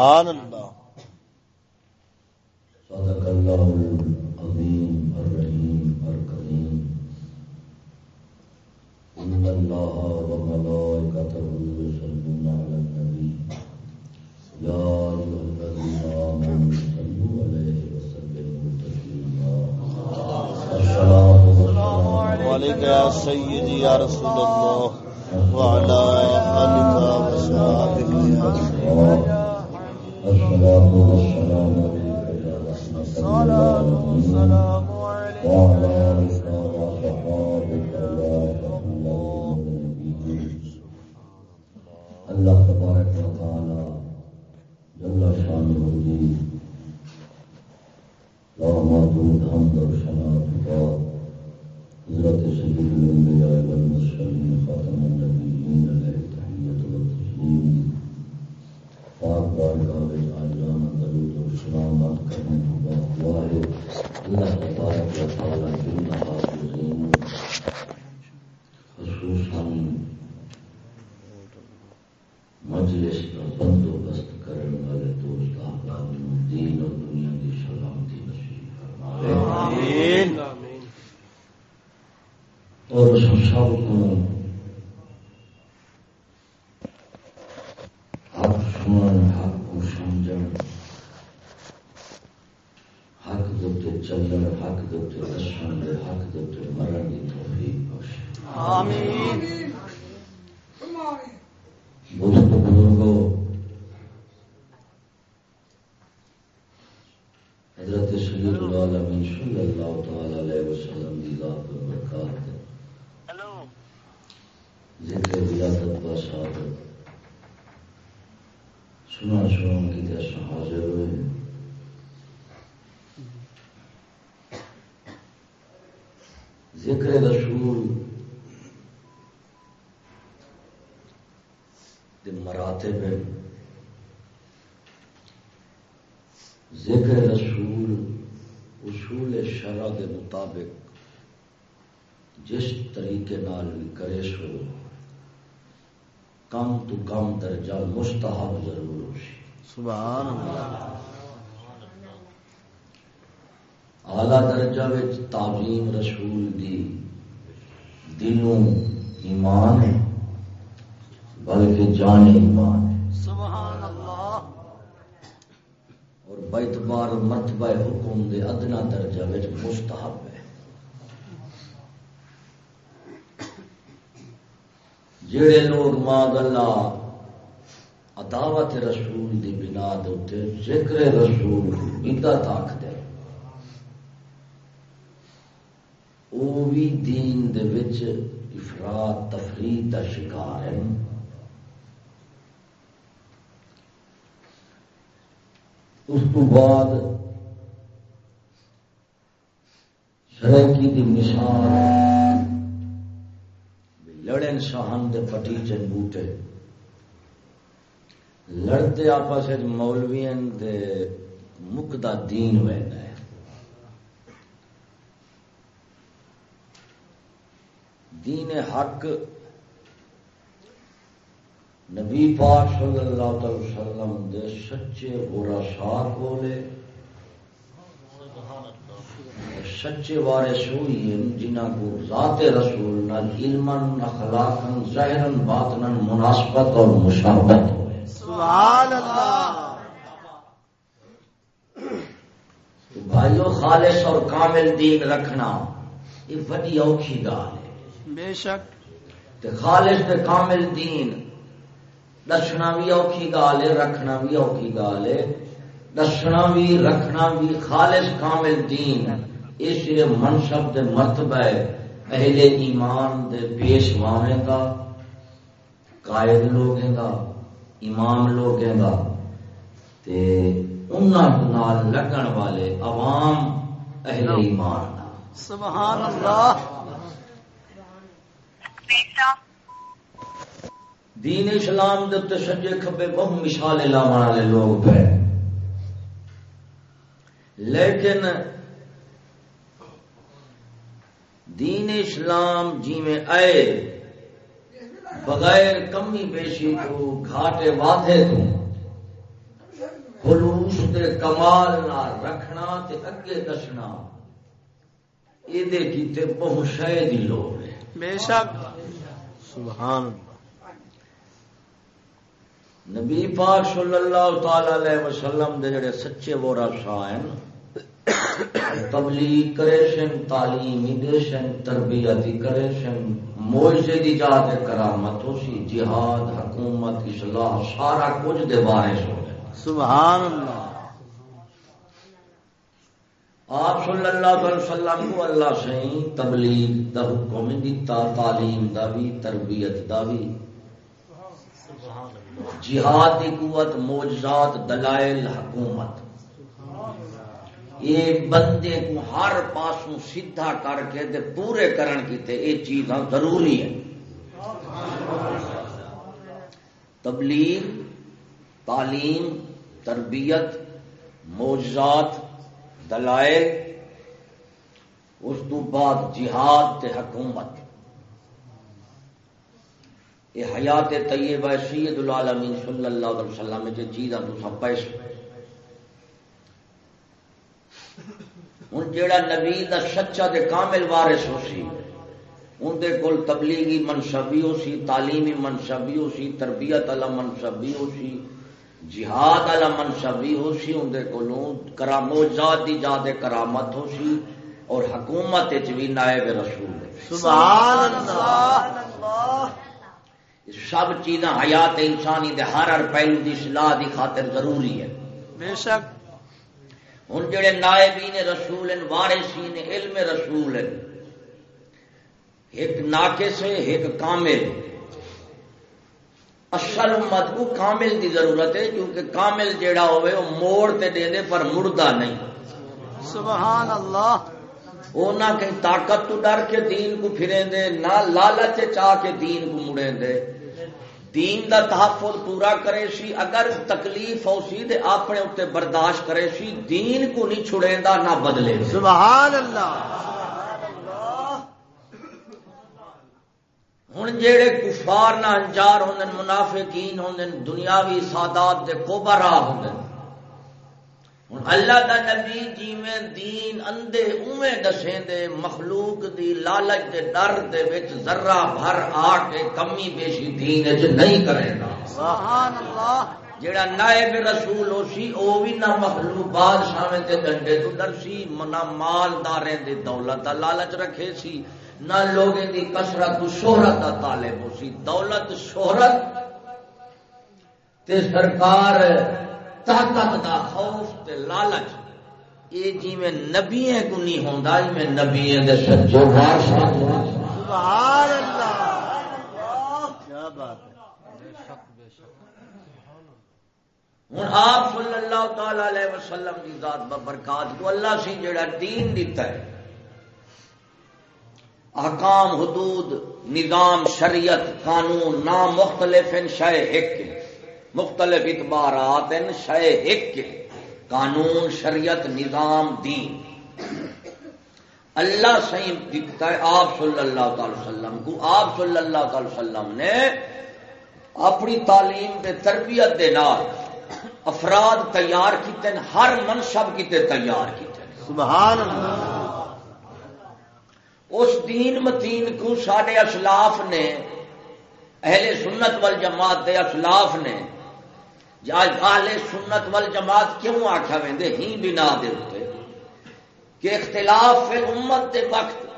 سبحان اللہ۔ صدق اللہ العظیم الرحیم الکریم۔ ان اللہ وملائکتہ یصلون علی النبی۔ یا ایھا الذین آمنوا صلوا علیہ وسلموا تسلیما۔ السلام علیکم۔ یا سید تو کم درجہ مستحب ضرور ہوشی سبحان اللہ۔ اعلی درجہ تعلیم رسول دی دلوں ایمان ہے بلکہ جان ایمان ہے۔ سبحان اللہ۔ اور بیت بار مرتبہ حکم دے ادنا درجہ مستحب ہے۔ جڑے لوگ ماں گلا عداوت رسول دی بنا دے ذکر رسول عدت آخد وہ بھی دین دے وچ افراد تفریح کا شکار ہے اس تو بعد شرکی کی مثال لڑن سہن دے پٹی چن بوٹے۔ لڑتے آپس مولوی دے مکدا دین وینا ہے دین حق نبی پاک صلی اللہ علیہ وسلم دے سچے ہو غرسا کولے سچے وارث ہوئی جنہ کو ذات رسول نال علم اخلاقن ظاہرن باطنن مناسبت اور مشابت ہوئے سبحان اللہ۔ بھائیو خالص اور کامل دین رکھنا یہ بڑی اوکھی گال ہے۔ بے شک۔ تے خالص تے کامل دین دسنا بھی اوکھی گال ہے رکھنا بھی اوکھی گال ہے۔ دسنا بھی رکھنا بھی خالص کامل دین۔ یہ صرف منصب دے مرتبہ ہے اہل ایمان دے پیشواویں دا قائد لوگیں دا امام لوگیں دا۔ تے انہاں نال لگن والے عوام اہل ایمان دا۔ سبحان اللہ۔ دین اسلام دے تے سجے کھبے بہت مثال لاون والے لوگ پہ لیکن دین اسلام جی میں آئے بغیر کمی بیشی کو گھاٹے واضح تو۔ خلوص دے کمال نہ رکھنا تے اگے دسنا۔ یہ کیتے بہت شاید ہی لوگ ہیں بے شک۔ سبحان اللہ۔ نبی پاک صلی اللہ تعالی علیہ وسلم دے جڑے سچے وورا شاہ ہیں تبلیغ کرے سن تعلیم دے سن تربیت کرے سن موجے دی جات کرامت ہو سی جہاد حکومت اصلاح سارا کچھ دے بارے سو سبحان اللہ۔ آپ صلی اللہ علیہ وسلم کو اللہ سے تبلیغ دا حکم دیتا تعلیم دا بھی تربیت دا بھی۔ جہاد کی قوت موجزات دلائل حکومت۔ یہ بندے کو ہر پاسوں سیدھا کر کے دے پورے کرن کی تے یہ چیزاں ضروری ہے۔ تبلیغ، تعلیم، تربیت موجزات دلائل، اس تو بعد جہاد تے حکومت۔ یہ حیات طیبہ سید العالمین صلی اللہ علیہ وسلم جو چیزاں تو سب پیسے ہوں جیڑا نبی دا سچا دے کامل وارث ہو سی اندر کول تبلیغی منصب بھی ہو سی، تعلیمی منصب بھی ہو سی، تربیت والا منصب بھی ہو سی، جہاد والا منصب بھی ہو سی اندر کولوں کراموجات دی جاد کرامت ہو سی اور حکومت بھی نائب رسول سبحان اللہ! سب چیزاں حیات انسانی دے ہر ہر پہلو دی اصلاح دی خاطر ضروری ہے۔ بے شک۔ ہوں جڑے نائبین رسول ہیں وارثین علم رسول ہیں ایک ناقص ہے ایک کامل۔ اصل امت کو کامل دی ضرورت ہے کیونکہ کامل جیڑا ہوئے وہ موڑ تے دے دے پر مردہ نہیں۔ سبحان اللہ وہ نہ کہیں طاقت تو ڈر کے دین کو پھریں دے نہ لالچ چاہ کے دین کو مڑیں دے۔ دین دا تحفظ پورا کرے سی اگر تکلیف ہو سی تے اپنے اتنے برداشت کرے سی دین کو نہیں چھڑے دا نہ بدلے۔ سبحان اللہ۔ ہوں جیڑے کفار نہ انجار ہوں منافقین ہوں دنیاوی سادات دے کوبرا ہوں اللہ دا نبی جی میں دین اندے اوے دسیں دے مخلوق دی لالچ دے ڈر دے وچ ذرہ بھر آ کے کمی بیشی دین وچ نہیں کرے گا۔ سبحان اللہ۔ جیڑا نائب رسول ہو سی او بھی نہ مخلوق بادشاہ تے ڈنڈے تو ڈر سی نہ مالداریں دی دولت دا لالچ رکھے سی نہ لوگوں دی کثرت شہرت دا طالب ہو سی۔ دولت شہرت تے سرکار طاقت دا خوف تے لالچ۔ یہ جی میں نبی کو نہیں ہوندا جی میں نبی دے سچے وارث سبحان اللہ کیا بات ہے۔ ہوں آپ صلی اللہ تعالی علیہ وسلم کی ذات ببرکات کو اللہ سی جڑا دین دیتا ہے۔ احکام، حدود، نظام، شریعت، قانون نام مختلف شے ایک مختلف اعتبارات شے ایک قانون شریعت نظام دین۔ اللہ صحیح دکھتا ہے آپ صلی اللہ تعالی وسلم کو۔ آپ صلی اللہ تعالی وسلم نے اپنی تعلیم کے تربیت دے نال افراد تیار کیتے ہر منصب کیتے تیار کیتے سبحان اللہ۔ اس دین متین کو سارے اسلاف نے اہل سنت وال جماعت دے اسلاف نے اہل سنت وال جماعت کیوں آخیا وے ہی بنا دے کہ اختلاف امت دے وقت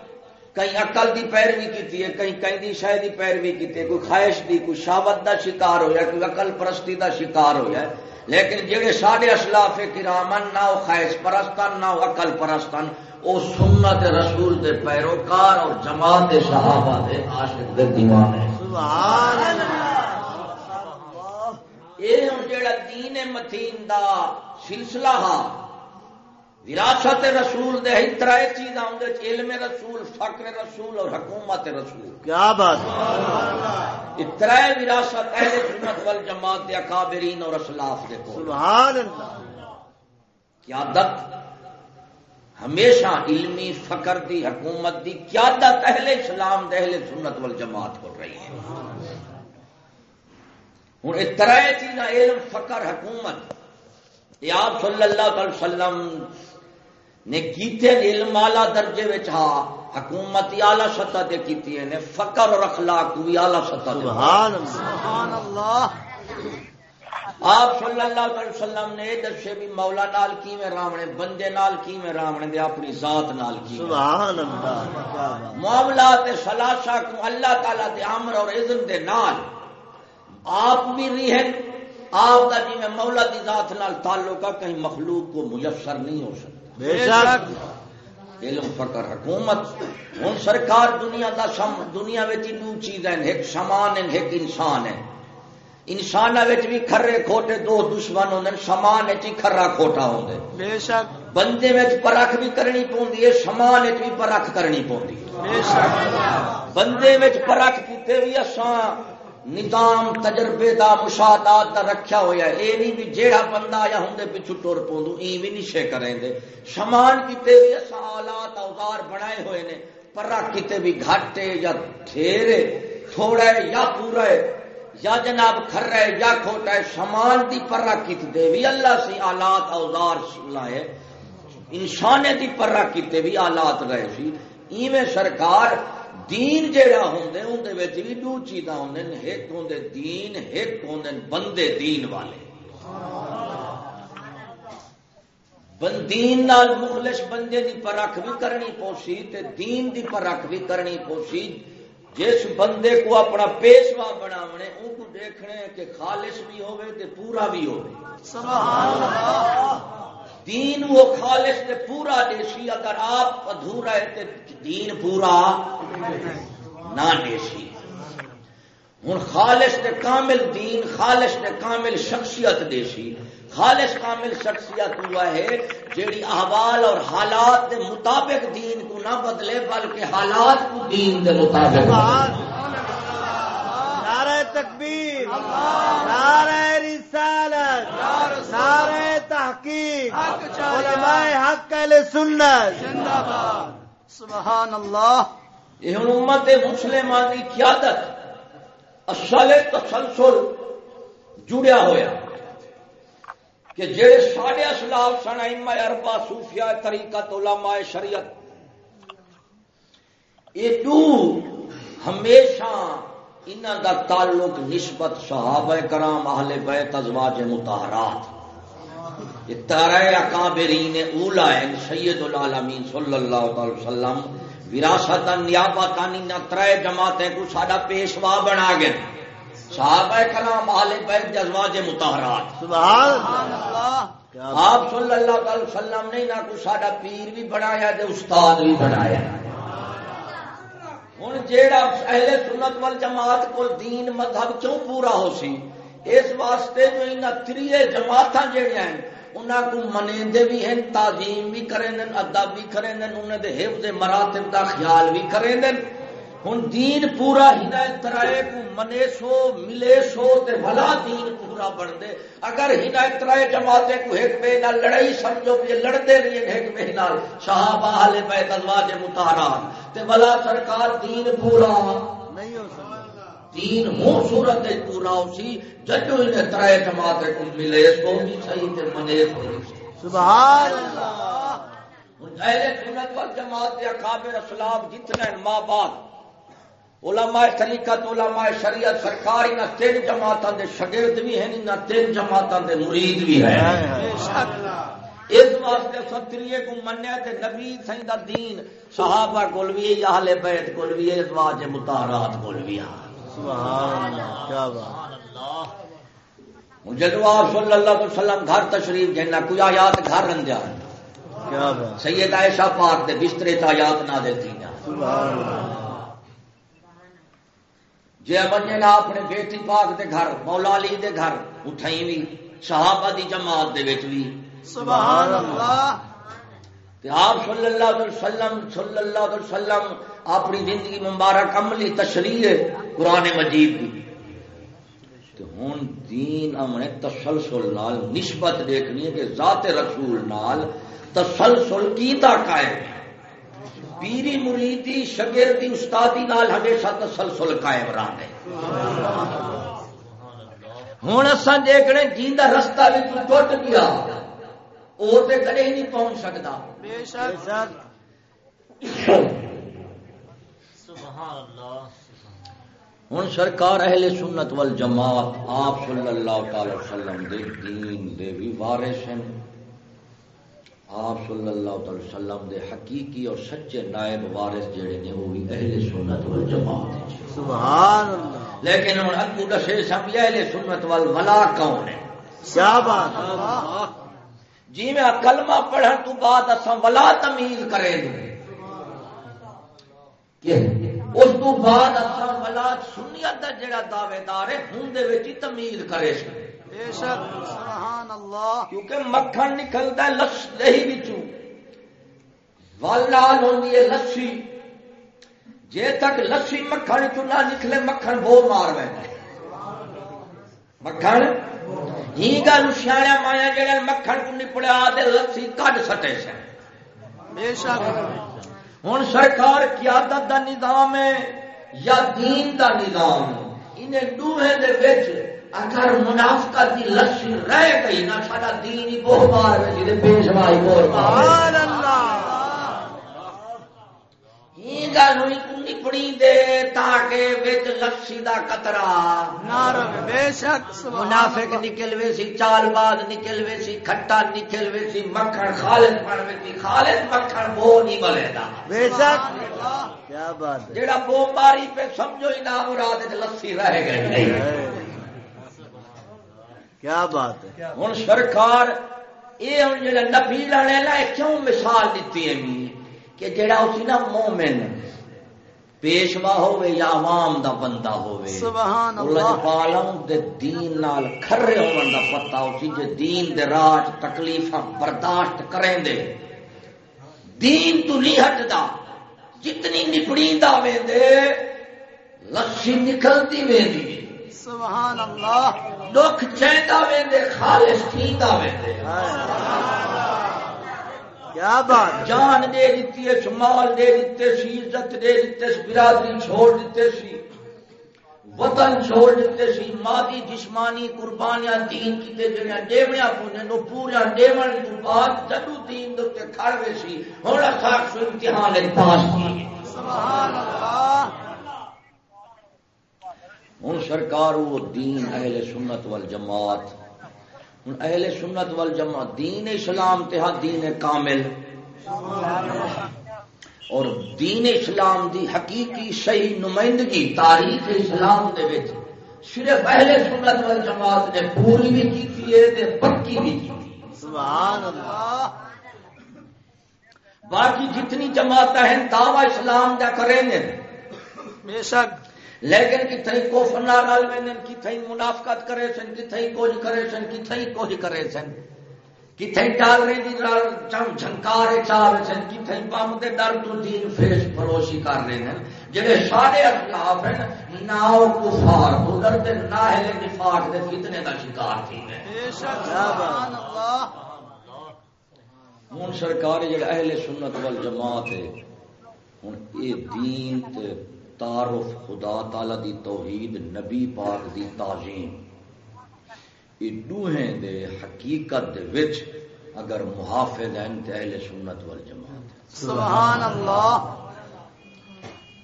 کئی اقل دی پیروی کی ہے کئی کئی دی شہ دی پیروی کی کوئی خواہش دی، کوئی شاوت دا شکار ہویا، کوئی اقل پرستی دا شکار ہویا لیکن جہے سارے اسلاف کرامن نہ وہ خواہش پرستان، نہ وہ اقل پرستان وہ سنت رسول دے پیروکار اور جماعت صحابہ دے عاشق دے دیوانے یہ جڑا دین متین دا سلسلہ ہا وراثت رسول دے ہی ترائے چیز آؤں علم رسول فقر رسول اور حکومت رسول۔ کیا بات ترائے وراثت اہل سنت وال جماعت دے اکابرین اور اسلاف دے کو سبحان اللہ۔ قیادت ہمیشہ علمی فقر دی حکومت دی قیادت اہل اسلام دے اہل سنت وال جماعت ہو رہی ہے۔ ہوں اس طرح چیزاں علم فقر حکومت۔ یہ آپ صلی اللہ علیہ وسلم نے کیتے علم آلہ درجے ہا حکومت آلہ سطح تے کیتی نے فقر اور اخلاق بھی آلہ سطح سبحان اللہ۔ آپ صلی اللہ علیہ وسلم نے دسے بھی مولا نال کی میں رامنے بندے نال کی میں رامنے دے اپنی ذات نال کی سبحان اللہ۔ معاملات سلاسا کو اللہ تعالی دے امر اور اذن دے نال آپ بھی رہن آپ کا جی میں مولا دی ذات نال تعلق کہیں مخلوق کو میسر نہیں ہو سکتا۔ علم فقر حکومت۔ ہوں سرکار دنیا دا سم دنیا دو چیز ہیں ایک سامان ہے ایک انسان ہے انسان بھی کھرے کھوٹے دو دشمن ہوں سامان کھرا کھوٹا ہوں بے شک۔ بندے میں پرکھ بھی کرنی پوندی ہے سامان بھی پرکھ کرنی پوندی بندے میں پرکھ کیتے بھی اسان نظام، تجربے دا مشاہدات دا رکھیا ہوا ہے۔ یہ نہیں بھی جیڑا بندہ آیا ہوں پچھو ٹر پوندو ای بھی نشے کریں دے سامان کیتے بھی اسان آلات اوزار بنائے ہوئے نے پرکھ کیتے بھی گھاٹے یا ڈھیرے تھوڑا ہے یا پورا ہے، یا جناب کھر رہے یا کھوٹا ہے سامان دی پرا کت دے بھی اللہ سی آلات اوزار لائے۔ انسان دی پرا کیتے بھی آلات رہے سی۔ ایویں سرکار دین جہاں ہوں اندر بھی دو چیزاں ہوں ایک ہوں دین، ایک ہوں بندے دین والے۔ دین نال مخلص بندے دی پرکھ بھی کرنی پوسی تے دین دی پرکھ بھی کرنی پوسی جس بندے کو اپنا پیشوا بناونے ان کو دیکھنے کہ خالص بھی ہوئے تے پورا بھی ہوئے سبحان اللہ۔ دین وہ خالص تے پورا دیسی اگر آپ ادھورا ہے تے دین پورا نہ دیسی ہوں خالص تے کامل دین، خالص تے کامل شخصیت دیسی خالص کامل شخصیت ہوا ہے جیڑی احوال اور حالات دے مطابق دین کو نہ بدلے بلکہ حالات کو دین دے مطابق نعرہ تکبیر، نعرہ رسالت، نعرہ تحقیق، علماء حق اہل سنت۔ سبحان اللہ یہ امت مسلمان کی قیادت اصل تسلسل جڑیا ہویا کہ جڑے ساڑے اسلاف سن اما اربا صوفیاء طریقت علماء شریعت، یہ دو ہمیشہ انہوں دا تعلق نسبت صحابہ کرام اہل بیت ازواج متحرات یہ تارے اکابرین اولا سید العالمین صلی اللہ تعالی وسلم۔ وراثت نیابتانی نہ ترے جماعتیں کو ساڈا پیشوا بنا گئے۔ صحابہ کلام آل بیت جذبات متحرات سبحان آپ صلی اللہ علیہ وسلم نے نہ کوئی ساڈا پیر بھی بنایا تے استاد بھی بنایا۔ ہوں جیڑا اہل سنت وال جماعت کو دین مذہب کیوں پورا ہو سی؟ اس واسطے جو ان تریے جماعت جہیا ہیں انہوں کو منے بھی ہیں، تعظیم بھی کریں ادب بھی کریں انہوں نے حفظ مراتب کا خیال بھی کریں ہوں دین پورا ہدایت ترائے کو منے سو ملے سو تے بھلا دین پورا بن دے۔ اگر ہدایت ترائے جماعتے کو ایک بے نال لڑائی سمجھو کہ لڑتے رہی ایک بے نال۔ صحابہ اہل بیت ازواج مطہران تے بھلا سرکار دین پورا۔ نہیں ہو سکتا۔ دین ہو صورت پورا ہو سی ججو انہیں ترائے جماعتے کو ملے سو بھی صحیح تے منے سو سبحان اللہ۔ سنت جماعت کے اکابر اسلام جتنے ماں باپ۔ علماء طریقت علماء شریعت سرکار نہ تین جماعتوں کے شگرد بھی ہیں نہ تین جماعتوں کے مرید بھی ہیں۔ اس واسطے ستریے کو منیا تے نبی سائیں دا دین صحابہ کول بھی ہے اہل بیت کول بھی ہے ازواج مطہرات کول بھی ہے سبحان اللہ کیا بات۔ آپ صلی اللہ علیہ وسلم گھر تشریف جنا کوئی آیات گھر جا۔ سید عائشہ پاک دے بسترے تا آیات نہ دیتی سبحان اللہ۔ جی بنے نا اپنے بیٹی پاک دے گھر مولا علی دے گھر اٹھائی بھی صحابہ دی جماعت دے وچ بھی سبحان اللہ آپ صلی اللہ علیہ وسلم صلی اللہ علیہ وسلم اپنی زندگی مبارک عملی تشریح قرآن مجید کی ہوں دین امن تسلسل نال نسبت دیکھنی ہے کہ ذات رسول نال تسلسل کی قائم ہے۔ پیری مریدی شگردی استادی نال ہمیشہ تسلسل قائم رہا ہے ہوں اصا دیکھنے جی کا رستہ بھی ٹوٹ گیا وہ تو کدے نہیں پہنچ سکتا ہوں سرکار اہل سنت وال جماعت آپ صلی اللہ تعالی وسلم دے دین دے بھی وارث ہیں۔ آپ صلی اللہ تعالی وسلم دے حقیقی اور سچے نائب وارث جڑے نے وہ بھی اہل سنت وال جماعت سبحان اللہ لیکن ہوں اگو دسے سب اہل سنت وال ولا کون ہے کیا بات جی میں کلمہ پڑھن تو بعد اصا ولا تمیز کرے اس تو بعد اصا ولا سنیت کا جڑا دعوے دار ہے ہوں تمیز کرے سکے کیونکہ مکھن نکلتا ہے لس دہی بچوں ولال ہوتی ہے لسی جے تک لسی مکھن چ نہ نکلے مکھن بو مار بیٹھے۔ مکھن؟ ہی گل سیاح مایا جڑا مکھن کو نپڑیا لسی کڈ سٹے سے ہوں سرکار قیادت دا نظام ہے یا دین دا نظام انہیں دوہے دے بچ اگر منافقت کی لسی رہ گئی نہ سارا دین ہی بہت بار پیشوائی بہت بار نپڑی دے تاکہ بچ لسی دا قطرہ۔ بے شک منافق نکل وے سی چال بعد نکل وے سی کھٹا نکل وے سی مکھن خالد سی۔ خالد مکھن بو نہیں ملے گا۔ بے شک۔ کیا بات جڑا بو ماری پہ سمجھو ہی نہ مراد لسی رہ گئی۔ کیا بات ہے؟ ہوں سرکار یہ ہوں جا نبی لانے کیوں مثال دیتی ہے کہ جڑا اسی نا مومن پیشوا ہوے یا عوام دا بندہ ہوے سبحان اللہ۔ پالم دے دین نال کھرے ہون دا پتہ اسی جے دین دے راج تکلیفاں برداشت کریں دے۔ دین تو نہیں ہٹدا جتنی نپڑیندا ویندے لسی نکلتی ویندی۔ سبحان اللہ دکھ ویندے خالص تھیندا ویندے۔ کیا بات جان دے دیتی ہے مال دے دیتے سی عزت دے دیتے سی برادری چھوڑ دیتے سی وطن چھوڑ دیتے سی مادی جسمانی قربانیاں دین کی تے جڑیاں ڈیویاں پونے نو پورا ڈیون تو بعد جدو دین دے تے کھڑوے سی ہن اساں امتحان پاس کی سبحان اللہ ہوں سرکار وہ دین اہل سنت وال جماعت ہوں اہل سنت وال جماعت دین اسلام تہا دین کامل۔ اور دین اسلام دی حقیقی صحیح نمائندگی تاریخ اسلام دے وچ صرف اہل سنت وال جماعت نے پوری بھی کی تھی پکی بھی کی سبحان اللہ۔ باقی جتنی جماعت ہیں دعوی اسلام کا کریں گے۔ بے شک۔ لیکن کتنے کوفر نال میں کتنے منافقت کرے سن کتنے کچھ کرے سن کتنے کچھ کرے سن۔ کتنے ڈالنے کی جھنکار چار سن۔ کتنے بم کے ڈر تو دین فیس فروشی کر رہے ہیں۔ جہے سارے اخلاف ہیں نہ کفار تو ڈرتے نہ ہے نفاق کے فتنے کا شکار تھی ہوں سرکار جڑا اہل سنت وال جماعت ہے ہوں یہ دین تعارف خدا تعالی دی توحید نبی پاک دی تعظیم۔ یہ دوہیں دے حقیقت دے وچ اگر محافظ ہیں تے اہل سنت وال جماعت سبحان اللہ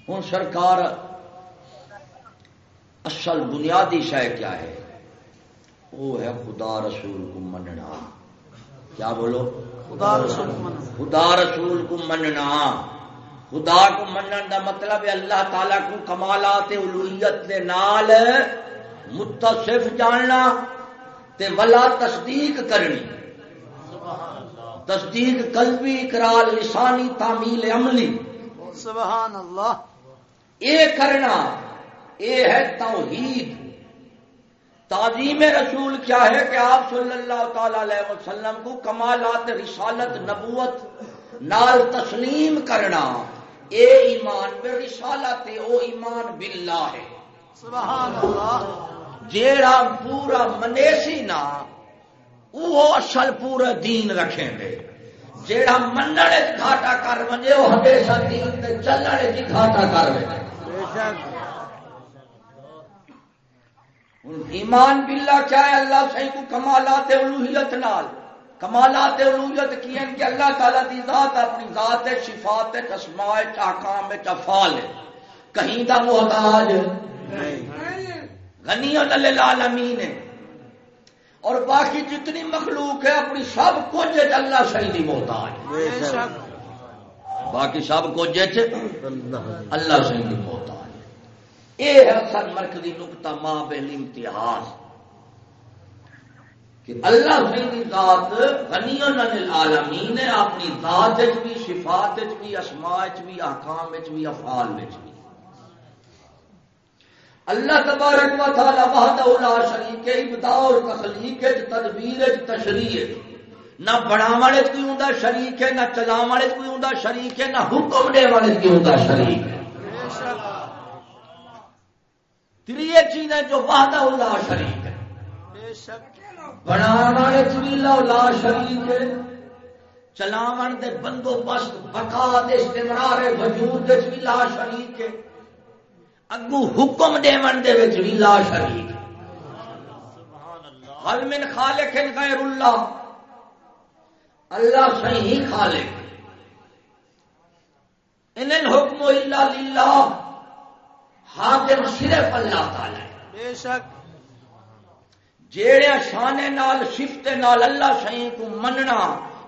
ہوں سرکار اصل بنیادی شہ کیا ہے؟ وہ ہے خدا رسول کو مننا۔ کیا بولو؟ خدا رسول خدا رسول کو مننا۔ خدا کو منن دا مطلب ہے اللہ تعالی کو کمالات الوہیت دے نال متصف جاننا تے ولا تصدیق کرنی۔ تصدیق قلبی اقرار لسانی تعمیل عملی۔ سبحان اللہ یہ کرنا یہ ہے توحید۔ تعظیم رسول کیا ہے کہ آپ صلی اللہ تعالی علیہ وسلم کو کمالات رسالت نبوت نال تسلیم کرنا۔ اے ایمان بے رسالت ہے او ایمان باللہ ہے۔ سبحان اللہ۔ جیڑا پورا منیسی نا وہ اصل پورا دین رکھیں گے جیڑا مننے گھاٹا کر ونجے وہ ہمیشہ دین دے چلنے جی گھاٹا کر شک۔ ایمان باللہ کیا ہے؟ اللہ صحیح کو کمالات الوحیت نال۔ کمالات الوحیت کی ہیں کہ اللہ تعالیٰ دی ذات اپنی ذات ہے شفات ہے اسماء ہے احکام ہے افعال ہے۔ کہیں دا محتاج؟ غنی للعالمین ہے۔ اور باقی جتنی مخلوق ہے، اپنی سب کچھ اللہ صحیح دی محتاج۔ باقی سب کچھ اللہ صحیح دی محتاج۔ ہے یہ ہے اصل مرکزی نقطہ ماں بہل امتحان کہ اللہ صحیح ذات غنی العالمین ہے، اپنی ذات وچ بھی، صفات وچ بھی، اسماء وچ بھی، احکام وچ بھی، افعال وچ بھی۔ اللہ تبارک و تعالی وحدہ لا شریک ہے ابداع اور تخلیق وچ تدبیر وچ تشریع ہے نہ بناون وچ کوئی ہوندا شریک ہے، نہ چلاون وچ کوئی ہوندا شریک ہے، نہ حکم دے وچ کوئی ہوندا شریک ہے۔ بے شک تریے چیزیں جو وحدہ لا شریک ہے۔ بے شک۔ بناو لا شریک دے بندوبست بقا دے استمرار وجود لا شریک حکم دیون دے وچ لا شریک۔ ہے حل من خالق غیر اللہ۔ اللہ صحیح خالق۔ ان الحکم الا للہ۔ حاکم صرف اللہ تعالی۔ بے شک۔ جیڑے شانے نال شفت نال اللہ صحیح کو مننا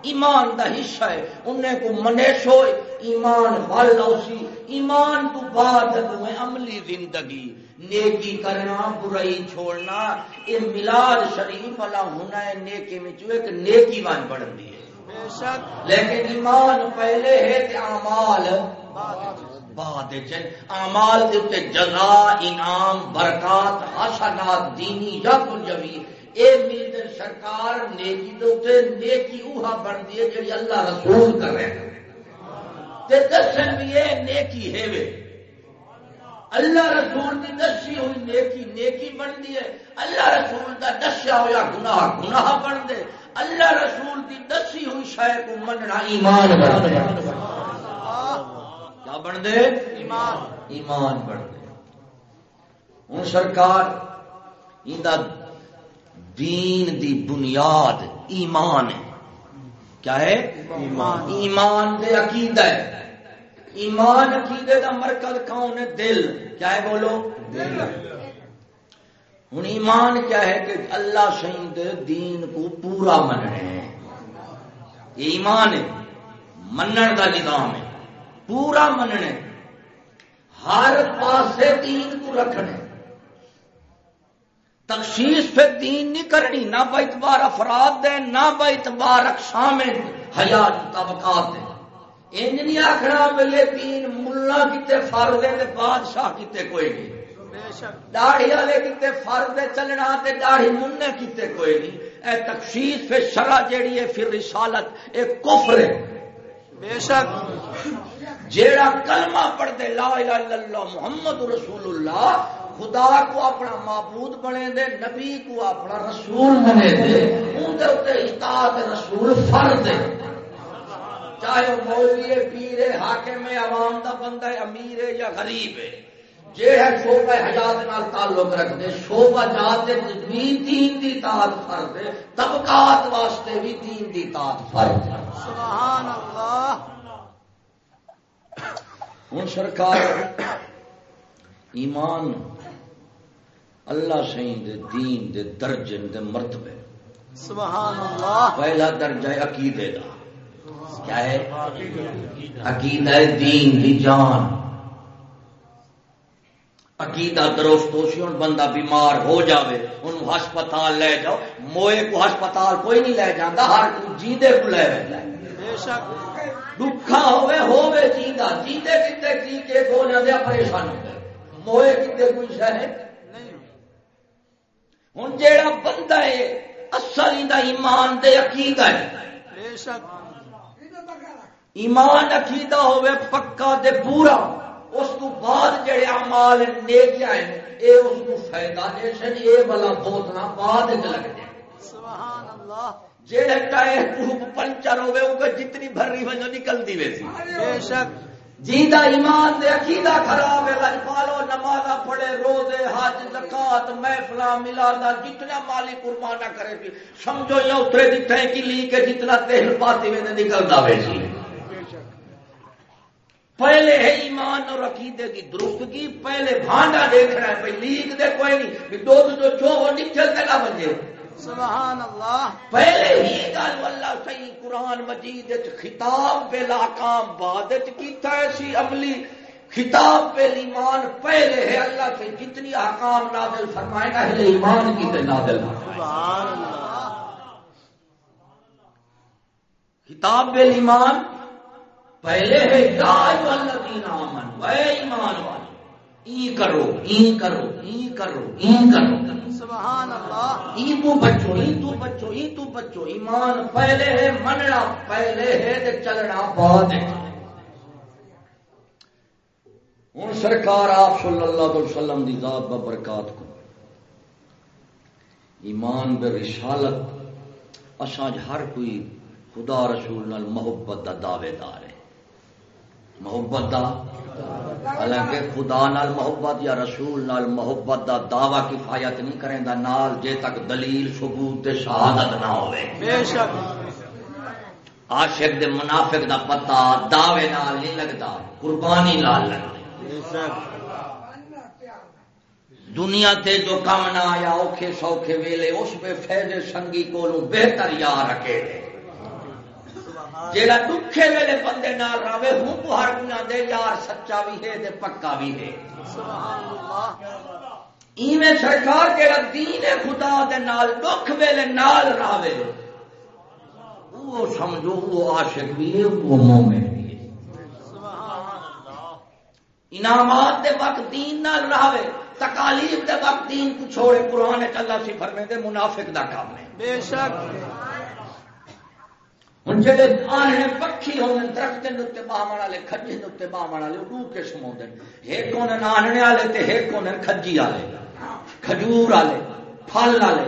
ایمان دا حصہ ہے انہیں کو منیشو ایمان بل اسی ایمان تو بعد ہے عملی زندگی۔ نیکی کرنا برائی چھوڑنا یہ ملاد شریف والا ہونا ہے نیکی میں جو ایک نیکی وان بڑھتی ہے۔ بے شک۔ لیکن ایمان پہلے ہے تے اعمال۔ بات بعد چن اعمال دے تے جزا، انعام، برکات، حسنات، دینی یا جمی اے میرے سرکار، نیکی دے تے نیکی اوہا بندی ہے جڑی اللہ رسول کر رہے ہیں۔ تے دسن بھی اے نیکی ہے وے اللہ رسول دی دسی ہوئی نیکی نیکی بنتی ہے۔ اللہ رسول دا دسیا ہوا گناہ گناہ بن دے۔ اللہ رسول دی دسی ہوئی شاید کو مننا ایمان بن دے۔ بن دے ایمان۔ ایمان بن دے۔ ہوں سرکار دین دی بنیاد ایمان ہے۔ کیا ہے؟ ایمان۔ ایمان دے عقیدہ ہے۔ ایمان عقیدے دا مرکز کون ہے؟ دل۔ کیا ہے بولو؟ دل۔ ہوں ایمان کیا ہے کہ اللہ شہید دین کو پورا مننا ہے ایمان ہے منن کا نظام ہے۔ پورا مننے۔ ہر پاسے دین کو رکھنے۔ تخصیص پہ دین نہیں کرنی، نہ با اعتبار افراد دے، نہ با اعتبار اقسام حیات طبقات دے۔ انج نہیں آخنا ملے دین ملا کتے فرد ہے بادشاہ کتے کوئی نہیں۔ داڑھی والے کتے فرد چلنا تے داڑھی مننے کتے کوئی نہیں۔ اے تخصیص پہ شرع جیڑی ہے، پھر رسالت ایک کفر ہے۔ بے شک۔ جیڑا کلمہ پڑھ دے لا الہ الا اللہ محمد رسول اللہ، خدا کو اپنا معبود بنے دے، نبی کو اپنا رسول بنے دے ان دے اطاعت رسول فرض ہے۔ چاہے وہ مولوی ہے پیر، حاکم ہے عوام دا بندہ ہے، امیر ہے یا غریب ہے۔ جے ہے شعبہ حیات نال تعلق رکھتے، شعبہ جات بھی دین دی اطاعت فرض ہے، طبقات واسطے بھی دین دی اطاعت فرض ہے۔ سبحان اللہ۔ ہوں سرکار ایمان اللہ سی دے دین دے درجے دے مرتبے سبحان اللہ۔ پہلا درجہ ہے عقیدے دا۔ کیا ہے؟ عقیدہ دین دی جان۔ عقیدہ درست ہوں بندہ بیمار ہو جاوے ان ہسپتال لے جاؤ۔ موئے کو ہسپتال کوئی نہیں لے جانا ہر کو جیندے کو لے شک۔ دکھا ہوے ہوے جیندے کتے جی کے پریشان ہو گئے موئے کتے کوئی ہے؟ جیڑا بندہ ہے اصل ایمان دے عقیدہ ہے۔ بے شک۔ ایمان عقیدہ ہوے پکا دے پورا۔ اس تو بعد جڑے اعمال نیکیاں ہیں اے اس کو فائدہ دے سن اے بلا بوتنا بعد وچ لگ جائے سبحان اللہ۔ جڑے ٹائر ٹوب پنچر او جتنی بھری وجہ نکلدی ویسی بے شک۔ جیندہ ایمان دے عقیدہ خراب ہے لج پالو پڑھے روزے حج زکات میلادا جتنا مالی قربانہ کرے پی سمجھو یہ اترے ہے کہ لی کے جتنا تیل پاتی میں نکلدا ویسی پہلے ہے ایمان اور عقیدے کی درستگی پہلے بھانڈا دیکھ رہا ہے بھائی لیک دے کوئی نہیں کہ دودھ جو وہ نکلتے نہ بنجے۔ سبحان اللہ۔ پہلے ہی گل اللہ صحیح قرآن مجید خطاب بے لاکام بعد کیتا ہے سی عملی۔ خطاب پہ ایمان پہلے ہے۔ اللہ سے جتنی احکام نازل فرمائے گا ہے ایمان کی تے نازل سبحان اللہ خطاب بے ایمان پہلے ہے۔ یا ایھا الذین آمنوا۔ اے ایمان والو ای کرو ای کرو ای کرو ای کرو۔ سبحان اللہ ای تو بچو، ای تو بچو، ای تو بچو، ایمان پہلے ہے، مننا پہلے ہے، تے چلنا بعد ہے۔ ہوں سرکار آپ صلی اللہ علیہ وسلم دی ذات ببرکات کو۔ ایمان بے رسالت، اساں ہر کوئی خدا رسول نال محبت دا دعوے دار ہے۔ محبت دا حالانکہ خدا نال محبت یا رسول نال محبت دا دعوی کفایت نہیں کریں دا نال جے تک دلیل ثبوت تے شہادت نہ ہوئے۔ بے شک۔ عاشق دے منافق دا پتہ دعوے نال نہیں لگتا قربانی نال بے شک۔ دنیا تے جو کم نہ آیا اوکھے سوکھے ویلے اس میں فیض سنگی کولوں بہتر یار رکھے۔ دے جیڑا دکھے ویلے بندے نال راوے ہوں کو ہر گنا دے یار سچا بھی ہے دے پکا بھی ہے۔ ایویں سرکار جیڑا دین خدا دے نال دکھ ویلے نال راوے وہ سمجھو وہ عاشق بھی ہے وہ مومن بھی ہے۔ انعامات دے وقت دین نال راوے تکالیف دے وقت دین کو چھوڑے قرآن چ اللہ سی فرمے دے منافق دا کام ہے۔ بے شک۔ ہوں۔ جہے آنے پکھی ہونے درخت اتنے باہم والے کجے اتنے باہم والے ڈو قسم ہوتے ہیں ایک ہونے آننے والے تے ایک ہونے کجی والے۔ کھجور والے، پھل والے۔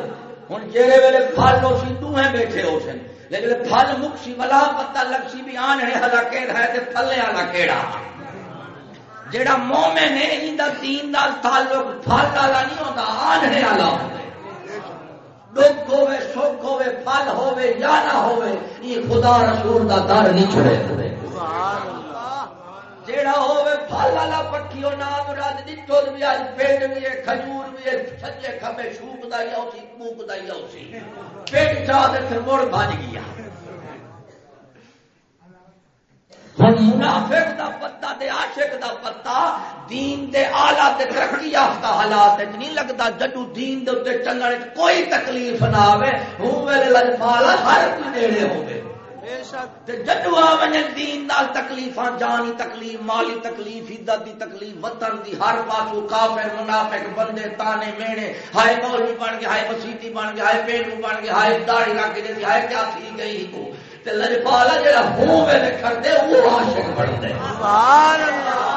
ہوں جہے ویلے پھل ہو سی، دوہیں بیٹھے ہو سن۔ لیکن پھل مکسی، ملا پتا لگ سی بھی آننے والا کہڑا ہے تے پھلے والا کہڑا جیڑا مومن ہے اندا دین تعلق پھل والا نہیں ہوتا آننے والا ہوتا دکھ ہوے سکھ ہوے پھل ہوے یا نہ ہوے یہ خدا رسول دا در نہیں چھڑے سبحان جیڑا ہوے پھل والا پکھیو نام رد ڈٹھول بھی اج پنڈ بھی ہے، کھجور بھی ہے، سچے کھبے شوک دا یا اسی کوک دا یا اسی۔ پنڈ چا تے پھر مڑ بھج گیا۔ ہن منافق دا پتہ تے عاشق دا پتہ دین دے تے ترقی یافتہ حالات وچ نہیں لگدا جدو دین دے اوتے چلن وچ کوئی تکلیف نہ آوے ہوں ویلے ہر کوئی نیڑے ہوے بے شک۔ تے جدو دین نال تکلیفاں جانی تکلیف مالی تکلیف عزت دی تکلیف وطن دی ہر پاسو کافر منافق بندے تانے مینے ہائے مولوی بن گئے ہائے مسیتی بن گئے ہائے پینڈو بن گئے ہائے داڑھی رکھ کے ہائے کیا تھی گئی کو۔ تے لجپالا جڑا ہوں وہ عاشق بنتے سبحان اللہ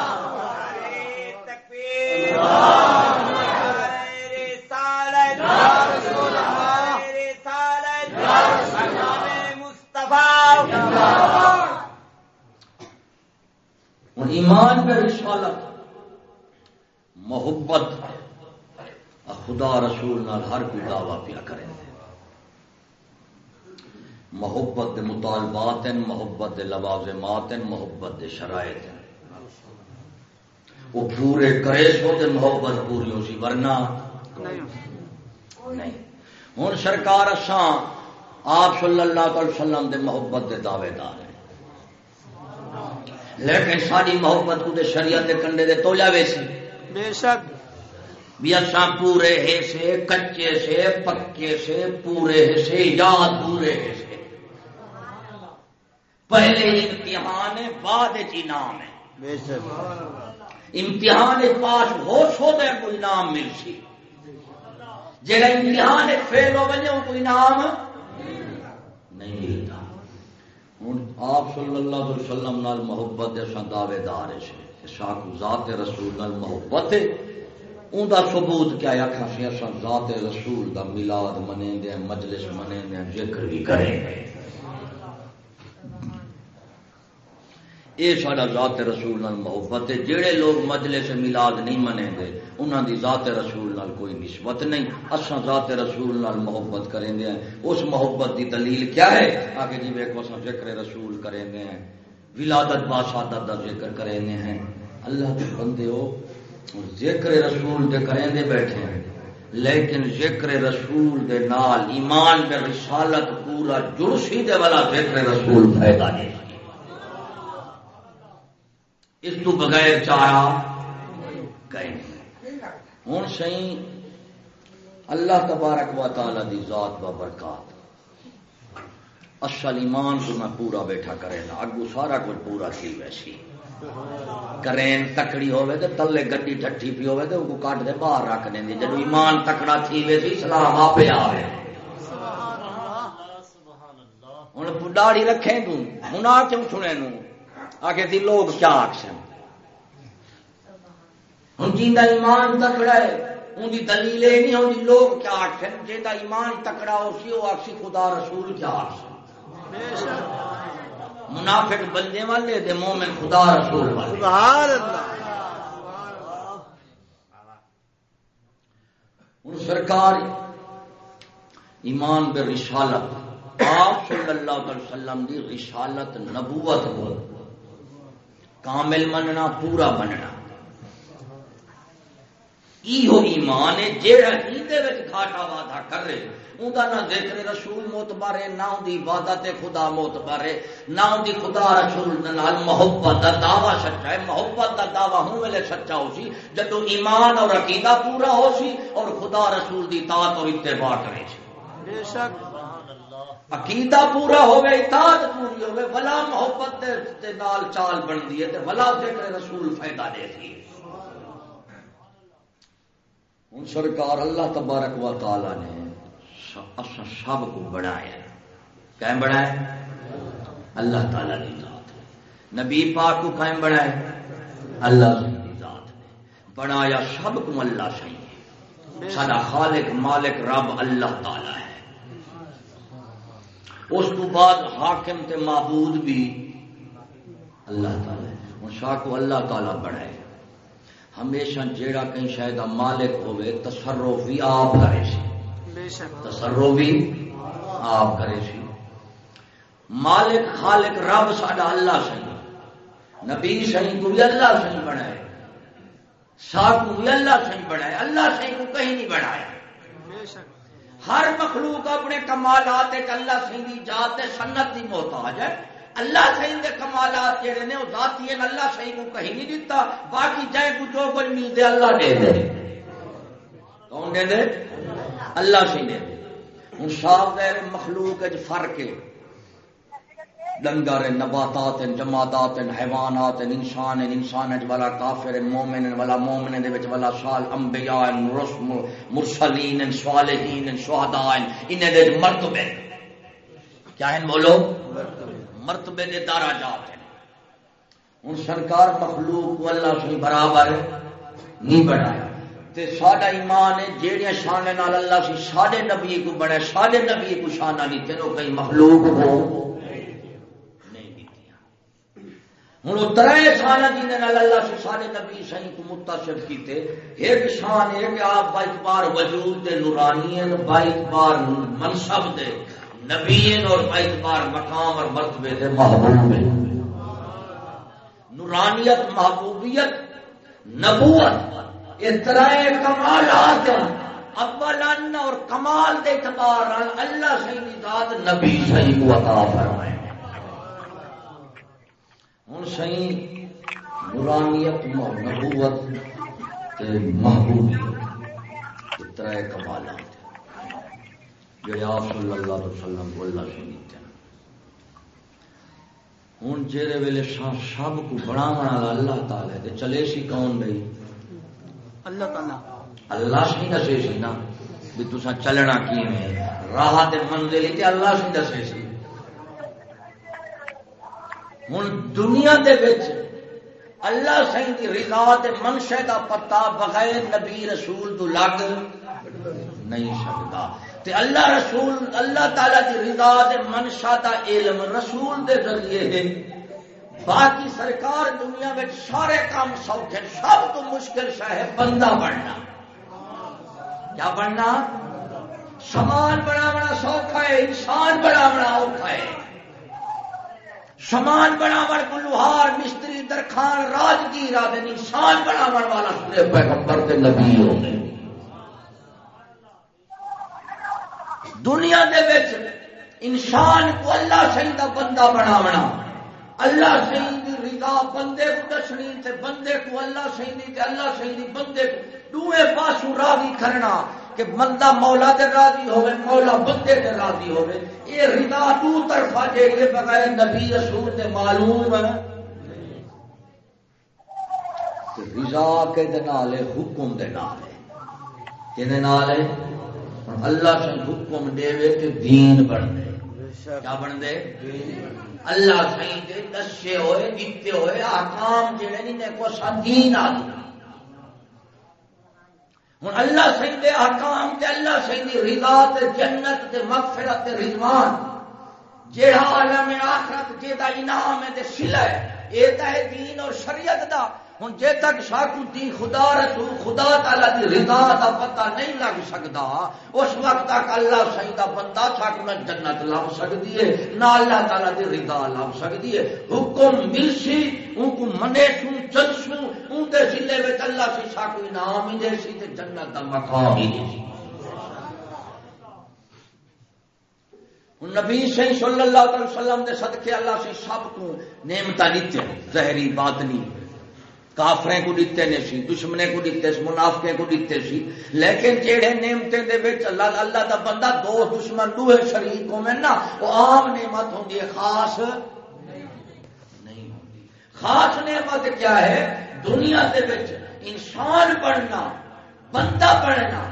ایمان پہ رسالت، محبت خدا رسول نال ہر کوئی دعوی پیا کریں محبت دے مطالبات ہیں محبت دے لوازمات ہیں محبت دے شرائط ہیں وہ پورے کرے سو تے محبت پوری ہو سی، ورنہ نہیں۔ ہوں سرکار اساں آپ صلی اللہ علیہ وسلم دے محبت دے دعوے دار ہیں۔ لیکن ساری محبت کو دے شریعت دے کنڈے دے تولیا ویسی۔ بے شک۔ بھی اصا پورے ہے سے کچے سے پکے سے پورے ہے سے یاد پورے ہے سے پہلے امتحان ہے بعد انعام ہے۔ بے شک۔ امتحان پاس ہو سو دے کوئی انعام مل سی۔ جگہ امتحان فیل ہو وجہ کوئی انعام نہیں ملتا۔ ہوں آپ صلی اللہ علیہ وسلم نال محبت دعوے دار ہے شاخ ذات رسول نال محبت ہے۔ ان کا ثبوت کیا آخا سی اصا ذات رسول دا میلاد منے دیا مجلس منے دیا ذکر بھی کریں گے۔ یہ سارا ذات رسول نال محبت ہے۔ جہے لوگ مجلے سے میلاد نہیں منے گے انہوں دی ذات رسول نال کوئی نسبت نہیں۔ اصا ذات رسول نال محبت کریں گے اس محبت دی دلیل کیا ہے؟ آگے جی ویک اصا ذکر رسول کریں گے ولادت بادشاہت دا ذکر کریں گے ہیں اللہ کے بندے ہو ذکر رسول دے کریں دے بیٹھے ہیں۔ لیکن ذکر رسول دے نال ایمان دے رسالت پورا جرسی دے والا ذکر رسول فائدہ نہیں۔ اس تو بغیر چارہ کہیں ہوں سی اللہ تبارک و تعالی دی ذات و برکات۔ اصل ایمان کو میں پورا بیٹھا کرے نا، اگو سارا کچھ پورا تھی ویسی۔ کرین تکڑی ہوے تے تلے گڈی ٹٹھی پی ہوے تے او کو کٹ دے باہر رکھ دیں جب ایمان تکڑا تھی ویسی سلام آپ آوے۔ ہوں داڑی رکھے تو ہوں آ کیوں سنے نو؟ آگے تھی لوگ کیا آخر ہوں جی ایمان تکڑا ہے ان کی دلیل یہ نہیں ہوتی لوگ کیا آخر جا ایمان تکڑا ہو سی وہ آخسی خدا رسول کیا آخر بے شک منافق بندے والے دے مومن خدا رسول والے۔ سبحان اللہ۔ ہوں سرکار ایمان بے رسالت آپ صلی اللہ علیہ وسلم دی رسالت نبوت کو کامل مننا پورا مننا۔ ایہو ایمان ہے؟ جیڑا ہی دے وچ کھاٹا وعدہ کر رہے اوندا نہ ذکر رسول معتبر ہے نہ اون دی عبادت خدا معتبر ہے نہ اون دی خدا رسول نال محبت دا دعوی سچا ہے۔ محبت دا دعوی ہوں ویلے سچا ہو سی جدوں ایمان اور عقیدہ پورا ہو سی اور خدا رسول دی اطاعت اور اتباع کرے سی۔ بے شک۔ عقیدہ پورا ہوگا اطاعت پوری ہوگی ولا محبت دے نال چال بنتی ہے تے ولا ذکر رسول فائدہ دے دی ہوں سرکار اللہ تبارک و تعالی نے اصا سب کو بنایا قائم بنایا اللہ تعالی کی ذات نے نبی پاک کو قائم بنایا اللہ کی ذات نے بنایا سب کو اللہ صحیح ہے۔ سارا خالق، مالک، رب اللہ تعالی ہے۔ اس کو بعد حاکم تے معبود بھی اللہ تعالی ہوں شاہ کو اللہ تعالی بڑھائے ہمیشہ جیڑا کہیں شاید مالک ہوئے تصرف بھی آپ کرے سی بے بھی آپ کرے سی مالک خالق رب ساڈا اللہ سی نبی سی کو بھی اللہ سی بنائے۔ شاہ کو بھی اللہ سی بنائے۔ اللہ سی کو کہیں نہیں بنایا ہر مخلوق اپنے کمالات اللہ سی دی ذات سنت دی محتاج ہے۔ اللہ سی دے کمالات جڑے نے وہ ذاتی ہیں، اللہ سی کو کہیں نہیں دیتا باقی جائے کو جو کچھ ملتے اللہ دے دے۔ کون دے دے؟ اللہ سی دے ہوں صاف غیر مخلوق وچ فرق ہے۔ ڈنگر نباتات، جمادات، حیوانات، انسان انسان والا کافر، مومن والا مومن ہے وچ والا سال، انبیاء ہیں رسل مرسلین ہیں صالحین ہیں شہداء ہیں دے مرتبے۔ کیا ہیں؟ بولو۔ مرتبے دے دراجات ہیں۔ ہن سرکار مخلوق کو اللہ سے برابر نہیں بنایا۔ تے ساڈا ایمان ہے جیڑیاں شان نال اللہ سی ساڈے نبی کو بڑے ساڈے نبی کو شان نہیں تینوں کئی مخلوق کو نہیں ترے شان جن اللہ نبی کو متصل کیتے۔ ایک شان ہے کہ آپ بائک بار وجود دے نورانی بائک بار منصب دے نبی اور بائک بار مقام اور مرتبے دے محبوب ہیں۔ نورانیت محبوبیت نبوت۔ اس طرح کمالات اولن اور کمال دے اعتبار اللہ صحیح ذات نبی صحیح کو عطا فرمائے۔ ہوں صحیح نورانیت، نبوت محبوب اس کمالات جو آپ صلی اللہ علیہ وسلم کو اللہ سے ہوں جہے ویلے سب کو بنا بنا اللہ تعالی چلے سی کون گئی اللہ تعالی۔ اللہ سی دسے سی نا بھی تسا چلنا کی راہ منزل تے اللہ سی دسے سی۔ ہوں دنیا دے وچ اللہ سی دی رضا تے منشے دا پتا بغیر نبی رسول تو لگ نہیں سکتا۔ تے اللہ رسول، اللہ تعالی دی رضا دے منشا دا علم رسول دے ذریعے ہے۔ باقی سرکار دنیا میں سارے کام سوکھے، سب تو مشکل شاہ ہے بندہ بننا۔ کیا بننا؟ سامان بناونا سوکھا ہے، انسان بناونا اوکھا ہے۔ سامان بناو کو لوہار مستری، درخان راجگیر آدھے انسان بناو والا سنے پیغمبر کے نبی ہوتے دنیا دے وچ انسان کو اللہ صحیح دا بندہ بناونا اللہ صحیح دی رضا، بندے کو دسنی تے بندے کو اللہ صحیح تے اللہ صحیح بندے کو دوے پاسو راضی کرنا کہ بندہ مولا دے راضی ہوے مولا بندے دے راضی ہوے اے رضا دو طرفا جے کے بغیر نبی رسول تے معلوم ہے۔ رضا کے دے نال حکم دے نال کہ دے نال اللہ سے حکم دے تو دین بن دے کیا بن دے اللہ سی دے دسے ہوئے دیتے ہوئے، آکام جڑے نہیں کو سا دین آ ہوں اللہ سی دے آکام تے اللہ سی دی رضا تے جنت تے مغفرت تے رضوان۔ جیڑا عالم آخرت جے انعام ہے تے صلہ ہے، اے ہے دین اور شریعت دا ہوں جی تک ساکو دی خدا رسول، خدا تعالی دی رضا دا پتہ نہیں لگ سکتا اس وقت تک اللہ صحیح دا بندہ ساکو نہ جنت لب سکتی ہے، نہ اللہ تعالی دی رضا لب سکتی ہے۔ حکم مل سی ان کو منے سو چل سو ان کے ضلع میں اللہ سی ساکو انعام ہی دے سی تے جنت دا مقام ہی دے سی۔ نبی صلی اللہ علیہ وسلم دے صدقے اللہ سے سب کو نعمت دیتے زہری باطنی۔ کافرے کو دیتے نے سی دشمنے کو دیتے سی منافقے کو دیتے سی۔ لیکن جیڑے نعمتیں دے وچ اللہ اللہ دا بندہ دو دشمن دو ہے شریک میں نا، وہ عام نعمت ہوندی ہے خاص نہیں ہوندی خاص نعمت کیا ہے؟ دنیا دے وچ انسان بننا بندہ بننا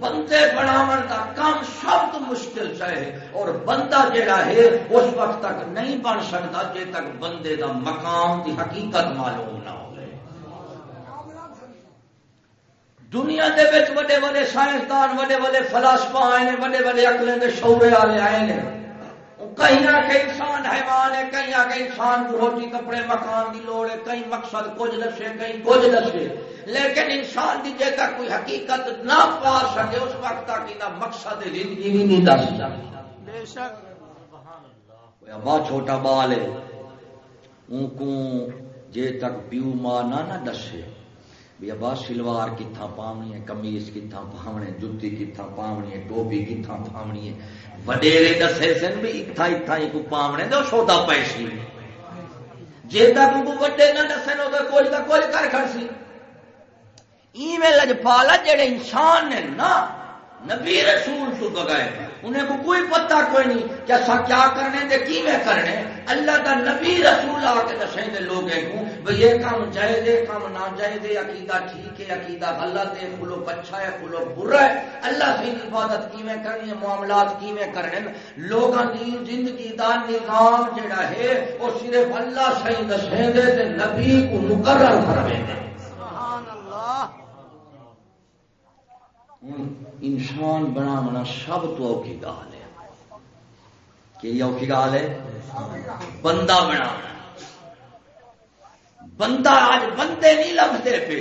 بندے بناون کا کام سب تو مشکل چاہے اور بندہ جڑا ہے، اس وقت تک نہیں بن سکتا جب تک بندے دا مقام کی حقیقت معلوم نہ ہو۔ دنیا دے وچ وڈے وڈے سائنسدان وڈے وڈے فلاسفہ آئے نے وڈے وڈے اکلے دے شعورے والے آئے نے۔ کہیں نہ کہیں انسان حیوان ہے کہیں نہ کہیں انسان کو روٹی کپڑے مکان کی لوڑ ہے کہیں مقصد کچھ دسے کہیں کچھ دسے۔ لیکن انسان کی جے تک کوئی حقیقت نہ پا سکے اس وقت تک نہ مقصد زندگی بھی نہیں دس سکتا۔ بہت چھوٹا بال ہے۔ ان کو جے تک پیو ماں نہ دسے۔ بھی ابا سلوار کتنا پاونی ہے کمیز کتنا پاونے جتی کتنا پاونی ہے ٹوپی کتنا پاونی ہے وڈیرے دسے سن بھی اتنا اتنا ہی کو پاونے دو سودا پیسی جی تک کو وڈے نہ دسے نو تو کوئی تو کوئی کر کر سی۔ ای میں لجپالا جڑے انسان نے نا نبی رسول تو بغیر انہیں کو کوئی پتہ کوئی نہیں کہ ایسا کیا کرنے دے کی میں کرنے اللہ دا نبی رسول آ کے دسیں دے لوگ کو بھئی یہ کام جائے دے کام نہ جائے دے عقیدہ ٹھیک ہے عقیدہ غلط ہے خلوق اچھا ہے خلوق برا ہے۔ اللہ سے عبادت کی میں کرنی ہے معاملات کی میں کرنے لوگوں کی زندگی دا نظام جڑا ہے وہ صرف اللہ سے دسیں دے تے نبی کو مقرر کرنے دے سبحان اللہ۔ انسان بنا سب تو اوکھی گال ہے۔ کہ اوکھی گال ہے؟ بندہ بنا بندہ آج بندے نہیں لبتے پہ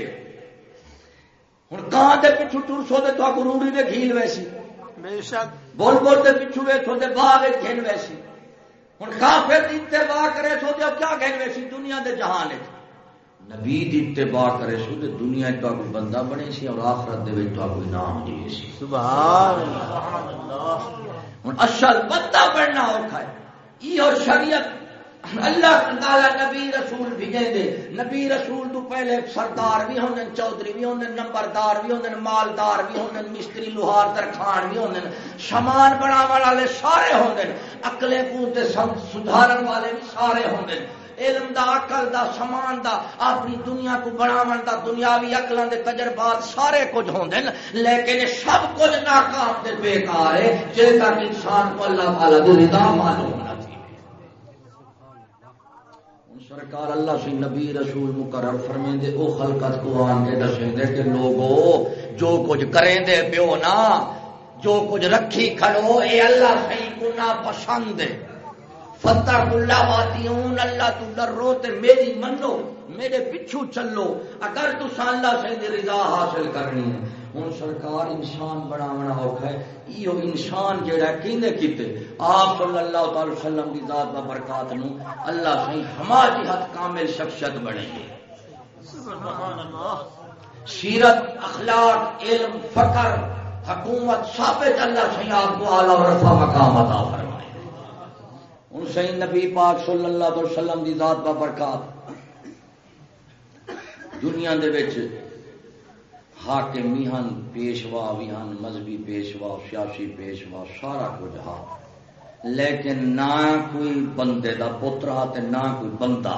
ہوں کہاں دے پچھو ٹور سو دے تو روڑی دے گھیل ویسی۔ بول بول دے پچھو وے تو دے باغ گھن ویسی۔ ہوں کافر دیتے باہ کرے سو دے کیا گھن ویسی؟ دنیا دے جہان نبی دی اتباع کرے سو تے دنیا تو کوئی بندہ بنے سی اور آخرت دے وچ تو کوئی نام جیے سی سبحان اللہ۔ ہن اصل بندہ بننا اوکھا ہے۔ یہ شریعت اللہ تعالی نبی رسول بھیجے دے، نبی رسول تو پہلے سردار بھی ہوندے چودھری بھی ہوندے نمبردار بھی ہوندے مالدار بھی ہوندے مستری، لوہار درخان بھی ہوندے سامان بناون والے سارے ہوندے عقلیں کو تے سدھارن والے بھی سارے ہوندے علم دا، عقل دا، سامان دا، اپنی دنیا کو بناون دا، دنیاوی عقلاں دے تجربات سارے کچھ ہوندے لیکن سب کچھ ناکام تے بیکار ہے، جے تک انسان کو اللہ تعالی دی رضا معلوم نہ سرکار اللہ سی نبی رسول مقرر فرمیں دے او خلقت کو آن کے دسیں دے کہ لوگو، جو کچھ کریں دے پیو نا، جو کچھ رکھی کھڑو اے اللہ سی کو نا پسند ہے۔ فتح اللہ واتیون اللہ تو ڈرو تے میری منو، میرے پچھو چلو۔ اگر تو اللہ سے رضا حاصل کرنی ہے ہوں سرکار انسان بناونا اوکھا ہے۔ یہ انسان جہاں کھے کیتے، آپ صلی اللہ تعالی وسلم کی ذات و برکات نو اللہ سے ہماری حد کامل شخصیت بنے گی۔ سیرت، اخلاق، علم، فقر، حکومت ثابت اللہ سے آپ کو اعلی و رفا مقام عطا فرمائے۔ ہوں صحیح نبی پاک صلی اللہ علیہ وسلم کی ذات و برکات۔ دنیا دے حاکم بھی ہن، پیشوا بھی ہن، مذہبی پیشوا، سیاسی پیشوا، سارا کچھ ہا۔ لیکن نہ کوئی بندے دا پوترا نہ کوئی بندہ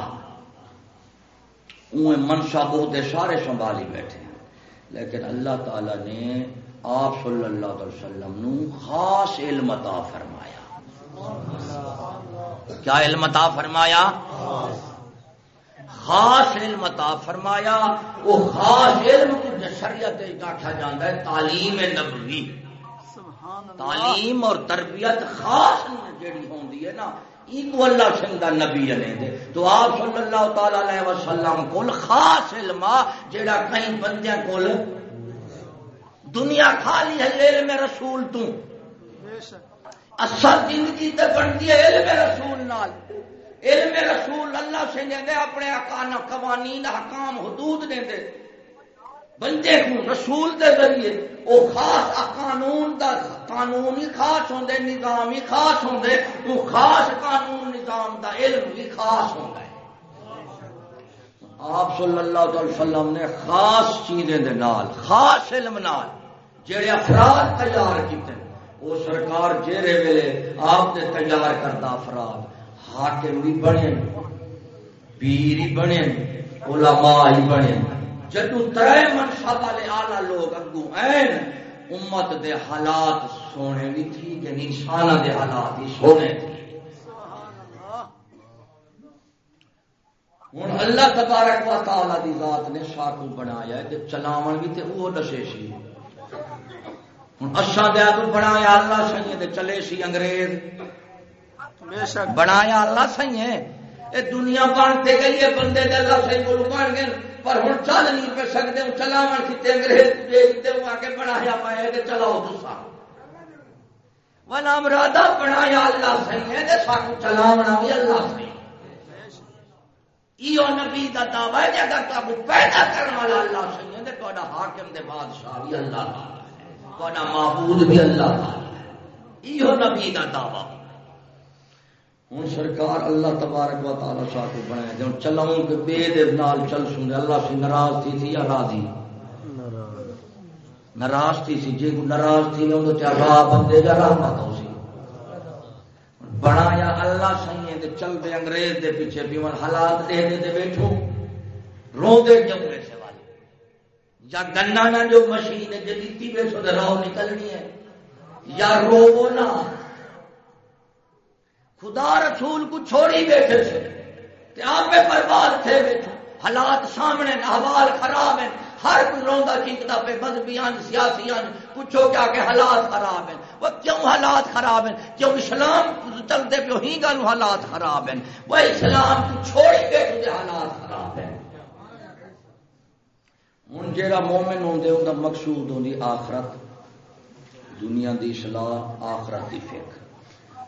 منشا بہتے سارے سنبھالی بیٹھے ہیں۔ لیکن اللہ تعالی نے آپ صلی اللہ علیہ وسلم نو خاص علم عطا فرمایا۔ کیا علم عطا فرمایا؟ خاص علم عطا فرمایا وہ خاص علم شریعت آخیا جاتا ہے تعلیم نبوی۔ تعلیم اور تربیت خاص جیڑی ہوندی ہے نا ایک اللہ سنگھ نبی دے تو آپ صلی اللہ تعالی علیہ وسلم کول خاص علم جیڑا کئی بندیاں کول دنیا خالی ہے علم رسول تو۔ اصل زندگی تے بنتی ہے علم رسول نال۔ علم رسول اللہ سے دے اپنے قوانین حکام حدود دے دے۔ بندے کو رسول دے ذریعے، وہ خاص قانون دا قانون ہی خاص ہوں نظام ہی خاص ہوں وہ خاص قانون، نظام دا علم بھی خاص ہوں آپ صلی اللہ علیہ وسلم نے خاص چیزیں دے نال، خاص علم نال جڑے افراد تیار کیتے وہ سرکار جہرے ویلے آپ نے تیار کرتا افراد۔ حاکم بھی بنے پیر ہی بنے علماء ہی بنے جدو ترے منشا والے آلہ لوگ اگو این امت دے حالات سونے بھی تھی کہ انسان دے حالات ہی سونے تھے۔ ہوں اللہ تبارک و تعالی دی ذات نے ساکو بنایا ہے کہ چلاون بھی تے وہ دسے سی۔ ہوں اچھا دیا تو بنایا، اللہ سی چلے سی انگریز۔ بنایا اللہ سی ہے یہ دنیا بنتے گئی ہے، بندے دے اللہ سی کو بن گئے۔ پر ہوں چل نہیں پہ سکتے چلا من کتنے انگریز دیکھتے آ کے بنایا پائے کہ چلاؤ دوسرا۔ نام رادا بنایا اللہ سی ہے ساکو چلاونا بھی اللہ سی یہ نبی کا دعوی ہے اگر تب پیدا کرنے والا اللہ سی ہے تو حاکم دے بادشاہ بھی اللہ تعالی ہے معبود بھی اللہ تعالی ہے۔ یہ نبی کا دعوی۔ ہوں سرکار اللہ تبارک و تعالی شاہ کو بنایا جب چلاؤں کہ بے دے نال چل سن اللہ سے ناراض تھی تھی یا راضی ناراض تھی سی۔ جی کو ناراض تھی نہیں تو چاہ راہ بندے جا رحمت ہو سی۔ بنایا اللہ سی ہے چل دے انگریز دے پیچھے بھی من حالات دے دے دے بیٹھو۔ رو دے جب سے والے۔ یا گنا نہ جو مشین جدیدی بیٹھو دے راہ نکلنی ہے۔ یا رو نہ۔ خدا رسول کو چھوڑی بیٹھے تھے آپ میں برباد تھے بیٹھے۔ حالات سامنے احوال خراب ہیں۔ ہر کوئی روندا چیکتا پہ مذہبیان سیاسیان پوچھو کیا کہ حالات خراب ہیں۔ وہ کیوں حالات خراب ہیں؟ کیوں اسلام چلتے پہ ہی گل حالات خراب ہیں۔ وہ اسلام کو چھوڑی بیٹھے حالات خراب ہیں۔ ہوں جا مومن ہوں ان کا مقصود ہوں آخرت۔ دنیا دی اصلاح آخرت کی فکر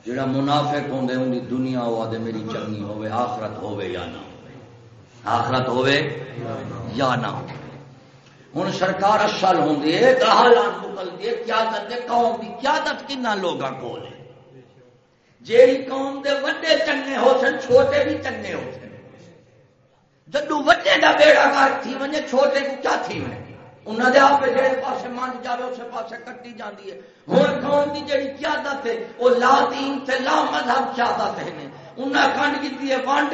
جڑا منافق ہوں ان دنیا ہوا دے میری چنگی ہوے آخرت ہوے یا نہ آخرت ہوئے یا نہ ہو ہوں سرکار اصل ہوں نکلتی ہے، کیا کرتے؟ قوم کی کیا دت کن لوگوں کو جیڑی قوم دے وڈے چنگے ہو سن، چھوٹے بھی چنگے ہو سن۔ جدو وڈے کا بیڑا گھر تھی وجے چھوٹے کو کیا تھی ونے انہوں نے آپ جہے پاس من جائے اسے پاس کٹی جاتی ہے ہوں قوم کی جی قیادت ہے وہ لا دین سے لا مذہب قیادت ہے انہیں کنڈ کی ہے ونڈ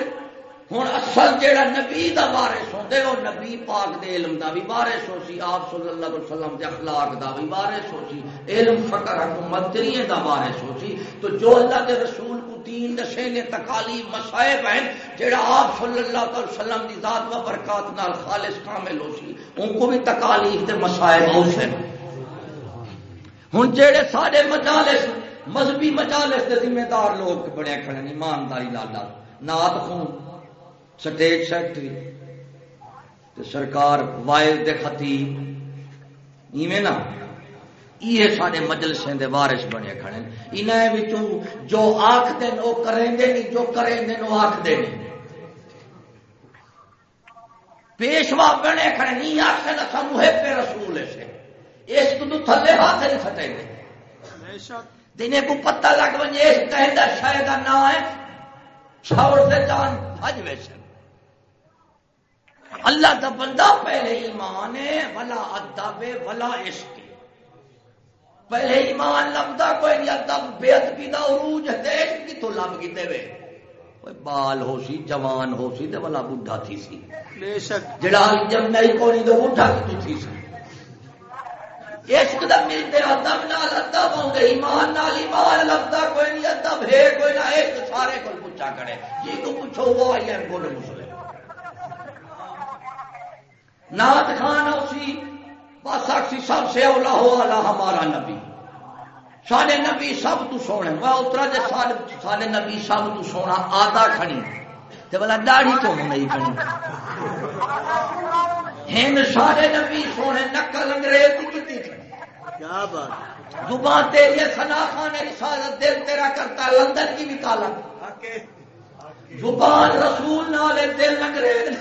ہوں اصل جہاں نبی کا بارش ہوتے وہ نبی پاک دے علم دا بھی بارش ہو سی، آپ صلی اللہ علیہ وسلم دے اخلاق دا بھی بارش ہو سی، علم فکر حکومت تریے دا بارش ہو سی۔ تو جو اللہ کے رسول کو تین دسے نے تکالیف مسائب ہیں جہاں آپ صلی اللہ علیہ وسلم دی ذات و برکات نال خالص کامل ہو سی، ان کو بھی تکالیف دے مسائب ہو سے ہوں جہے سارے مجالس، مذہبی مجالس کے ذمہ دار لوگ بڑے کھڑے ایمانداری لالا نات خون۔ سٹیج سیکٹری سرکار وائل دے خطیب۔ ایویں نا یہ سارے مجلسیں دے وارش بنے کھڑے انہیں جو آخ دین وہ کریں دے نہیں، جو کریں دین وہ آخ دے نہیں۔ پیشوا بنے کھڑے نہیں آخر نہ سانو ہے پہ رسول سے۔ اس کو تھلے ہاتھ نہیں پھٹے گے دن کو پتہ لگ بجے اس کہہ شاید نام ہے چھوڑ سے جان بج ویسے۔ اللہ کا بندہ پہلے ایمان ہے ولا ادب ولا عشق پہلے ایمان لبدا کوئی نہیں ادب بے ادبی دا عروج دیش کی تو لب گی دے بال ہو سی جوان ہو سی تے والا بڈھا تھی سی۔ بے شک۔ جڑا جب نہیں کوئی تو بڈھا کی تو تھی سی؟ عشق دا ملتے ادب نال ادب ہوں گے ایمان نال ایمان لبدا کوئی نہیں ادب ہے کوئی نہ عشق سارے کو پوچھا کرے۔ جی کو پوچھو وہ آئی ہے بول مسلم نات خان اسی بس اکسی سب سے اولا ہو والا ہمارا نبی۔ سارے نبی سب تو سونے میں اترا جی سارے نبی سب تو سونا آتا کھڑی تو بلا داڑھی تو نہیں کھڑی ہند سارے نبی سونے نقل انگریز کی کتنی کیا بات زبان تیری سنا خان رسالت دل تیرا کرتا ہے لندن کی بھی کالا زبان رسول نالے دل انگریز۔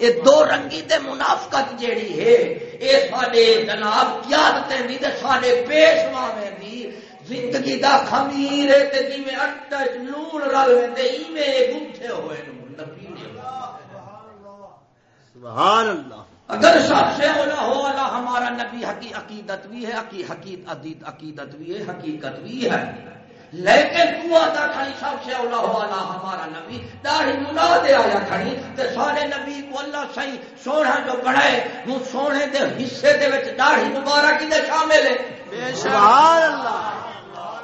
یہ دو رنگی دے منافقت جیڑی ہے یہ سارے جناب قیادتیں نہیں تو سارے پیشوا دی زندگی دا خمیر ہے تے جی میں اٹا لون رل تے ایویں گنٹھے ہوئے سبحان اللہ۔ اگر سب سے اولا ہو اللہ ہمارا نبی حقی عقیدت بھی ہے حقیقت عقیدت بھی ہے حقیقت بھی ہے۔ لیکن تو آتا کھڑی سب سے اولا ہو اللہ ہمارا نبی۔ داڑھی منا دے آیا کھڑی تے سارے نبی کو اللہ صحیح سونا جو بڑھائے وہ سونے دے حصے دے وچ داڑھی مبارک دے شامل ہے۔ سبحان اللہ۔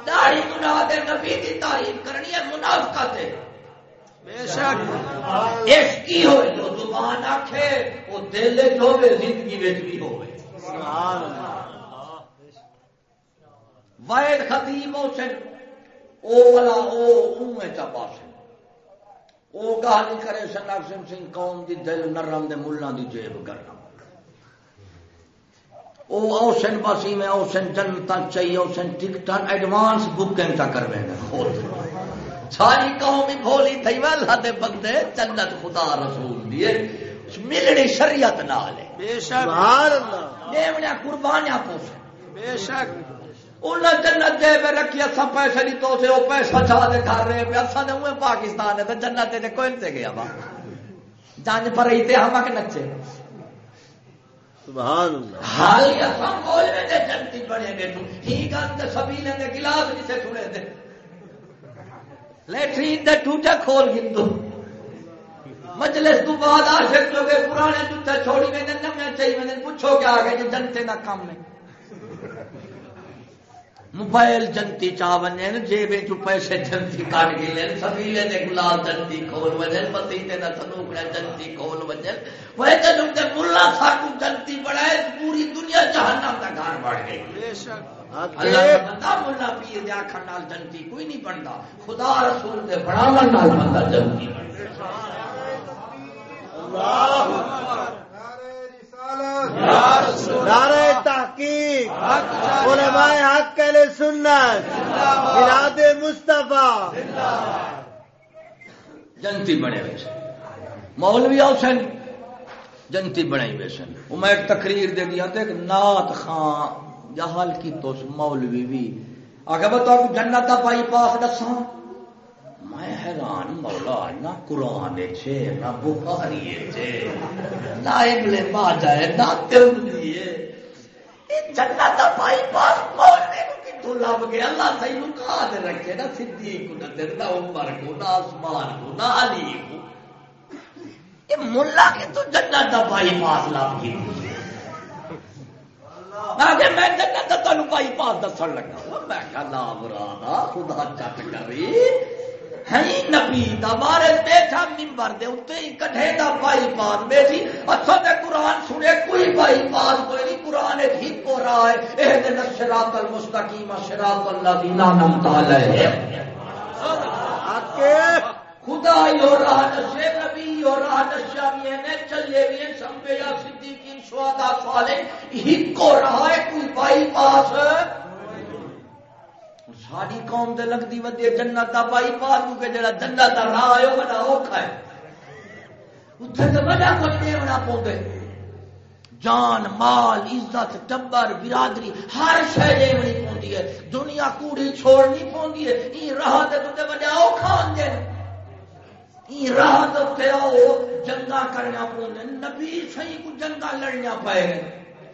داڑھی منا دے نبی دی تعریف کرنی ہے منافقت ہے۔ بے شک۔ اس کی ہوئے جو زبان آکھے وہ دل جو ہوئے زندگی وچ بھی ہوئے۔ سبحان اللہ۔ وائد خطیب حسین او والا او اوے چا پاس او نہیں کرے سن نرسم سنگھ قوم دی دل نرم دے ملان دی جیب کرنا او اوسن باسی میں اوسن جنتا چاہیے اوسن ٹکٹن ایڈوانس بکنگ تا کر گا خود۔ ساری قوم ہی بھولی تھی والا دے بندے جنت خدا رسول دیے ملنی شریعت نال ہے۔ بے شک۔ سبحان اللہ۔ قربانیاں پوس بے شک۔ انہیں جنت دے میں رکھی اصا پیسے نہیں تو سے وہ پیسہ چاہ دے کر رہے پہ اصا نے ہوئے پاکستان ہے تو جنت دے کوئی سے گیا با جانج پر رہی تے ہم کے نچے۔ سبحان اللہ۔ حال یا دے جنتی بڑے گے تو۔ ہی گان نے دے گلاس نہیں سے چھوڑے دے۔ لیٹرین دے ٹوٹے کھول گندو مجلس تو بعد عاشق جو گئے پرانے جوتے چھوڑی میں نے نمے چاہیے میں نے پوچھو کیا آگے جو جنتے نہ کام نہیں موبائل جنتی چاہ بنے جیبے چ پیسے جنتی کٹ گئے سبیلے گلاب جنتی کھول وجن پتیتے تنوکڑا جنتی کھول وجن۔ وہ تے ملا ساکو جنتی بڑھائے پوری دنیا جہنم کا گھر بڑھ گئی۔ بندہ ملا پی دے آخر نال جنتی کوئی نہیں بنتا خدا رسول دے نال بندہ جنتی اللہ نعرہ تحقیق، علماء حق کے سنت ملاد مصطفیٰ۔ جنتی بنے ہوئے سن۔ مولوی آؤ سن۔ جنتی بنائی ہوئے سن۔ وہ میں ایک تقریر دے دیا ایک نات خان جہال کی تو مولوی بھی۔ آگے بتاؤ جنت پائی پاس دساں۔ میں حیران مولا نہ قرآن چھے، نہ بخاری چھے، نہ ابن ماجہ ہے، نہ ترمذی ہے۔ جنت پاس لب گیا؟ اللہ صحیح نو کھا دے رکھے نہ صدیق کو نہ نہ عمر کو نہ عثمان کو نہ علی کو۔ یہ ملا کے تو جنت دا بائی پاس لب میں جنت دا بائی پاس دسن لگا میں کہا، لا برادا خدا چٹ کری۔ ہے نبی دا بارے بیٹھا ممبر دے اتنے ہی کٹھے دا بائی پاس بیٹھی۔ اچھا دے قرآن سنے کوئی بائی پاس کوئی نہیں۔ قرآن ایک ہی کو رہا ہے۔ اے دن شراط المستقیم شراط اللہ دینا نمتا لے خدا ہو رہا نشے نبی ہو رہا نشا بھی ہے چلے بھی ہیں۔ سمبے یا صدیقین شہداء صالح ہی کو رہا ہے کوئی بائی پاس۔ ساری قوم دے لگتی ودی جنت کا بائی پاس کیونکہ جڑا جنت کا راہ ہے وہ بڑا اوکھا ہے۔ اتنے تو بڑا کچھ دیونا پوندے جان، مال، عزت، ٹبر، برادری، ہر شہ دیونی پوندی ہے۔ دنیا کوڑی چھوڑنی پوندی ہے۔ یہ راہ تے تے بڑا اوکھا ہوندے یہ راہ تے آؤ، جنگا کرنا پوندے نبی صحیح کو جنگا لڑنا پائے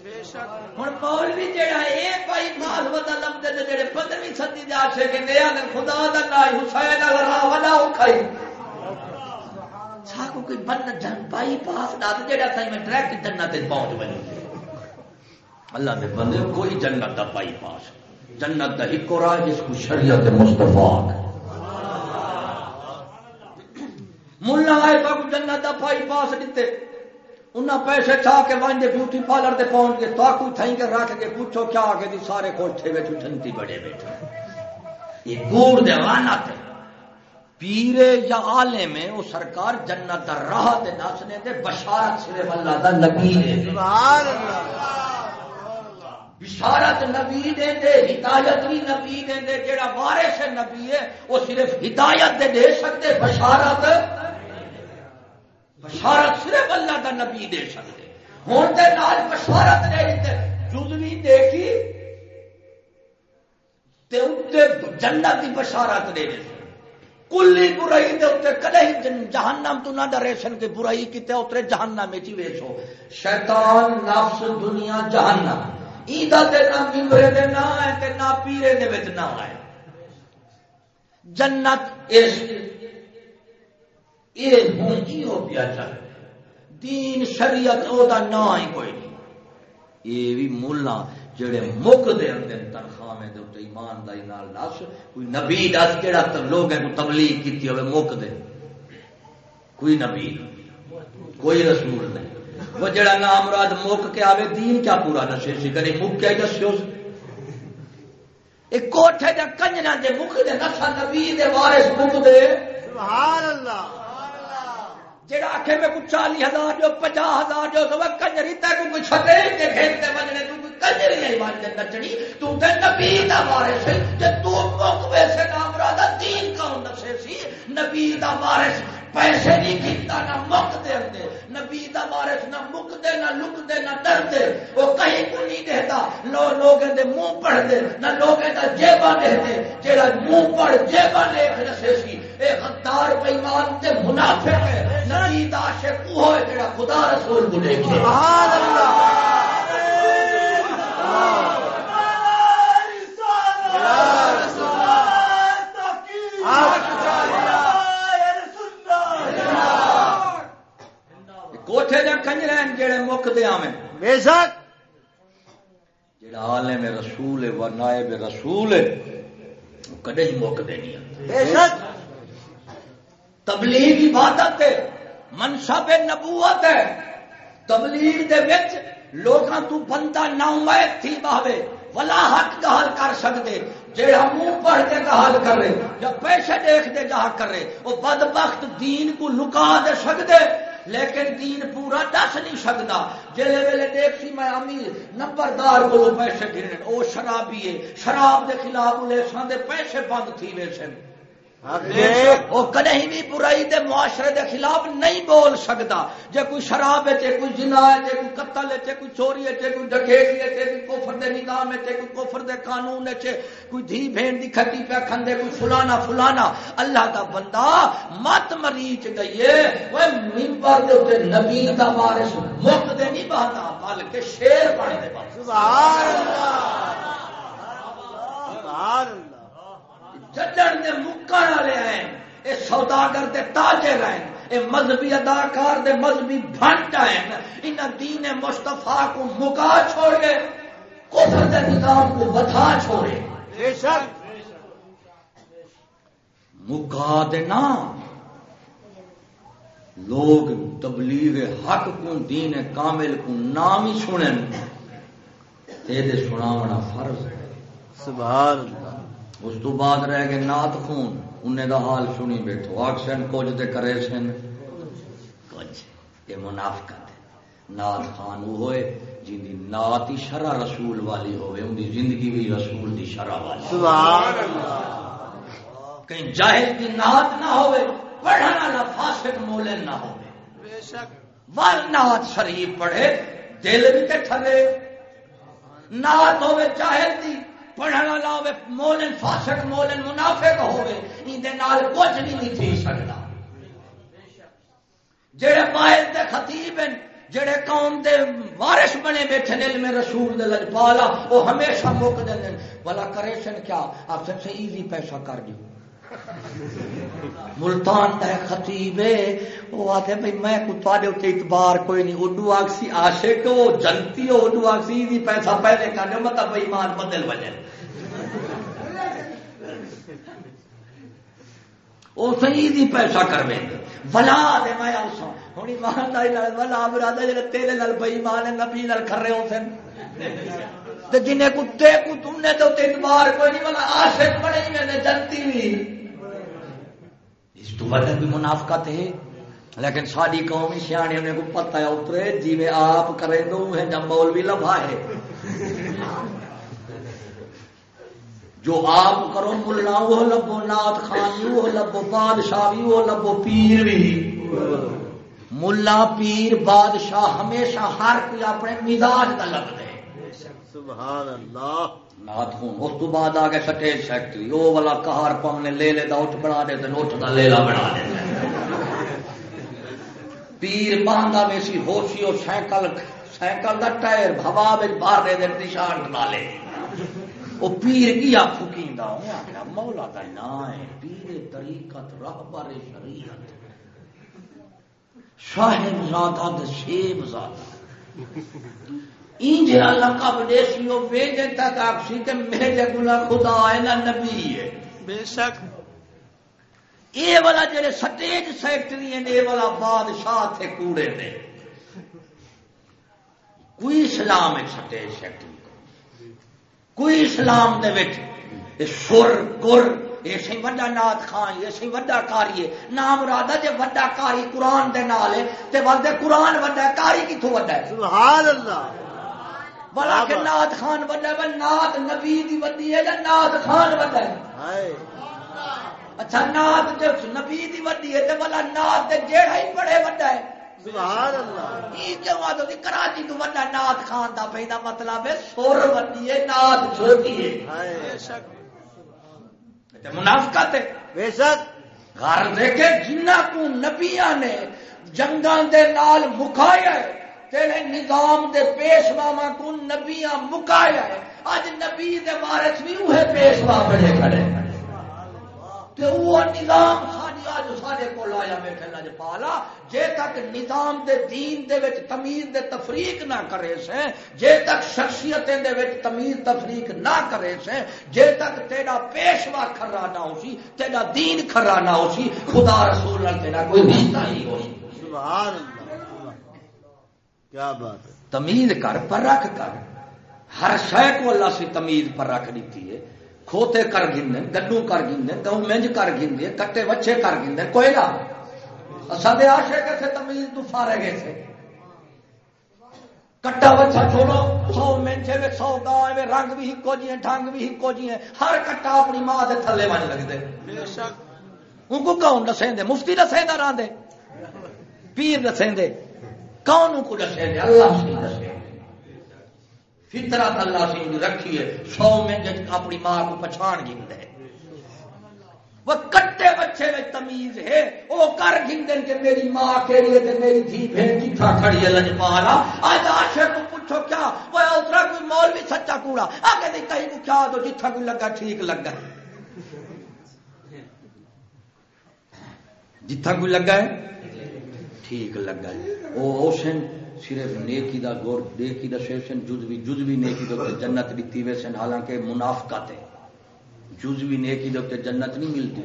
ہوں مولوی جہا یہ بھائی مال ودا لمدے جڑے پندرہویں سدی دے آشے کے نیا خدا دا نا حسین راہ والا اوکھائی ساکو کوئی بن جن بائی پاس دا جڑا سائیں میں ڈائریکٹ جنت پہنچ ونجو اللہ دے بندے، کوئی جنت دا بائی پاس۔ جنت دا ایک راہ جس کو شریعت مصطفیٰ ملا آئے تو جنت دا بائی پاس دیتے انہیں پیسے چھا کے وانجے بیوٹی پارلر تے پہنچ گئے، تو کوئی تھیں کے رکھ کے پوچھو کیا آگے دی سارے کوٹھے بیٹھو جنتی بڑے بیٹھے یہ گوڑ دے وانا پیرے یا آلے میں وہ سرکار جنت دا راہ دے ناسنے دے بشارت صرف اللہ دا نبی دے سبحان اللہ بشارت نبی دے دے، ہدایت بھی نبی دے دے، جیڑا وارث نبی ہے، وہ صرف ہدایت دے دے سکتے، بشارت بشارت صرف اللہ دا نبی دے سکتے ہوں تے نال بشارت دے جزوی دیکھی تے اتنے جنت دی بشارت دے دیتے کلی برائی دے اتنے کدے جہنم تو نہ ڈرے سن کے برائی کیتے اترے جہنم میں چی ویچو شیطان نفس دنیا جہنم۔ ایدا تے نہ ممبرے دے نہ ہے تے نہ پیرے دے وچ نہ ہے جنت اس یہ ہوں کی ہو پیا چل؟ دین شریعت او دا نہ ہی کوئی نہیں۔ یہ بھی مولا جڑے مک دے اندر تنخواہ میں دے تے ایمانداری نال دس کوئی نبی دس جڑا تے لوگ کو تبلیغ کیتی ہوے مک دے۔ کوئی نبی کوئی رسول نہیں۔ وہ جڑا نام مراد مک کے آوے، دین کیا پورا نشے سی کرے مک کے دسیو؟ ایک کوٹھے دے کنجنا دے مک دے نسا نبی دے وارث مک دے۔ سبحان اللہ۔ جڑا آخے میں کو چالی ہزار جو پنجا ہزار جو سب کنجری تے کو کوئی چھتے کے کھیلتے بجنے تو کوئی کنجری نہیں بن دے نچڑی تو تے نبی دا وارث ہے تے تو مک ویسے نام رادا، دین کون دسے سی؟ نبی دا وارث۔ پیسے نہیں کیتا نہ مک دے دے نبی دا وارث نہ مک دے نہ لک دے نہ ڈر دے وہ کہیں کو نہیں دیتا لو لوگ دے منہ پڑھ دے نہ لوگ دا جیبا دے دے جیڑا منہ پڑھ جیبا لکھ دسے سی۔ اے غدار بےمان تے منافق ہے نبی دا عاشق وہ ہے جڑا خدا رسول کو دیکھے سبحان اللہ۔ کوٹھے دے کنجر ہیں جڑے مک دے آمیں بے شک۔ جڑا عالم رسول ہے و نائب رسول ہے کدے ہی مک دے نہیں بے شک۔ تبلیغ عبادت ہے منصب نبوت ہے۔ تبلیغ دے وچ لوکاں تو بندہ نا امید تھی باوے ولا حق گال کر سکتے جیڑا منہ پڑھ کے گال کرے یا پیسے دیکھ دے جہاں کرے وہ بدبخت دین کو لکا دے سکتے لیکن دین پورا دس نہیں سکتا جیلے ویلے دیکھ سی میں امیر نمبردار کو پیسے گرنے، او شرابی ہے، شراب دے خلاف لے دے پیسے بند تھی ویسے۔ سن وہ کدی بھی برائی دے معاشرے دے خلاف نہیں بول سکتا۔ جے کوئی شراب ہے کوئی جنا ہے جے کوئی قتل ہے کوئی چوری ہے کوئی ڈکیٹی ہے کوئی کوفر دے نظام ہے کوئی کوفر دے قانون ہے کوئی دھی بہن دی کھٹی پہ کھندے کوئی فلانا فلانا۔ اللہ دا بندہ مت مریچ گئیے وہ ممبر دے اوتے نبی دا وارث مفت دے نہیں بہتا بلکہ شیر بن دے سبحان اللہ۔ سبحان اللہ۔ جڈن دے مکن والے ہیں یہ سوداگر دے تاجر ہیں یہ مذہبی اداکار دے مذہبی بھنٹ ہیں۔ ان دین مستفا کو مکا چھوڑے کفر دے نظام کو بتا چھوڑے۔ بے شک۔ مکا دینا لوگ تبلیغ حق کو دین کامل کو نام ہی سنن۔ تے سناونا فرض ہے۔ سبحان اللہ۔ اس تو بعد رہ گئے نات خون۔ انہیں دا حال سنی بیٹھو۔ آکسن کچھ دے کرے سن۔ کچھ۔ یہ منافقت نات خان وہ ہوئے جن دی نات ہی شرع رسول والی ہوئے۔ ان دی زندگی بھی رسول دی شرع والی سبحان اللہ۔ کہیں جاہل کی نات نہ ہوئے پڑھنا نہ فاسق مولن نہ ہوئے۔ بے شک۔ وال نات شریف پڑھے دل بھی تے تھلے نات ہوئے جاہل دی۔ پڑھنا نہ ہوئے مولن فاسق مولن منافق ہوئے اندے نال کچھ نہیں تھی سکدا جڑے مائل تے خطیب ہیں، جڑے قوم دے وارث بنے بیٹھے علم رسول دے لجپالا، وہ ہمیشہ موک دے دیں بلا کرے سن کیا، آپ سب سے ایزی پیسہ کر دیو۔ ملتان دا خطیب ہے، وہ آتے بھئی میں کو تواڈے تے اعتبار کوئی نہیں۔ اڈو آکسی عاشق ہو جنتی ہو اڈو آکسی ایزی پیسہ پہلے کر دیو مطلب بے ایمان بدل وجہ۔ وہ سہی پیسہ کرویں ولا دے میں اسا ہن ایمان دا نال، ولا برادر جڑے تیرے نال بے ایمان نبی نال کر رہے ہو سن۔ تے جنے کو تے کو تم نے تو اعتبار کوئی نہیں، ولا عاشق بڑے ہی میں جنتی بھی۔ اس تو وجہ بھی منافقت ہے۔ لیکن ساری قوم سیانے نے کو پتہ ہے، اترے جی میں آپ کرے دو ہے جب مولوی لبھا ہے۔ جو آپ کرو، ملا وہ لبو نات خانی وہ لبو بادشاہ بھی وہ لبو پیر بھی۔ ملا، پیر، بادشاہ ہمیشہ ہر کوئی اپنے مزاج کا لگ دے سبحان اللہ۔ نات خون، اس تو بعد آ گئے سٹیج فیکٹری وہ والا کہار پم نے لے لے دا، اٹھ بنا دے تے اٹھ دا، لیلا بنا دے۔ پیر باندھا میں سی، ہوشی اور سائیکل سائیکل دا ٹائر، ہوا میں باہر دے دے، نشان ڈالے وہ پیر کی آپ پھکیندا مولا کا نام ہے پیر طریقت، رہبر شریعت۔ صاحب زادہ شیب زادہ۔ جہاں لقب دیسیو ویجے تک آپ سی تے میرے گلا خدا ہے نا نبی ہے۔ بے شک۔ یہ والا جڑے سٹیج سیکٹری ہیں یہ والا بادشاہ تھے کوڑے دے کوئی اسلام ہے سٹیج سیکٹری کوئی اسلام دے وچ سر گر یہ سی وڈا نات خان یہ سی وڈا کاری ہے۔ نام رادا جے وڈا کاری قرآن دے نال ہے تے قرآن وڈا کاری وڈا ہے؟ سبحان اللہ۔ بلا کہ نات خان وڈا ہے نات نبی دی وڈی ہے یا نات خان وڈا ہے ہائے۔ اچھا نات جو نبی دی وڈی ہے تے بلا نات دے جیڑا ہی بڑے وڈا ہے۔ سبحان اللہ۔ یہ کیوں آدھو دی کراچی تو نات خان دا پہنا مطلب ہے سور ہے نات چھوٹی ہے۔ ہائے۔ بے شک۔ تے منافقت ہے۔ بے شک۔ گھر دیکھے جنہ کو نبیاں نے جنگل دے نال مکایا ہے تیرے نظام دے پیشوا کو نبیاں مکایا ہے اج نبی دے وارث بھی وہ پیشوا بڑے کھڑے تے وہ نظام ساری اج سارے کو لایا بیٹھے لج پالا جے تک نظام دے دین دے وچ تمیز دے تفریق نہ کرے سے، جے تک شخصیتیں دے وچ تمیز تفریق نہ کرے سے، جے تک تیرا پیشوا کھرا نہ ہو سی، تیرا دین کھرا نہ ہو سی، خدا رسول تیرا کوئی رشتہ نہیں ہو سی۔ سبحان اللہ۔ کیا بات ہے؟ تمیز کر پر رکھ کر۔ ہر شے کو اللہ سے تمیز پر رکھ دیتی ہے۔ کھوتے کر گندے گڈو کر گندے گہوں منج کر گندے کٹے وچھے کر گندے کوئی نہ۔ سدے آشے کیسے تمیز تو فارے گئے تھے کٹا وچھا چھوڑو سو منچے میں سو گاؤں میں رنگ بھی ہکو جی ہیں ڈھنگ بھی ہکو جی ہیں ہر کٹا اپنی ماں دے تھلے ون لگ دے بے شک۔ ان کو کون دسیں دے مفتی دسیں راندے پیر دسیں دے کون کو دسیں دے اللہ سے دسیں فطرت اللہ سے رکھی ہے، سو میں جج اپنی ماں کو پچھان گن دے وہ کٹے بچے میں تمیز ہے، وہ کر گن کہ میری ماں کے لیے تے میری دھی بہن کتھا کھڑی ہے، لج لجپالا آج عاشق کو پوچھو کیا؟ وہ اترا کوئی مول بھی سچا کوڑا؟ آگے دی کہیں کو کیا دو جتھا کوئی لگا ٹھیک لگا جتھا کوئی لگا ہے ٹھیک لگا۔ ہے اوشن صرف نیکی دا گور نیکی دا شیشن، جزوی جزوی نیکی دا جنت دیتی ویسن حالانکہ منافقت ہے۔ جزوی نیکی دے جنت نہیں ملتی۔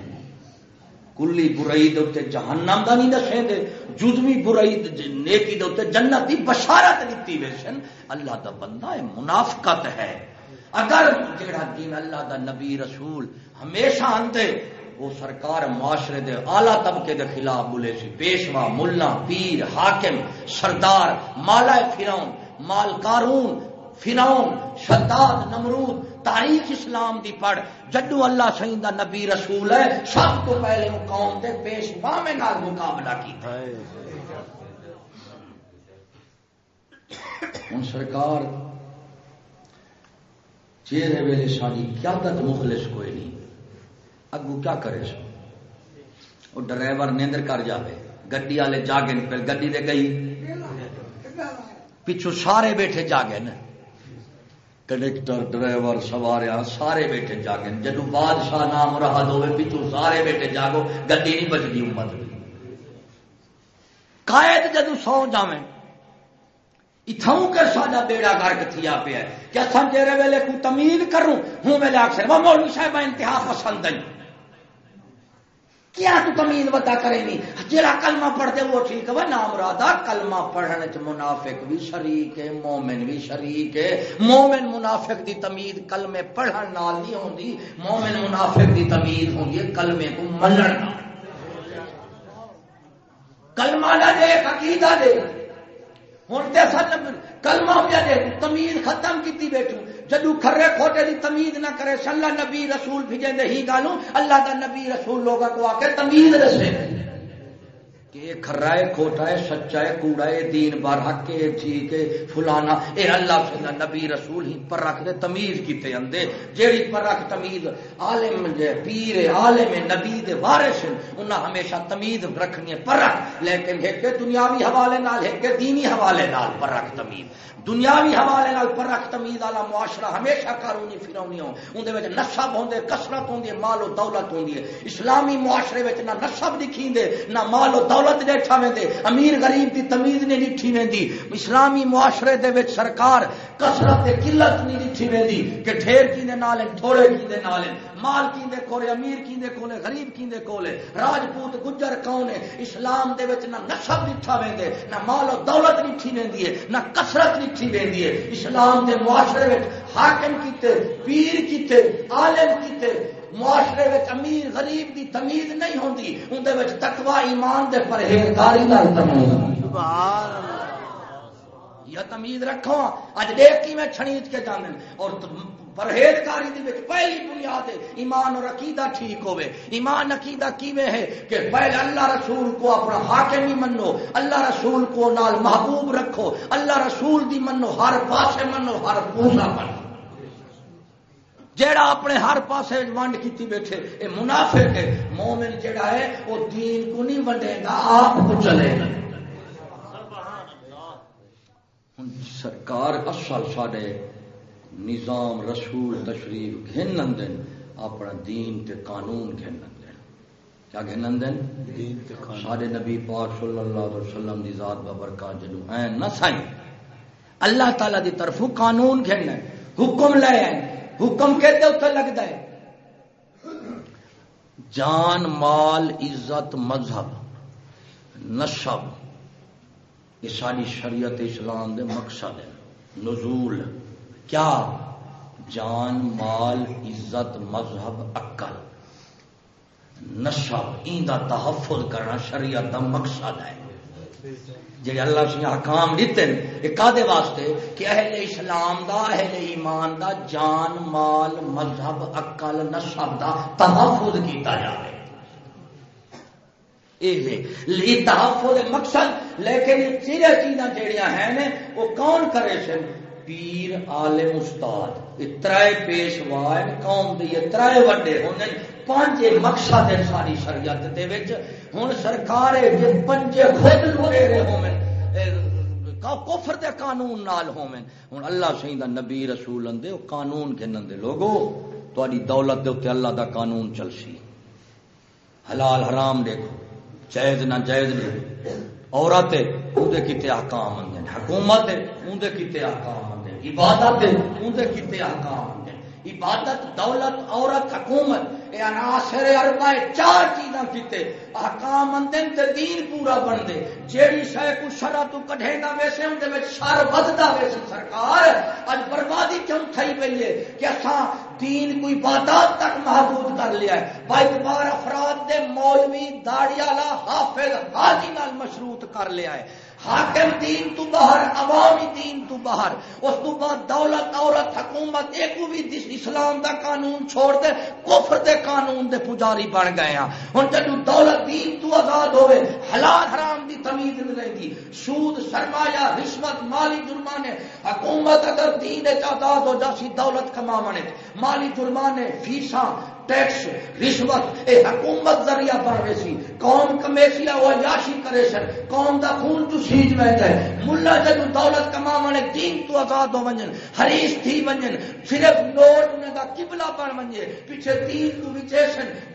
کلی برائی دے جہنم دا نہیں دسیں دے۔ جزوی برائی نیکی دے جنت دی بشارت دیتی ویسن اللہ دا بندہ ہے، منافقت ہے۔ اگر جڑا دین اللہ دا نبی رسول ہمیشہ آنتے وہ سرکار معاشرے دے آلہ طبقے دے خلاف بولے سی۔ پیشوا ملا پیر، حاکم، سردار، مالا فراؤن مال کارون فراؤن شداد، نمرود، تاریخ اسلام دی پڑھ۔ جدو اللہ سہی دا نبی رسول ہے، سب تو پہلے قوم دے پیشوا میں نال مقابلہ کی ہوں سرکار، چہرے ویلے ساری قیادت مخلص کوئی نہیں۔ اگو کیا کرے سو وہ ڈرائیور نیندر کر جائے گڈی والے جاگے پھر گڈی دے گئی پچھو سارے بیٹھے جاگے نا۔ کنڈکٹر، ڈرائیور سواریا سارے بیٹھے جاگے جدو بادشاہ نام رہا دو پچھو سارے بیٹھے جاگو، گڈی نہیں بچتی امت قائد جدو سو جاویں اتھاؤں کے ساڈا بیڑا گرک تھیا پیا کہ اصل تیرے ویلے کو تمیز کروں؟ ہوں ویلے آخر وہ مولوی صاحب انتہا پسند ہے کیا تو تمیز بتا کرے نہیں جرا کلمہ پڑھتے وہ ٹھیک ہے نام رادا کلمہ پڑھنے چ منافق بھی شریک ہے، مومن بھی شریک ہے۔ مومن منافق دی تمیز کلمے پڑھن نال نہیں ہوندی، مومن منافق دی تمیز ہوندی ہے کلمے کو منن کلمہ نہ دے، عقیدہ دے۔ ہوں کلمہ پیا دے، تمیز ختم کی بیٹھوں جدو کھرے کھوٹے دی تمیز نہ کرے سلا نبی رسول بھیجے دے ہی گالوں، اللہ دا نبی رسول لوگوں کو آ کے تمیز رسے کہ کھرا ہے، کھوٹا ہے، سچا ہے، کوڑا ہے، دین بار حق ہے، ٹھیک ہے، فلانا۔ اے اللہ سے نبی رسول ہی پر رکھ دے، تمیز کیتے اندے۔ جیڑی پر رکھ تمیز، عالم جے، پیر عالم نبی دے وارث انہاں ہمیشہ تمیز رکھنی ہے، پر رکھ۔ لیکن ایک دنیاوی حوالے نال، ایک دینی حوالے نال پر رکھ تمیز۔ دنیاوی حوالے نال پر رکھ تمیز والا معاشرہ ہمیشہ قانونی فرونی ہو اندے وچ نسب ہوندے کثرت ہوندی ہے مال و دولت ہوندی ہے اسلامی معاشرے وچ نہ نسب دکھیندے نہ مال و دولت ڈیٹھا ویندے امیر غریب دی تمیز نہیں ڈٹھی ویندی اسلامی معاشرے دے وچ سرکار کثرت تے قلت نہیں ڈٹھی ویندی کہ ڈھیر کیندے نال تھوڑے کیندے نال مال کیندے کولے، امیر کیندے کولے، غریب کیندے کولے، راجپوت، گجر کون ہے؟ اسلام دے وچ نہ نسب ڈٹھا ویندے نہ مال و دولت ڈٹھی ویندی ہے، نہ کثرت ڈٹھی ویندی ہے۔ اسلام دے معاشرے وچ حاکم کیتے، پیر کیتے، عالم کیتے، معاشرے وچ امیر غریب دی تمیز نہیں ہوندی، اون دے وچ تقوی ایمان دے پرہیزگاری نال تمیز سبحان اللہ۔ یا تمیز رکھو اج دیکھ کی میں چھڑیت کے جانے اور پرہیزگاری پہلی بنیاد ہے، ایمان اور عقیدہ ٹھیک ہوئے ایمان عقیدہ کیویں ہے؟ کہ پہلے اللہ رسول کو اپنا حاکم ہی منو، اللہ رسول کو نال محبوب رکھو۔ اللہ رسول دی منو، ہر پاسے منو، ہر پوسا منو۔ جیڑا اپنے ہر پاسے ونڈ کی بیٹھے، اے منافق ہے۔ مومن جیڑا ہے وہ دین کو نہیں ونڈے گا، آپ کو چلے گا۔ سرکار اصل ساڈے نظام رسول تشریف گھن دین اپنا دین تے قانون گھن دین۔ کیا گھن دین؟ سارے نبی پاک صلی اللہ علیہ وسلم دی ذات ببرکات جنو ہیں نہ سائیں۔ اللہ تعالی دی طرف قانون گھن حکم لے ہیں حکم کہتے اتنے لگتا ہے جان مال عزت مذہب نشب یہ ساری شریعت اسلام دے مقصد ہے، نزول۔ کیا؟ جان، مال، عزت، مذہب، عقل۔ نشب ان کا تحفظ کرنا شریعت کا مقصد ہے۔ جی اللہ سے حکام دیتے ہیں یہ کدے واسطے؟ کہ اہل اسلام دا، اہل ایمان دا جان، مال، مذہب، عقل نشب دا تحفظ کیتا جائے تحفظ مقصد، لیکن چیزیں چیزاں جہیا ہیں وہ کون کرے سن؟ پیر عالم استاد۔ ترائے پیشوا قوم دی ترائے وڈے ہونے پانچ مقصد ہے ساری شریعت دے وچ۔ ہن سرکار جے پنجے خود لورے رہے ہومن کفر دے قانون نال ہومن ہن اللہ سہی دا نبی رسول اندے او قانون گنن دے لوگو تہاڈی دولت دے اوتے اللہ دا قانون چلسی۔ حلال حرام دیکھو۔ جائز نہ جائز نہیں عورت اندر کتنے احکام آتے حکومت اندر کتنے احکام آتے عبادت اندر کتنے احکام عبادت، دولت، عورت، حکومت یہ عناصر اربع چار چیزاں کیتے، احکام اندن تے دین پورا بن دے۔ جیڑی شے کو شرع تو کڈھیندا ویسے اون دے وچ شر وددا ویسے سرکار۔ اج بربادی کیوں تھئی پئی ہے کہ اساں دین کوئی عبادت تک محدود کر لیا ہے؟ با اعتبار افراد دے مولوی، داڑھی والا، حافظ، حاجی نال مشروط کر لیا ہے۔ حاکم دین تو باہر، عوامی دین تو باہر۔ اس تو بعد دولت، عورت، حکومت، ایک بھی اسلام دا قانون چھوڑ دے، کفر دے قانون دے پجاری بن گئے ہیں۔ ہن جدوں دولت دین تو آزاد ہوئے، حلال حرام دی تمیز نہیں رہی سود، سرمایہ، رشوت، مالی جرمانے۔ حکومت اگر دین آزاد ہو جاسی، دولت کما مالی جرمانے، فیساں ٹیکس، رشوت، اے حکومت ذریعہ بن سی۔ قوم کمیسیا وہ یاشی کرے سن۔ قوم دا خون تو سیج میں ہے۔ ملا جدو دولت کما منے دین تو آزاد ہو ونجن۔ حریص تھی ونجن۔ صرف نوٹ نے دا قبلہ بن ونجے۔ پیچھے دین کو وچے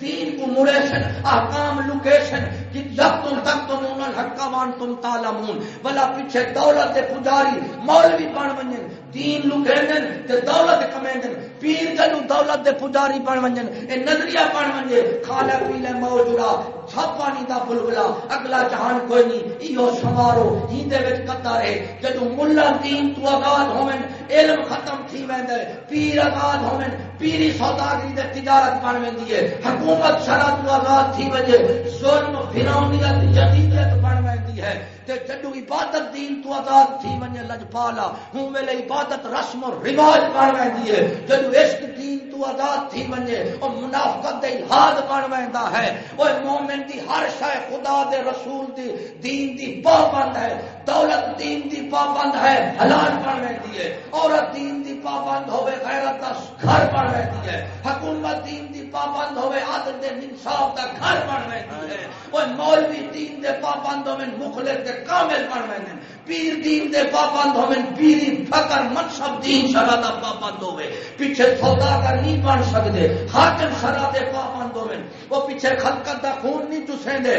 دین کو مڑے سن۔ احکام لوکیشن کہ جب تم تک تم ان الحق وان تم تعلمون۔ بلا پیچھے دولت دے پجاری مولوی بن ونجن۔ دین لو لوکیندن تے دولت کمیندن پیر جنو دولت دے پجاری بن ونجن، اے نظریہ بن ونجے، کھالا پی لے موجودہ چھپ پانی دا بلبلا، اگلا جہان کوئی نہیں ایو سمارو ہی دے وچ قطر ہے جدو ملا دین تو آزاد ہومن، علم ختم تھی ویندے، پیر آزاد ہومن، پیری سوداگری دے تجارت بن ویندی ہے، حکومت شرع تو آزاد تھی وجے ظلم فرعونیت جدیدیت بن ویندی ہے۔ تے جدو عبادت دین تو آزاد تھی ونجے لجپالا ہوں ویلے عبادت رسم و رواج بن ویندی ہے۔ جدو عشق دین تو آزاد تھی ونجے او منافقت دے الہاد بن ویندا ہے۔ او مومن دی ہر شے خدا دے رسول دی دین دی پابند ہے۔ دولت دین دی پابند ہے، حلال بن ویندی ہے۔ عورت دین دی پابند ہوے غیرت دا گھر بن ویندی ہے۔ حکومت دین دی پابند ہوے عادل دے انصاف دا گھر بن ویندی ہے او مولوی دین دے پابند ہوے مخلص دے کامل بن ویندے پیر دین دے پابند ہوے پیری فقر منصب دین شرع دا پابند ہوے پیچھے سوداگر نہیں بن سکدے حاکم شرع دے پابند ہوے وہ پیچھے خلقت دا خون نہیں چسیں دے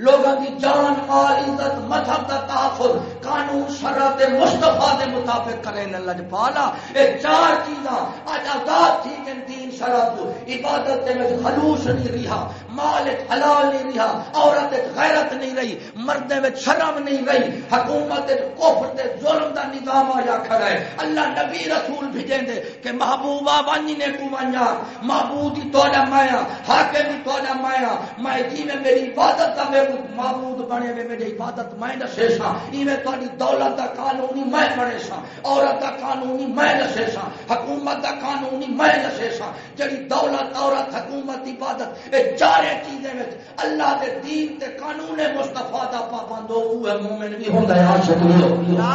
لوگوں کی جان مال عزت، مذہب کا تحفظ قانون شرط مستفا کے مطابق کرے لج پالا۔ یہ چار چیزاں اج آزاد تھی کہ دین شرط عبادت خلوص نہیں رہا۔ مال حلال نہیں رہا، عورت غیرت نہیں رہی مرد شرم نہیں رہی، حکومت کوفر دے ظلم دا نظام آیا کھڑا ہے۔ اللہ نبی رسول بھیجیں دے کہ محبوبہ بانی نے کو منجا محبوب ہی تو مایا، حاکم ہی تو مایا، میں جی میں میری عبادت کا میں معبود بنے میں میری عبادت میں دسے سا، ایویں تاری دولت دا قانونی میں بڑے سا، عورت دا قانونی میں دسے سا، حکومت دا قانونی میں دسے سا، جڑی دولت، عورت، حکومت، عبادت، اے سارے چیزیں اللہ دے دین تے قانون مستفا دا پابند ہو وہ مومن بھی ہوندا ہے، عاشق بھی ہوندا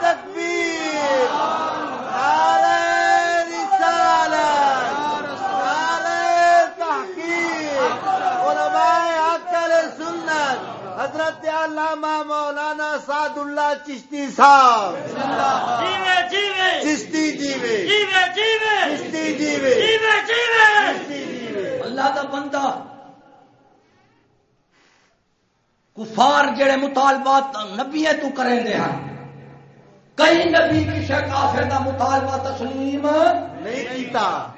تکبیر، نعرہ حضرت علامہ مولانا سعد اللہ چشتی صاحب۔ چشتی جیوے۔ چشتی جیوے۔ اللہ کا بندہ۔ کفار جڑے مطالبات نبی تو کریں دے ہیں۔ کئی نبی کی کافر کا مطالبہ تسلیم؟ نہیں کیتا۔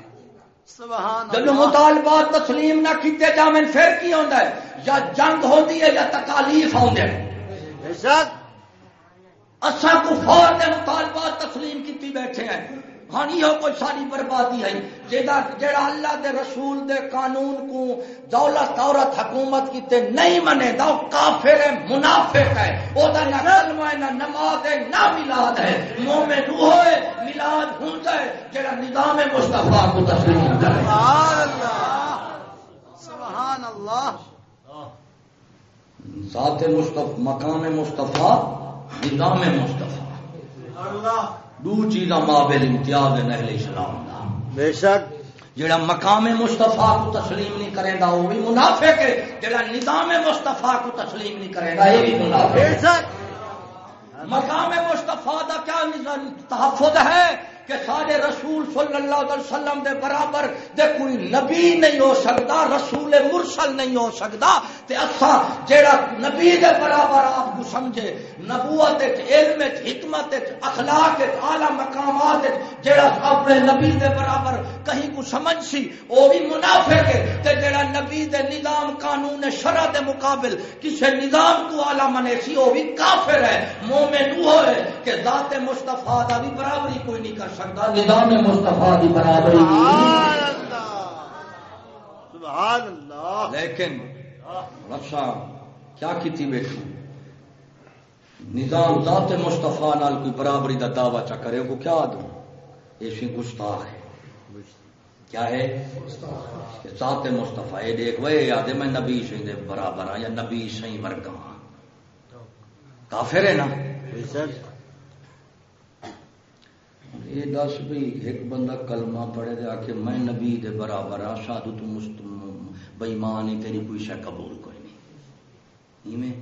جب مطالبات تسلیم نہ کیتے جامن پھر کی ہوتا ہے؟ یا جنگ ہوتی ہے یا تکالیف ہوتے ہیں اصا کفار دے مطالبات تسلیم کیتی بیٹھے ہیں۔ ہاں یہ کوئی ساری بربادی ہے جڑا اللہ دے رسول دے قانون کو دولت عورت حکومت کیتے نہیں منے دا کافر ہے منافق ہے۔ او دا نہ کلمہ نہ نماز ہے نہ میلاد ہے۔ مومن ہے میلاد ہوندا ہے جڑا نظام مصطفی کو تسلیم کرے سبحان اللہ۔ سبحان اللہ۔ ذات مصطفیٰ مقام مصطفیٰ نظام مصطفیٰ۔ دو چیزاں مابل امتیاز نہل اسلام دا۔ بے شک۔ جڑا مقام مصطفیٰ کو تسلیم نہیں کرے گا وہ بھی منافق ہے۔ جڑا نظام مصطفیٰ کو تسلیم نہیں کرے گا یہ بھی منافق بے ہے شک۔ مقام مصطفیٰ دا کیا تحفظ ہے؟ کہ سارے رسول صلی اللہ علیہ وسلم دے برابر دے کوئی نبی نہیں ہو سکتا، رسول مرسل نہیں ہو سکتا۔ تے اسا جیڑا نبی دے برابر آپ کو سمجھے، نبوت علم حکمت اخلاق اعلی مقامات جیڑا اپنے نبی دے برابر کہیں کو سمجھ سی وہ بھی منافق ہے۔ تے جیڑا نبی دے نظام قانون شرع دے مقابل کسے نظام کو اعلی منے سی وہ بھی کافر ہے۔ مومن وہ ہے کہ ذات مصطفیٰ دا بھی برابری کوئی نہیں کر سکتا نظام مصطفیٰ دی برابری سبحان اللہ۔ سبحان اللہ۔ لیکن رفسا کیا کیتی نظام ذات مصطفیٰ نال کوئی برابری دا دعویٰ چا کرے کو کیا دوں؟ ایسی گستاخ ہے۔ کیا ہے؟ کہ ذات مصطفیٰ یہ دیکھ وہ یاد ہے میں نبی سی دے برابر ہاں یا نبی سی ورگا ہاں کافر ہے نا؟ یہ دس بھی ایک بندہ کلمہ پڑھے دے آکے میں نبی دے برابر ہاں شادو تو مستم بےمان ہی تیری کوئی شے قبول کوئی نہیں۔ ایویں؟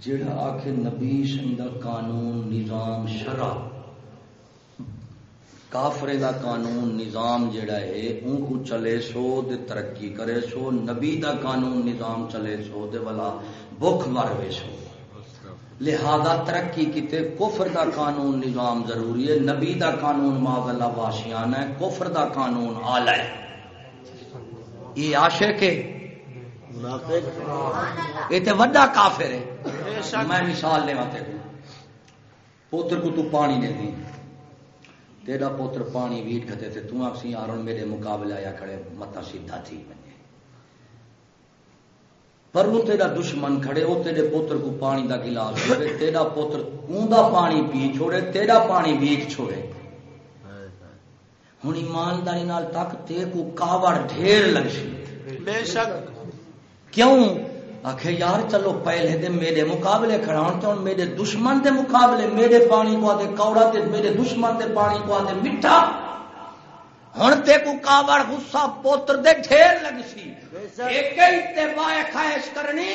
جڑا آکے نبی سنگا قانون، نظام، شرع۔ کافرے دا قانون، نظام جڑا ہے، اون کو چلے سو دے ترقی کرے سو، نبی دا قانون، نظام چلے سو دے والا بھوک مروے سو۔ لہذا ترقی کیتے کفر دا قانون نظام ضروری ہے، نبی دا قانون معاذ اللہ واشیان ہے، کفر دا قانون آلہ ہے۔ یہ عاشق ہے۔ یہ تے وڈا کافر ہے۔ میں مثال لے تے پوتر کو تو پانی دے دی۔ تیرا پوتر پانی ویٹ کھتے تھے، تو آپ سی آرون میرے مقابلے آیا کھڑے متا سیدھا تھی۔ بنے پر وہ تیرا دشمن کھڑے وہ تیرے پوتر کو پانی دا گلاس چھوڑے تیرا پوتر اوندا پانی پی چھوڑے تیرا پانی ویک چھوڑے۔ ہوں ایمانداری نال تک تے کو کاوڑ ڈھیر لگ سی بے شک۔ کیوں؟ آخ یار چلو پہلے دے میرے مقابلے کھڑا ہوں تو میرے دشمن دے مقابلے میرے پانی کو آدھے کوڑا تے میرے دشمن دے پانی کو آدھے میٹھا ہوں تے کو کاوڑ غصہ پوتر دے ڈھیر لگ سی۔ ایک اتباع خواہش کرنی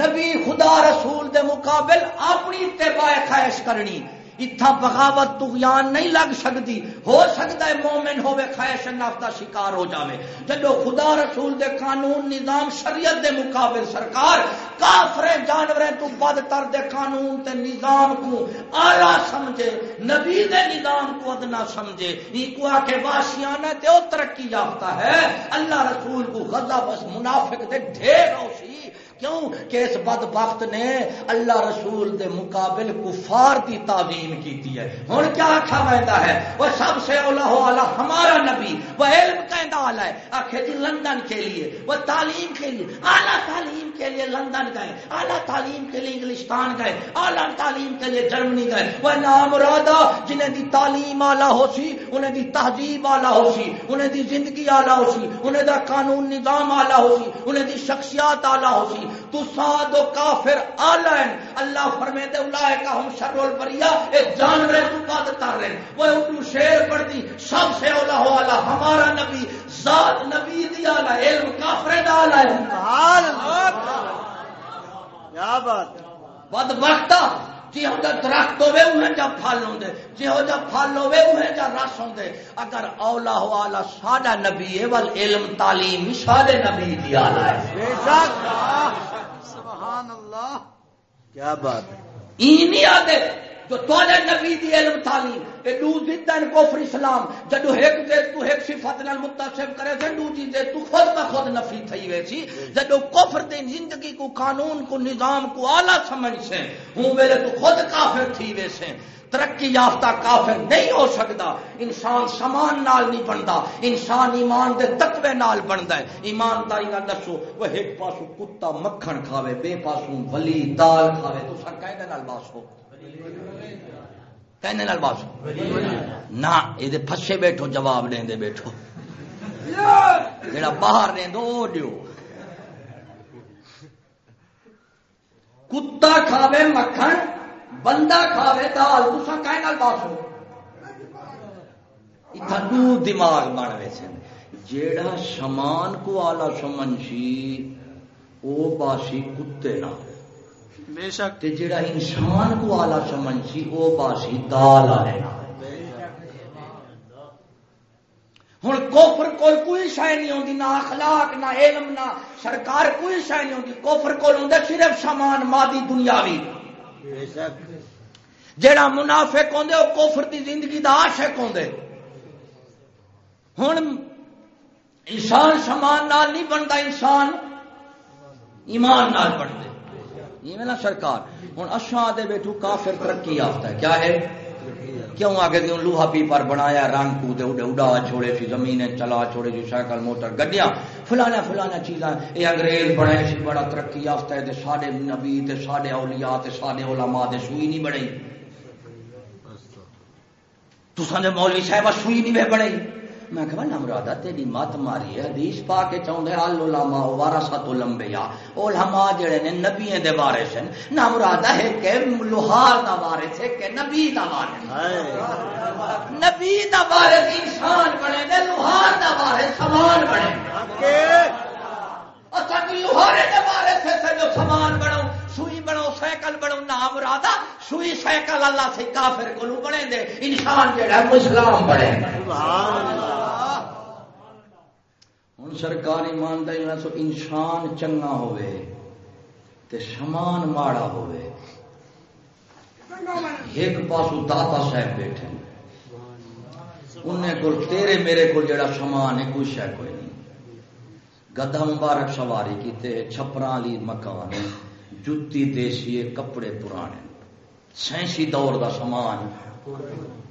نبی خدا رسول دے مقابل اپنی اتباع خواہش کرنی۔ اتھا بغاوت تغیان نہیں لگ سکتی۔ ہو سکتا ہے مومن ہوے خواہش نفس دا شکار ہو جاوے۔ جدو خدا رسول دے قانون، نظام، شریعت دے مقابل سرکار کافر جانوریں تو بد تر دے قانون تے نظام کو آلہ سمجھے، نبی دے نظام کو ادنا سمجھے۔ ای کو آ کے واشیانہ تے او ترقی یافتہ ہے۔ اللہ رسول کو غضب، بس منافق دے ڈھیر ہوسی کیوں کہ اس بدبخت نے اللہ رسول دے مقابل کفار کی تعظیم کی ہے؟ ہوں کیا آخا وہدا ہے؟ وہ سب سے اولا ہو اعلیٰ ہمارا نبی، وہ علم کہنا والا ہے۔ آخر جی لندن کے لیے، وہ تعلیم کے لیے۔ اعلیٰ تعلیم کے لیے لندن گئے، اعلیٰ تعلیم کے لیے انگلستان گئے، اعلیٰ تعلیم کے لیے جرمنی گئے۔ وہ نام رادا جنہیں دی تعلیم آلہ ہو سی انہیں دی تہذیب آلہ ہو سی انہیں دی زندگی آلہ ہو سی انہیں دا قانون نظام آلہ ہو سی انہیں دی شخصیات آلہ ہو سی تو ساد و کافر آلین اللہ فرمے دے اولائے کا ہم شر البریہ اے جانورے تو قاد کر رہے وہ اردو شیر پڑھ دی سب سے اولا ہو اللہ ہمارا نبی ذات نبی دی آلہ علم کافر دا آلہ ہے۔ سبحان اللہ۔ کیا بات ہے۔ بد وقتا جی ہوں درخت ہوے انہیں جا پھل ہوں جی ہو جا پھل ہوے انہیں جا رس ہوں اگر اولا ہو آلہ ساڈا نبی ہے ول علم تعلیم سارے نبی دی آلہ ہے بے شک سبحان اللہ کیا بات ہے آدھے جو تھوڑے نبی دی علم تعلیم اے دو زدن کفر اسلام، جدو ایک دے تو ایک صفت نال متصف کرے تھے دو چیز جی دے تو خود بخود نفی تھئی تھی جی۔ ویسی جدو کفر دے زندگی کو، قانون کو، نظام کو اعلی سمجھ سے، ہوں میرے تو خود کافر تھی ویسے ترقی یافتہ کافر نہیں ہو سکتا۔ انسان سامان نال نہیں بنتا۔ انسان ایمان دے تقوی نال بنتا ہے۔ ایمانداری نال دسو، وہ ایک پاسو کتا مکھن کھاوے، بے پاسو ولی دال کھاوے، تو سر کہنے نال باس ہو۔ کہنے نال باز۔ نہ یہ پھسے بیٹھو، جواب دیں دے بیٹھو۔ جڑا باہر دیں دو دیو کتا کھاوے مکھن، بندہ کھاوے دال تسا کہنے دماغ بن ویسے جیڑا سمان کو آلہ سمجھ سی وہ باسی کتے نہ بے شک۔ تے جیڑا انسان کو آلہ سمنشی او باسی دال آلے نہ ہوں کوفر کول کوئی شہ نہیں آتی نہ اخلاق نہ علم نہ سرکار کوئی شہ نہیں آتی کوفر کول ہوں صرف سامان مادی دنیاوی۔ جڑا منافق آدھے وہ کوفر کی زندگی کا آشک آدھے ہوں انسان سامان نال نہیں بنتا انسان ایمان نال بنتے نا سرکار ہوں اچھا آدھے بیٹھو کافر ترقی یافتہ ہے۔ کیا ہے؟ کیوں آگے دوں لوہا پیپر بنایا رنگ کو دے اڈے اڈا چھوڑے سی زمین چلا چھوڑے سی سائیکل موٹر گڈیاں فلانا فلانا چیزاں۔ یہ انگریز بنے سی بڑا ترقی یافتہ ہے سارے نبی تے سارے اولیاء تے سارے علماء دے سوئی نہیں بڑی تو۔ سنے مولوی صاحب سوئی نہیں بڑی میں کہ تیری مت ماری ہے۔ حدیث پا کے چاہتے ال علماء وارثت الانبیاء علماء جڑے نے نبیوں دے وارث ہیں۔ ہے کہ لوہار دا وارث ہے کہ نبی دا وارث نبی دا وارث انسان بنے نے لوہار دا وارث سامان بنے اچھا لوہارے دے وارث ہے جو سامان بنو سوئی بنو سائیکل بنو نام رادا، سوئی سائیکل اللہ سے کافر کو بنے دے۔ انسان جڑا مسلام بنے۔ ہوں سرکار ایمانداری سو انسان چنگا ہوئے تے سامان ماڑا ہوئے۔ ایک پاسو داتا صاحب بیٹھے انہیں کو تیرے میرے کو جڑا سامان ہے، کوئی شہ کوئی نہیں۔ گدا مبارک سواری کیتے چھپرا لی مکان جتی دیسی کپڑے پرانے۔ سائنسی دور دا سامان۔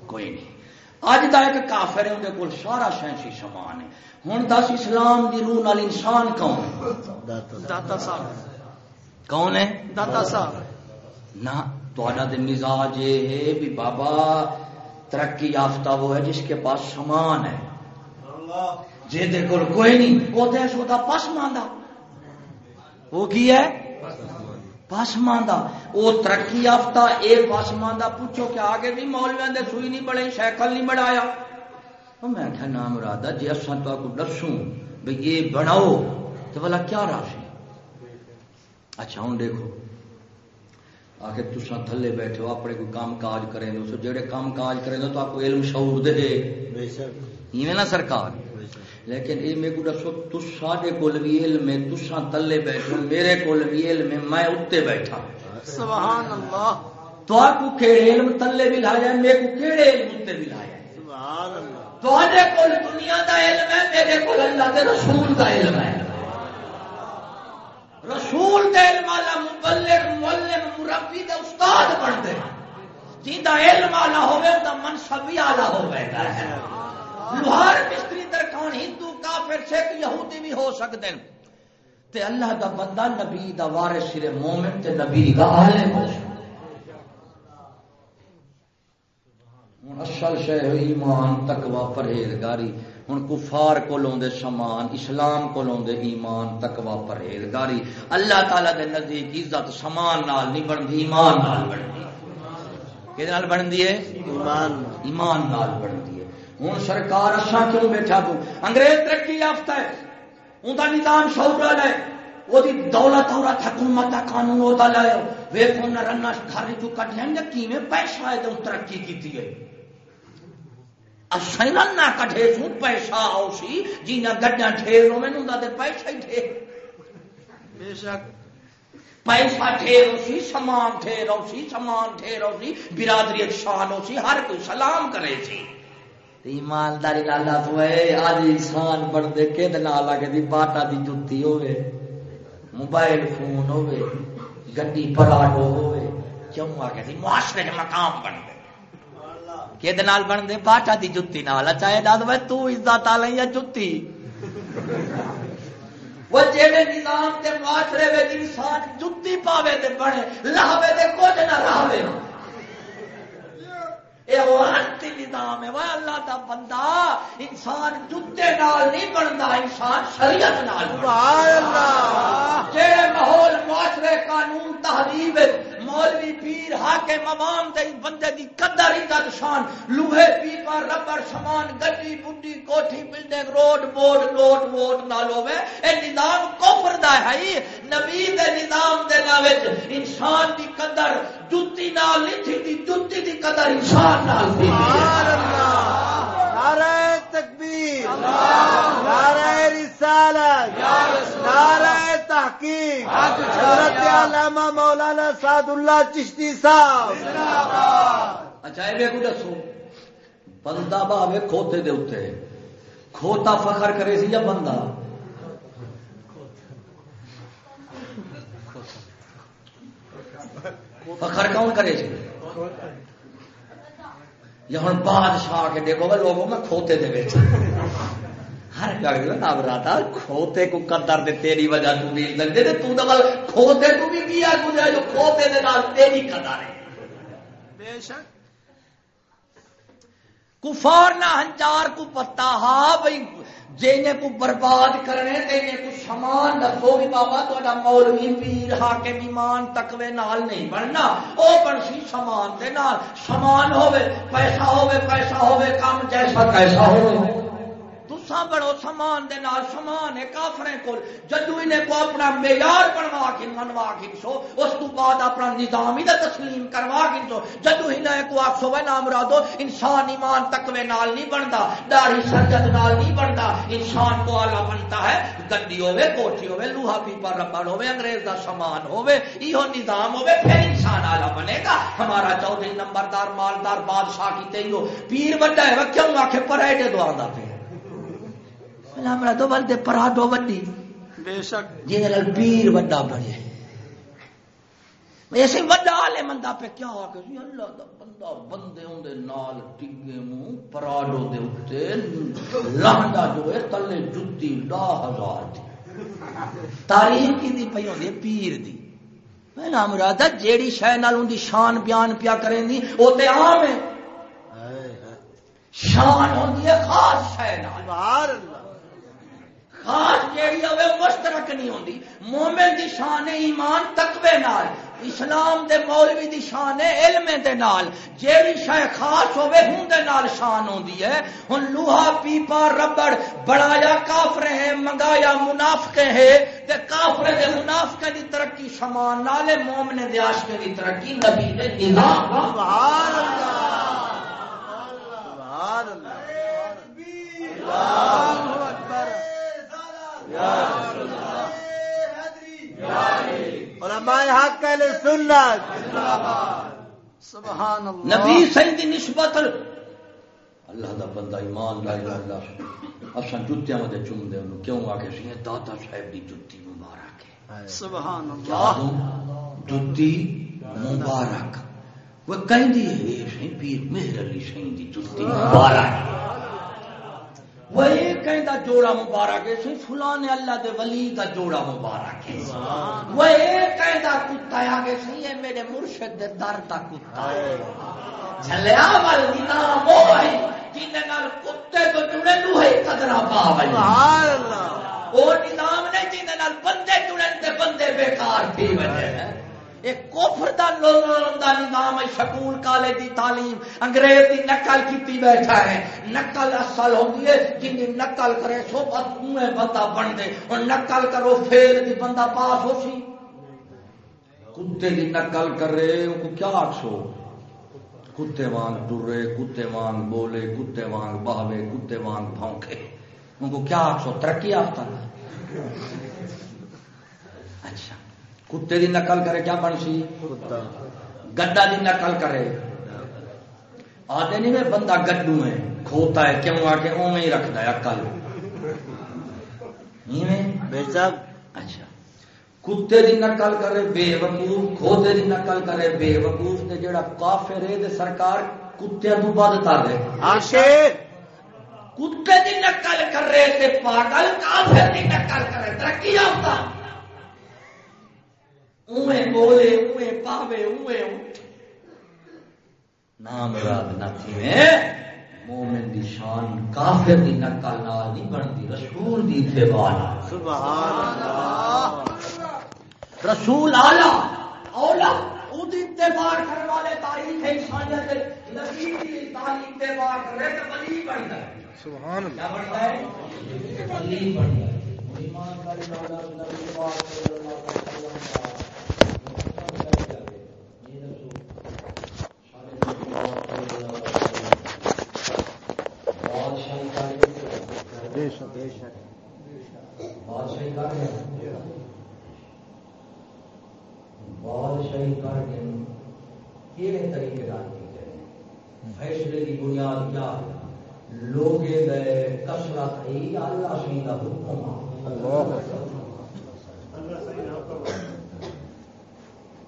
کوئی نہیں۔ اج کا ایک کافر ہے اندر کول سارا سائنسی سامان ہے۔ ہوں دس اسلام دی روح نال انسان کون ہے؟ داتا صاحب۔ کون ہے؟ داتا صاحب۔ نہ تھوڑا دے مزاج یہ ہے بھی بابا ترقی یافتہ وہ ہے جس کے پاس سامان ہے۔ جی کوئی نہیں وہ تو پس ماندہ وہ کی ہے؟ پاسماندہ وہ ترقی یافتہ اے پاسماندہ پوچھو کہ آگے بھی مولویاں دے سوئی نہیں بڑے سائیکل نہیں بڑھایا۔ میں کیا نام رادا جی اصا تو کو دسوں بھائی یہ بناؤ۔ تو بلا کیا راشی اچھا ہوں دیکھو۔ آ کے تسا تھلے بیٹھے ہو اپنے کوئی کام کاج کریں دو جڑے کام کاج کریں تو آپ کو علم شعور دے ایویں نا سرکار۔ لیکن یہ میرے کو دسو تے کول بھی علم ہے تسا تلے بیٹھو میرے کول بھی علم ہے میں اتنے بیٹھا۔ سبحان اللہ تو کو کہڑے علم تلے بھی لایا میرے کو کہڑے علم اتنے بھی لایا سبحان اللہ تو کول دنیا دا علم ہے میرے کول اللہ دے رسول دا علم ہے۔ رسول دے علم والا مبلغ معلم مربی استاد بن دے۔ علم والا ہوئے دا منصب بھی اعلی ہوئے گا ہے لوہار مستری درکان ہندو کافر سکھ یہودی بھی ہو سکتے ہیں۔ تے اللہ دا بندہ نبی دا وارث سر مومن تے نبی دا عالم ہو ہوں اصل شہ ایمان تکوا پرہیزگاری۔ ہوں کفار کو لوندے سامان اسلام کو لوندے ایمان تکوا پرہیزگاری۔ اللہ تعالی دے نزدیک عزت سامان نال نہیں بنتی ایمان نال بنتی کہ بنتی ہے؟ ایمان ایمان نال بنتی ہے ہوں سرکار اچھا کیوں بیٹھا تو انگریز ترقی یافتہ ہے۔ ان کا نظام شعور ہے۔ وہ دولت عورت حکومت قانون ہوتا لائے۔ ویکو نہ رنا گھر چو کٹ لیں گے کیویں پیسہ ہے تو ترقی کی ہے؟ اچھا نہ کٹے سو پیسہ آؤ سی جی نہ ٹھیر ہو میں پیسہ ہی ٹھیر بے شک پیسہ ٹھیر ہو سی سامان ٹھیر ہو سی سامان ٹھیر ہو سی برادری شان ہو سی ہر کوئی سلام کرے سی ایمانداری لالا تو آج انسان بڑھتے کہ کے دی باٹا دی جتی ہوے موبائل فون ہوے گڈی پراٹو ہوے کیوں آ کے معاشرے کے مقام بن گئے کہ بن دے باٹا دی جتی نال۔ چاہے دس بھائی تو عزت آ یا جتی۔ وہ جہے نظام تے معاشرے میں انسان جتی پاوے تے بنے لاوے تے کچھ نہ راوے نظام ہے وہ اللہ کا بندہ انسان جتے نال نہیں بنتا انسان شریعت نال جہے ماحول معاشرے قانون تحریر کے ممام دے بندے دی قدر عزت شان لوہے پیپا ربر سامان گڈی بڈی کوٹھی بلڈنگ روڈ بورڈ لوٹ ووٹ نال ہوے اے نظام کفر دا ہے۔ نبی دے نظام دے نال انسان دی قدر جُتی نال نہیں تھی جُتی دی قدر انسان نال تھی۔ سبحان اللہ۔ نعرہ تکبیر۔ نعرہ رسالت۔ نعرہ تحقیق۔ حضرت علامہ مولانا سعد اللہ چشتی صاحب۔ اچھا یہ کو دسو؟ بندہ بھاوے کھوتے دے اتنے کھوتا فخر کرے سی یا بندہ؟ فخر کون کرے جی؟ سی یا ہوں بادشاہ کے دیکھو گے لوگوں میں کھوتے دے بیٹھے۔ ہر گل نہ براتا کھوتے کو قدر دے، تیری وجہ تو بھی لگتے تے تو دبل کھوتے کو بھی کیا گزرا جو کھوتے دے نال تیری قدر ہے؟ بے شک۔ کفار نہ ہنچار کو پتا ہاں بھائی، جینے کو برباد کرنے دینے کو سامان دسو بھی بابا تا مولوی پیر، حاکم ایمان تقوی نال نہیں بننا او بنسی سامان دے نال، سامان ہوے پیسہ ہوے پیسہ ہوے کام جیسا کیسا ہوے تسا بڑو سامان دے نال ہے کافرے کو جدو انہیں کو اپنا معیار بنوا کے منوا کے سو اس تو بعد اپنا نظام ہی تسلیم کروا کے سو جدو انہیں کو آخ وہ نام مرادو انسان ایمان تکوے نال نہیں بنتا داڑھی سجد نال نہیں بنتا، انسان کو آلہ بنتا ہے گڈی ہوے کوٹھی ہوے لوہا پیپا ربڑ ہوے انگریز دا سامان ہوے یہ نظام ہوے پھر انسان آلہ بنے گا۔ ہمارا چودھری نمبردار، مالدار، بادشاہ کی تیو پیر بڑا ہے وہ کیوں آخے پر ایڈے دو آدھا پہ ہمارا دو بندے پرا دو بندی بے شک۔ جی پیر بنے۔ ایسے وڈا پہ کیا کہ اللہ دا بندہ بندے ہوں دے نال ٹگے منہ پراڈو دے اتے لہندا جو ہے تلے جتی ہزار دی۔ تاریخ کی دی پئی ہوندی پیر دی۔ میں نام مراد جیڑی شے نال اون دی شان بیان پیا کریں دی او تے عام ہے۔ شان ہوندی ہے خاص شے نال۔ سبحان اللہ۔ خاص جیڑی ہوے مشترک نہیں ہوندی۔ مومن دی شان ایمان تقوی نال اسلام دے مولوی دی شان علم دے نال جیڑی شے خاص ہوے ہوں دے نال شان ہوندی ہے۔ ہن لوہا پیپا ربڑ بڑایا کافر ہے منگایا منافق ہے تے کافر دے منافق دی ترقی سامان نال مومن دے عاشق دی ترقی نبی دے نظام۔ سبحان اللہ۔ سبحان اللہ۔ اللہ۔ اکبر نبی سید نسبت اللہ دا بندہ ایمان لا الہ الا اساں جوتیاں دے چوم دے انہوں کیوں آ کے سی داتا صاحب دی جوتی مبارک ہے۔ سبحان اللہ۔ مبارک۔ وہ کہندی ہے سی پیر مہر علی دی مبارک۔ وہ ایک دا جوڑا مبارک ہے سی فلاں اللہ دے ولی دا جوڑا مبارک ہے۔ وہ ایک دا کتا آگے سی یہ میرے مرشد دے در دا کتا ہے۔ چلیا وال نام وہ ہے جن نال کتے تو جڑے نو ہے قدرہ پاوے سبحان اللہ۔ او نظام نے جن نال بندے جڑے تے بندے بیکار تھی۔ وجہ ہے کوفر دا دا نظام ہے سکول کالج دی تعلیم، انگریز دی نقل کیتی بیٹھا ہے۔ نقل اصل ہوتی ہے، جن نقل کرے سو بندہ بندہ بن دے۔ اور نقل کرو، فیل دی بندہ پاس ہو سی۔ کتے دی نقل کرے، ان کو کیا آخسو کتے وانگ ڈرے، کتے وانگ بولے، کتے وانگ بہوے کتے وانگ بھونکے ان کو کیا آخسو ترقی آفتا اچھا۔ کتے دی نقل کرے کیا بن سی گڈا دی نقل کرے۔ آتے نہیں میں بندہ گڈو ہے کھوتا ہے کیوں آ کے اوے ہی رکھتا ہے اکل اچھا۔ کتے دی نقل کرے بے وقوف کھوتے دی نقل کرے بے وقوف تے جڑا کافر ہے تے سرکار کتے تو بعد کر رہے کتے دی نقل کر رہے تے پاگل کافر دی نقل کرے۔ ترقی یافتہ۔ اوے بولے اوے پاوے اوے نام رات نہ تھی مومن دی شان کافر دی نقل نال نہیں بنتی رسول دی اتباع سبحان اللہ رسول اعلی اولا خود اتباع کرنے والے تاریخ انسانیت نبی کی تعلیم اتباع کرے تو ولی بنتا ہے سبحان اللہ کیا بنتا ہے ولی بنتا ہے ایمانداری والا نبی پاک صلی بادشاہی کر بادشاہی طریقے فیصلے کی بنیاد کیا ہے؟ گئے ہی اللہ کا حکم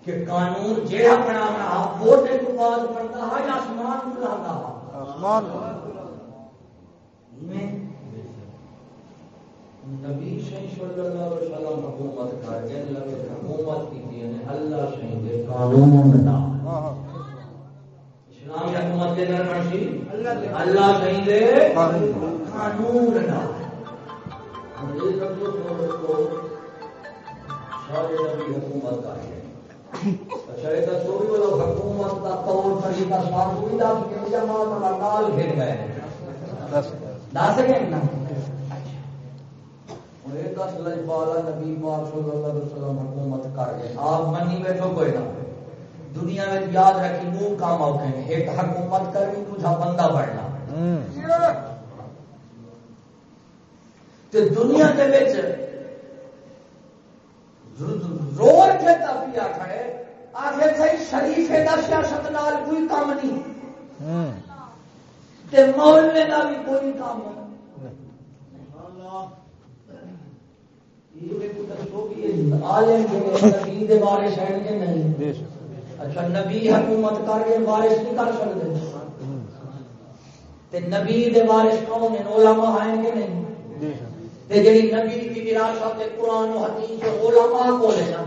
کہ قانون جہاں بنا بنا ووٹے کو بعد بنتا ہے یا آسمان کو لاتا ہے۔ آسمان نبی شہید صلی اللہ علیہ وسلم حکومت کر کے حکومت کی یعنی اللہ سے قانون نہ اسلام کی حکومت کے اندر مرضی اللہ سے قانون نہ اچھا، حکومت کا ہے اچھا یہ دسو بھی وہ حکومت کا طور طریقہ صاف ہوئی، دس کے جماعت کا کال گھر گئے؟ دس گئے نا؟ دس لجپالا نبی پاک صلی اللہ علیہ وسلم حکومت کر گئے۔ آپ منی بیٹھو کوئی نہ۔ دنیا میں یاد رکھی منہ کام اوکھے ہیں۔ ایک حکومت کرنی تجھا بندہ بڑھنا دنیا کے زور کے تفیا کھڑے۔ آخر صحیح شریف کا سیاست نال کوئی کام نہیں۔ تے کا بھی کوئی کام نہیں اچھا نبی حکومت کر کے بارش نہیں کر سکتے۔ نبی بارش کون علماء ہیں کہ نہیں؟ جی نبی کی وراثت قرآن و حدیث علماء کو لینا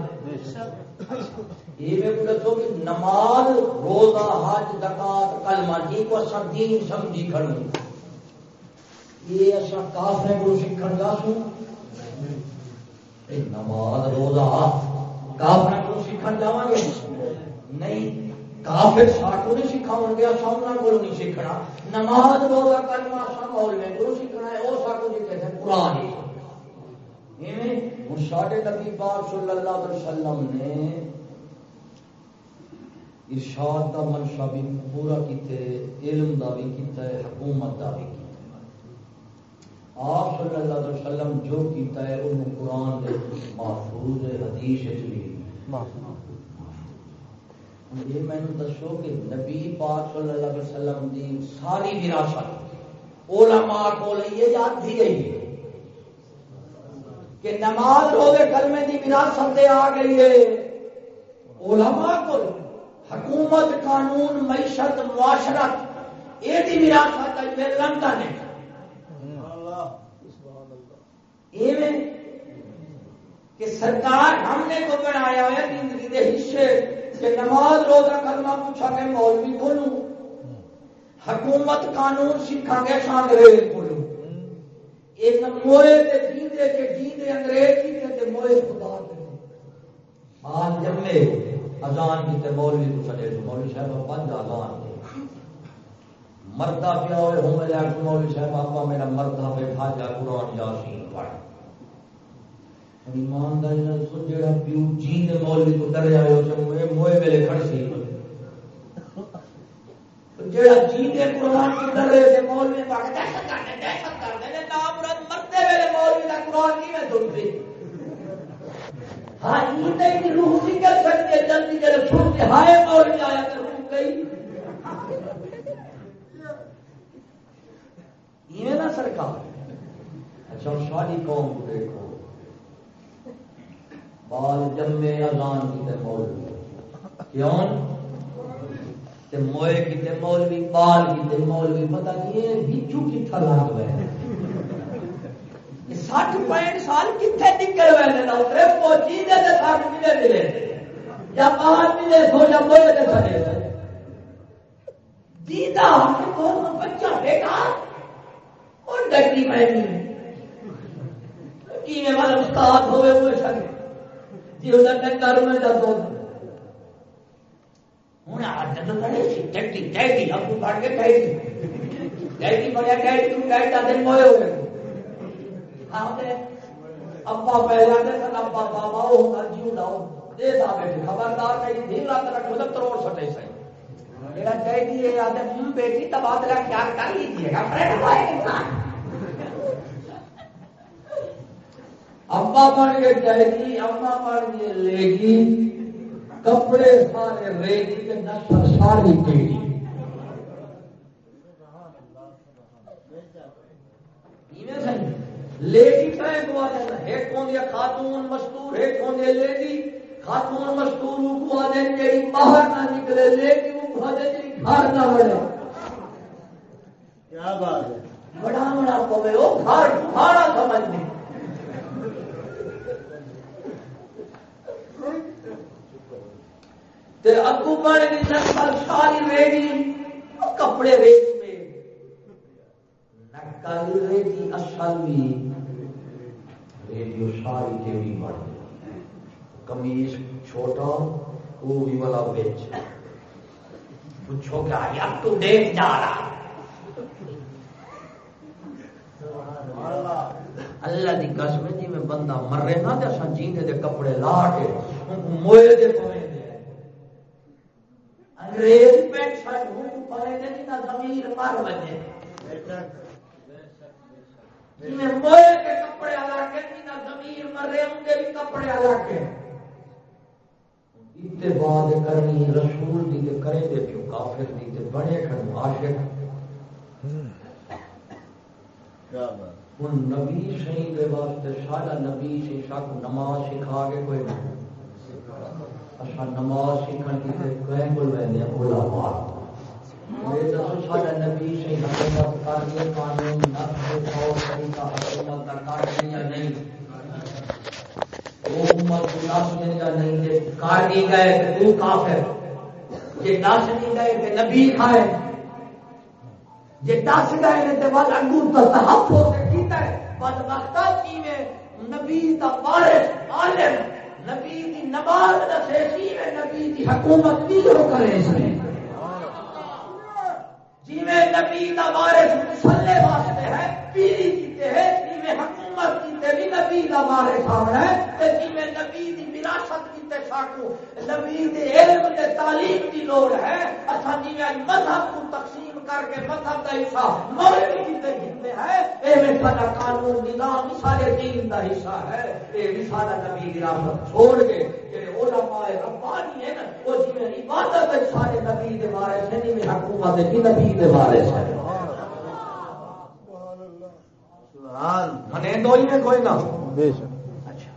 یہ دسو کہ نماز روزہ حج زکات کلمہ جی کو اصل دین سمجھی کھڑوں۔ یہ اصل کافر کو سیکھن گا سوں نماز روزہ کافر کو سیکھن جا گے نہیں کافر ساٹو نہیں سکھاؤ گے سامنا کو نہیں سیکھنا نماز روزہ کرنا سب اور میں گرو سیکھنا ہے وہ ساٹو جی کہتے ہیں قرآن ہوں ساڈے نبی پاک صلی اللہ علیہ وسلم نے ارشاد کا منشا بھی پورا کیتے، علم دا بھی کیتا ہے حکومت دا بھی کیتا آپ صلی اللہ علیہ وسلم جو کیتا ہے وہ قرآن دے محفوظ حدیث بھی یہ میں نے دسو کہ نبی پاک صلی اللہ علیہ وسلم دی ساری وراثت، علماء کو لیے یاد دی گئی ہے کہ نماز روزے کلمے کی وراثت دے آ گئی ہے۔ علماء کو حکومت، قانون، معیشت، معاشرت، یہ وراثت ہے لندن ہے کہ سرکار ہم نے تو بنایا ہے زندگی کے حصے کہ نماز روزہ کرنا پوچھا کہ مولوی بولوں حکومت قانون سیکھا گے انگریز بولوں ایک موئے کے جیندے کے جیندے انگریز کی کہتے موئے خدا دے۔ آج جمے اذان کی تے مولوی کو چلے تو مولوی صاحب پنج اذان دے۔ مردہ پیا ہوئے، ہوں میں مولوی صاحب آپ میرا مردہ بیٹھا جا، قرآن یاسین پڑھ ایمانداری پیو جی نے مولوی کو موئے ویلے کھڑ سی۔ جڑا جی نے قرآن کو مولوی دہشت دہشت مرتے ویلے مولوی قرآن کی میں ہاں یہ نہیں روح کر سکتے جلدی جلدی ہائے مولوی آیا تو روح گئی۔ یہ نا سرکار۔ اچھا ساری قوم کو دیکھو؟ بال جمے اذان کی مول کیوں؟ موئے کی مولوی، بال کی مولوی پتا کی بچو کتنا لگ گئے سٹھ پینٹ سال کتنے نکل ہوئے اترے پہنچی دے سٹھ ملے ملے یا پانچ ملے سو یا موئے دے سڑے دیدا بچہ بیکار اور ڈگری میں کی مطلب استاد ہوئے ہوئے سکے جی وہ ڈنگر میں جب ہوں عادت کرے سی ڈیڈی ڈیڈی ابو بڑھ کے ڈیڈی۔ ڈیڈی بڑھیا ڈیڈی تم ڈیڈی کا دن موئے ہوئے۔ ہاں، ابا پہلے آتے سن ابا بابا وہ جیو لاؤ دے دا بیٹھے خبردار کہیں جی دن رات رکھ مطلب تروڑ سٹے سی میرا ڈیڈی یہ آتے بیٹی تبادلہ خیال کر لیجیے گا۔ فرینڈ بھائی انسان ابا بن کے ڈیڈی اما بن کے لے گی کپڑے سارے ریگی کے نسل ساری لیڈی ایک کون دیا خاتون مستور ایک کون دیا لیڈی خاتون مستور کو جی باہر نہ نکلے لیڈی کو جی گھر نہ کیا بات ہے؟ بڑا بڑا پوے وہ گھر بھاڑا سمجھنے اگو نقل ساری ریڈی کپڑے ریڈی نقل ریڈی اصل بھی ریڈیو ساری بڑھ کمیز چھوٹا وہ بھی والا بیچ پوچھو کیا اپ جا رہا۔ اللہ دی قسم جی میں بندہ مر رہے نا تو جینے دے کپڑے لا کے موئے دے پویں انگریز پینٹ شرٹ ہوں پڑے نے نہ زمین مر بجے میں موئے کے کپڑے الا کے نہ زمین مر رہے ہوں بھی کپڑے الا کے۔ اتباع کرنی رسول دی تے کرے دے کیوں کافر دی تے بڑے کھن عاشق۔ ہن نبی شہید دے واسطے سارا نبی شک نماز سکھا کے کوئی نہیں اچھا نماز سیکھنے کی کہیں بول رہے ہیں بولا مار دسو سارا نبی سے حکومت کر دیا قانون نقل طور طریقہ حکومت کا کر دیا نہیں وہ امت کو دس دن یا نہیں دے کر دی گئے تو کافر۔ یہ دس نہیں گئے کہ نبی کھائے۔ یہ دس گئے تے ول انگور تو ہو کے کیتا ہے بد وقتا نبی دا وارث عالم۔ نبی دی نماز دسے سی نبی دی حکومت بھی ہو کرے سی جی میں نبی دا وارث مسلے واسطے ہے پیری کیتے ہے جی میں حکومت کیتے بھی نبی دا وارث آنا ہے، تے جی میں نبی دی وراثت کیتے ساکو نبی دے علم دے تعلیم دی لوڑ ہے۔ اچھا جی میں مذہب کو تقسیم کر کے مذہب کا حصہ مولوی کتنے کتنے ہے یہ سارا قانون نظام سارے دین کا حصہ ہے یہ بھی سارا نبی وراثت چھوڑ کے علماء ربانی ہے نا وہ جی عبادت سارے نبی دے بارے سے نہیں حکومت کی نبی دے بارے سے منے دو ہی میں کوئی نہ اچھا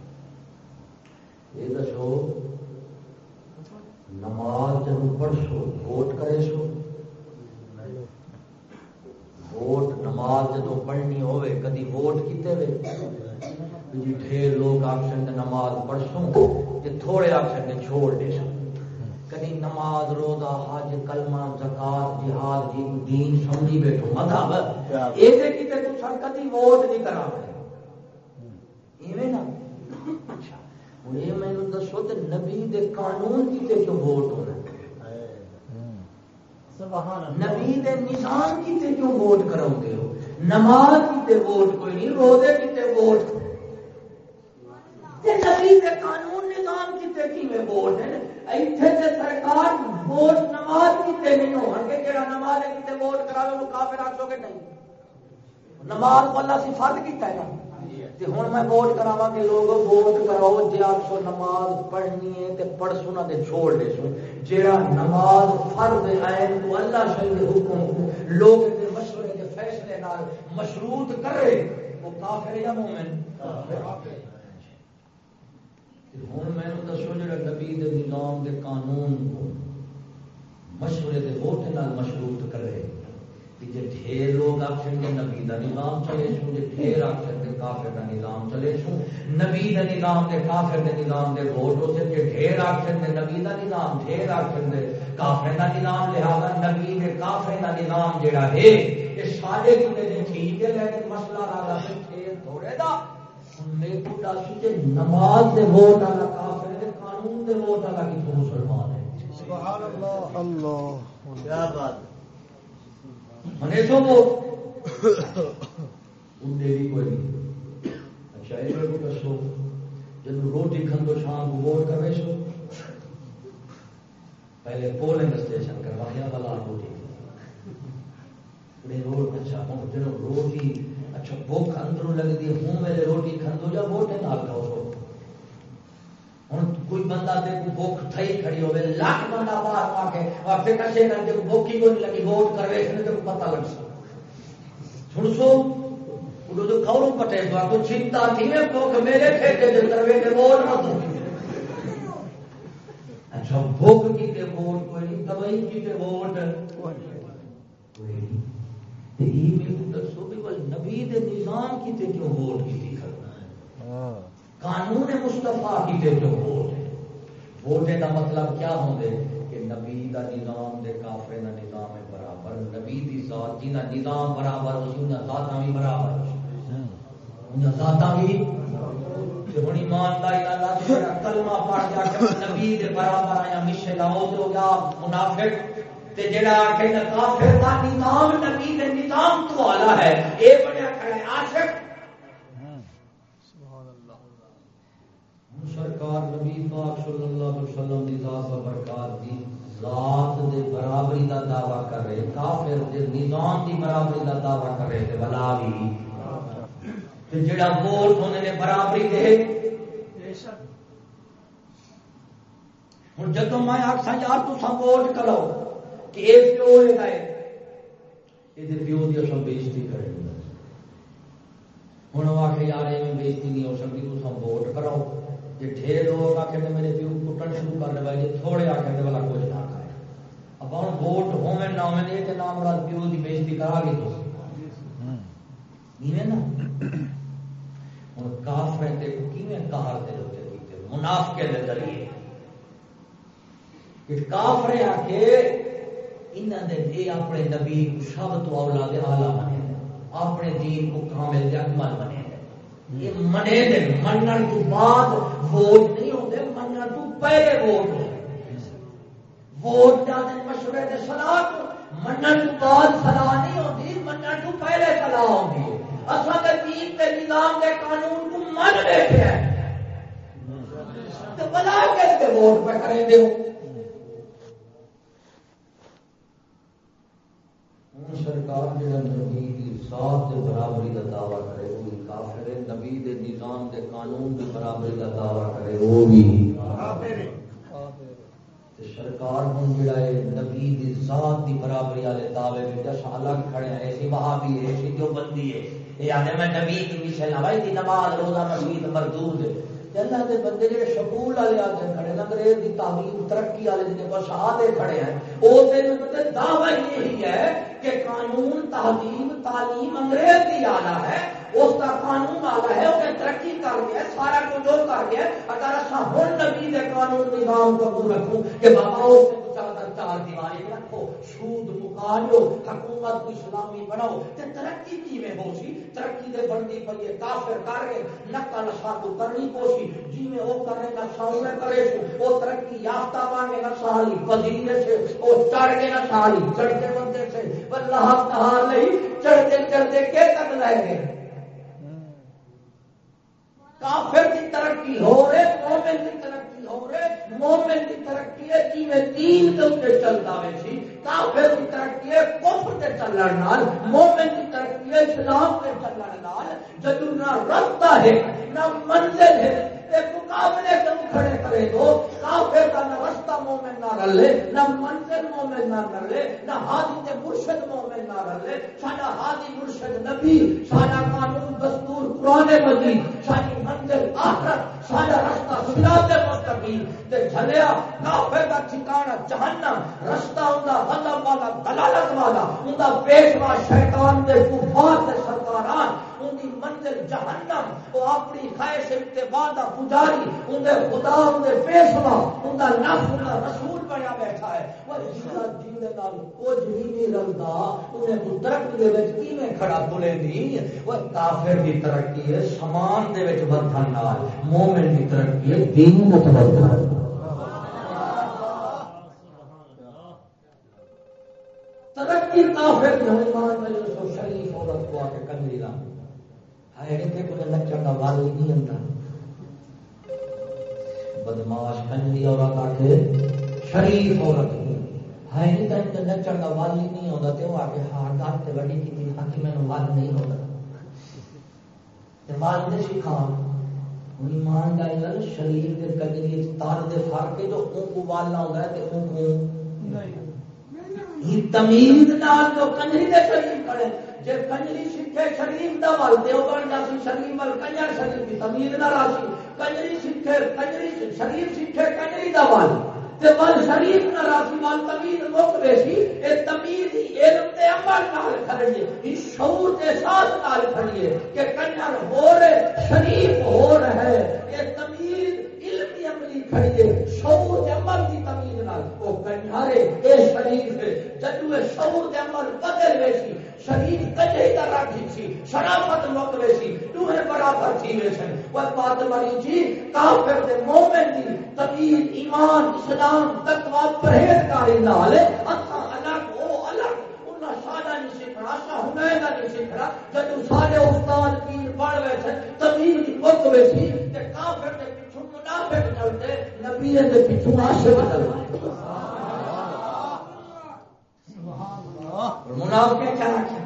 یہ دسو نماز جب پڑھ سو ووٹ کرے سو ووٹ، نماز جدو پڑھنی ہوئے کدی ووٹ کیتے ہوئے جی ڈھیر لوگ آخر نماز پڑھسوں جی تھوڑے آپشن آخر چھوڑ دے سو کدی نماز، روزہ، حج، کلمہ، زکات، جہاد جی دین سمجھی بیٹھو مذہب۔ ایسے کیتے تو سر کدی ووٹ نہیں کرا ایویں نا اچھا ہوں یہ میں دسو نبی دے قانون کیتے کیوں ووٹ ہونا؟ نبی دے نظام کیتے کیوں ووٹ کراؤ گے ہو؟ نماز کیتے ووٹ کوئی نہیں، روزے کیتے ووٹ۔ نبی دے قانون نظام کیتے کی میں ووٹ ہے ایتھے تے سرکار ووٹ نماز کیتے نہیں ہو گے، جڑا نماز کیتے ووٹ کراوے، وہ کافر آکھو گے نہیں۔ نماز کو اللہ صفات کیتا ہے۔ ہوں میں ووٹ کرا کہ لوگ ووٹ کراؤ جی آپ سو نماز پڑھنی ہے تو پڑھ سونا تو چھوڑ دے سو۔ جا نماز فرد عین تو اللہ شہید حکم لوگ مشورے کے فیصلے نال مشروط کرے، وہ کافر یا مومن؟ ہوں میں دسو جا نبی دے نظام دے قانون کو مشورے کے ووٹ نال مشروط کرے۔ ڈھیر لوگ آخر گے نبی کا نظام چلے سو جی ڈھیر آخر گے کافر کا نظام چلے سو نبی کا نظام کے کافر کے نظام کے ووٹ سکے ڈھیر آخر گے نبی کا نظام ڈھیر آخر گے کافر کا نظام۔ لہٰذا نبی کے کافر کا نظام جہاں ہے یہ سارے کتنے ٹھیک ہے لیکن مسئلہ رہا ڈھیر تھوڑے دا۔ میرے کو نماز دے ووٹ والا کافر قانون دے ووٹ والا کتوں مسلمان ہے۔ کیا بات منے سو وہ۔ کوئی نہیں۔ اچھا یہ دسو جب روٹی کھندو شام کو ووٹ کرے سو۔ پہلے پولنگ اسٹیشن کروایا والا روٹی روڈ اچھا ہوں جب روٹی اچھا بھوک اندروں لگتی ہوں میرے روٹی کھندو یا ووٹ نال کھاؤ کوئی بندہ دے کو بھوک تھئی کھڑی ہوے لاکھ بندہ باہر آ کے اور پھر کسے کر کے بھوکی کو نہیں لگی ووٹ کروے اس نے تو پتہ لگ سو سن سو وہ تو کھاؤ پٹے تو کو چنتا تھی میں بھوک میرے ٹھیکے دے کروے کے ووٹ نہ دو اچھا بھوک کی تے ووٹ کوئی نہیں تبئی کی تے ووٹ۔ کوئی نہیں۔ تے ای میں دسو بھی نبی دے نظام کی تے کیوں ووٹ کی کرنا ہے؟ ہاں۔ قانون مستفا کی دے جو ووٹ ہے؟ ووٹے کا مطلب کیا ہوں دے؟ کہ نبی دا نظام دے کافرے دا نظام ہے برابر۔ نبی دی ذات جی دا نظام برابر ہو سی انہاں ذاتاں بھی برابر ہو انہاں ذاتاں بھی ایمانداری کلمہ پڑھ کے نبی دے برابر آیا مشے گیا، منافق۔ تے جڑا کافر دا نظام، نبی دے نظام تو والا ہے۔ اے بڑا کھڑا ہے عاشق۔ سرکار نبی پاک صلی اللہ علیہ وسلم دی ذات و برکات دی ذات دے برابری دا دعویٰ کر رہے کافر دے نظام دی برابری دا دعویٰ کر رہے تے بلا بھی۔ تے جڑا ووٹ ہونے نے برابری دے۔ ہوں جدو میں آخسا یار تو ووٹ کرو کہ یہ پیو ہے یہ پیو کی اصل بےزتی کرے ہوں آ کے یار یہ بےزتی نہیں ہو سکتی تو ووٹ کرو جی ڈھیر لوگ آ کے میرے پیو کٹن شروع کرنے والے تھوڑے آ کے والا کچھ نہ کرے اب ہوں ووٹ ہومے نہ ہوئے کہ نام مراد پیو کی بےزتی کرا گی تو۔ نا؟ ہوں کاف رہتے کیویں کار دے ہوتے مناف کے ذریعے۔ کہ کافرے آ کے انہوں نے یہ اپنے نبی سب تو اولاد آلہ بنے۔ اپنے دین کو کامل اکمل بنے۔ یہ منے دے منن تو بعد ووٹ نہیں ہوتے منن تو پہلے ووٹ ووٹ جانے مشورے دے سلاح منن تو بعد سلاح نہیں ہوتی منن تو پہلے سلاح ہوتی اصل کے دین کے نظام کے قانون کو من بیٹھے ہیں تو بلا کے ووٹ پہ کریں دے سرکار جڑا نبی کی ذات برابری کا دعویٰ کرے ہوئی کافر نبی دے نظام دے قانون دے برابر دا دعویٰ کرے، وہ بھی۔ سرکار ہوں جڑا ہے، نبی دی ذات دی برابری والے دعوے میں جس الگ کھڑے ہیں ایسی وہابی ہے ایسی جو بندی ہے یعنی میں نبی کی مثال نہ بھائی جی نماز روزہ مسجد مردود ہے۔ اللہ دے بندے جڑے سکول والے آتے کھڑے ہیں انگریز دی تعلیم، ترقی والے جن کو کھڑے ہیں۔ وہ دعوی یہی ہے کہ قانون تعلیم تعلیم انگریز کی آلہ ہے۔ اس کا قانون آلہ ہے اسے ترقی کر گیا سارا کچھ جو کر گیا اگر اصا ہوں نبی کے قانون نظام کو رکھوں کہ بابا اس چار دیواری رکھو، سود مکا لو حکومت کو اسلامی بناؤ۔ تے ترقی کی میں ہو سی؟ ترقی دے بندی پر کافر کر کے نقل ساتھ کرنی کوشی جی میں وہ کرنے کا سامنے کرے سو وہ ترقی یافتہ بانے کا سہالی وزیر سے، وہ چڑھ کے نہ سہالی چڑھتے بندے سے۔ اللہ کہا نہیں، چڑھتے چڑھتے کے تک رہ گئے۔ کافر کی ترقی ہو رہے، مومن کی ترقی ہو رہے، مومن کی ترقی ہے جی میں تین کے چلتا ہے سی۔ کافر کی ترقی ہے کفر کے چلن نال، مومن کی ترقی ہے اسلام کے چلن نال جدو نہ رستہ ہے، نہ منزل ہے مقابلے سے کھڑے کرے دو کافر کا نہ رستہ مومن نہ رل لے، نہ منزل مومن نہ کر لے، نہ ہادی کے مرشد مومن نہ رل لے۔ سارا ہادی مرشد نبی سارا قانون دستور قرآن مجید ساری منزل آخرت سارا رستہ سراج مستقیم۔ تے جھلیا، کافر کا ٹھکانا جہنم، رستہ ہوندا غضب والا، دلالت والا ہوندا پیشوا شیطان دے کفار دے سرکاران۔ اپنی منزل جہنم وہ اپنی خواہش اتباع دا پجاری اندر خدا اندر فیصلہ اندر نفس اندر رسول بنیا بیٹھا ہے۔ وہ جیسا دین دے نال کچھ بھی نہیں رلدا انہیں مترک دے وچ کیویں کھڑا بولے نہیں وہ کافر دی ترقی ہے، سامان دے وچ ودھن نال، مومن دی ترقی ہے، دین وچ نال۔ ترقی کافر ایمان میں جو شریف عورت کو آ کے کر لینا نچن کا وال نہیں ہوتا بدماش کنجری عورت آ کے شریف عورت ہے۔ نہیں تو نچن کا وال ہی نہیں ہوتا۔ تو آ کے وڈی کی کہ میں وال نہیں ہوتا۔ وال نے سکھا ایمان کا گل شریر کے کنجری تار دے فرق ہے جو اون کو وال نہ ہوتا ہے تو اون کو نہیں۔ تمیز نال جو کنجری دے شریف کرے جے کنجری سکھے شریف دا ول تے او بن جاسی شریف ول کنجر شریف دی تمیز نہ راسی کنجری سکھے، کنجری شریف سکھے کنجری دا ول تے ول شریف نہ راسی ول تمیز مک ویسی اے تمیز علم تے عمل نال کھڑی ہے۔ شعور تے احساس نال کھڑی ہے کہ کنجر ہو رہے شریف ہو رہے۔ اے تمیز علم دی عملی کھڑی ہے، شعور تے عمل دی تمیز نال۔ وہ کنارے اے شریف جدو شعور دے عمل بدل ویسی شریف کجے دا راکھی سی شرافت مک ویسی دوہے برابر تھی ویسن وہ بات مری جی کافر دے مومن دی تقید ایمان، اسلام، تقوی، پرہیزگاری نال اساں الگ، او الگ۔ انہاں سادہ نہیں سکھنا سا ہنیدا نہیں سکھنا جدو سارے استاد پیر پڑھ وے ویسن تقید مک ویسی تے کافر دے پیچھے منافق چلتے، نبی دے پیچھے عاشق چلتے منافق کیا رکھا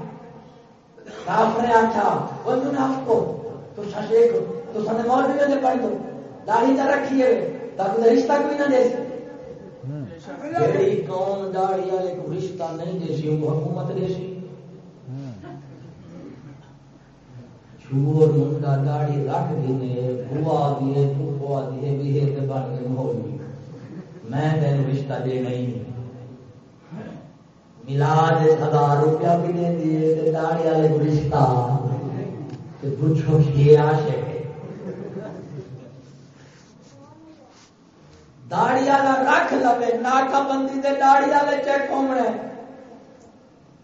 کافر نے آخیا وہ منافق تو شیخ تو سن مولوی نے پڑھ دو، داڑھی تو رکھیے تاکہ رشتہ کوئی نہ دے جی قوم داڑھی والے کو رشتہ نہیں دے سی، وہ حکومت دے سی۔ چور منڈا داڑی رکھ دیے بوا دیے پھوپوا دیے بھی بن کے مولوی۔ میں تین رشتہ دے نہیں۔ ملاد ہزار روپیہ بھی دے دیے داڑی والے کو رشتہ پوچھو یہ آشے داڑی والا رکھ لو ناکا بندی دے داڑی والے چیک کومنے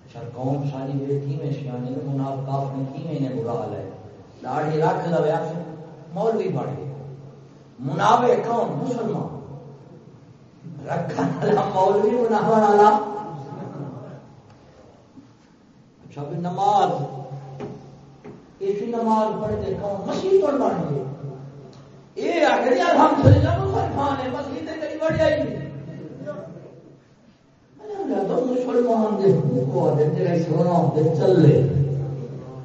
اچھا قوم ساری بیٹھی میں سیانے منافقات میں کی میں برا حال ہے داڑھی رکھ لو مولوی بڑھ گئے۔ مناوے کون؟ مسلمان۔ رکھنے والا مولوی مناو والا۔ اچھا بھی نماز ایسی نماز پڑھتے کون مسیح پر بن گئے یہ آخر الحمد للہ مسلمان ہے مسیح سے کئی بڑھ جائے تو مسلمان دے حقوق دے سونا چلے۔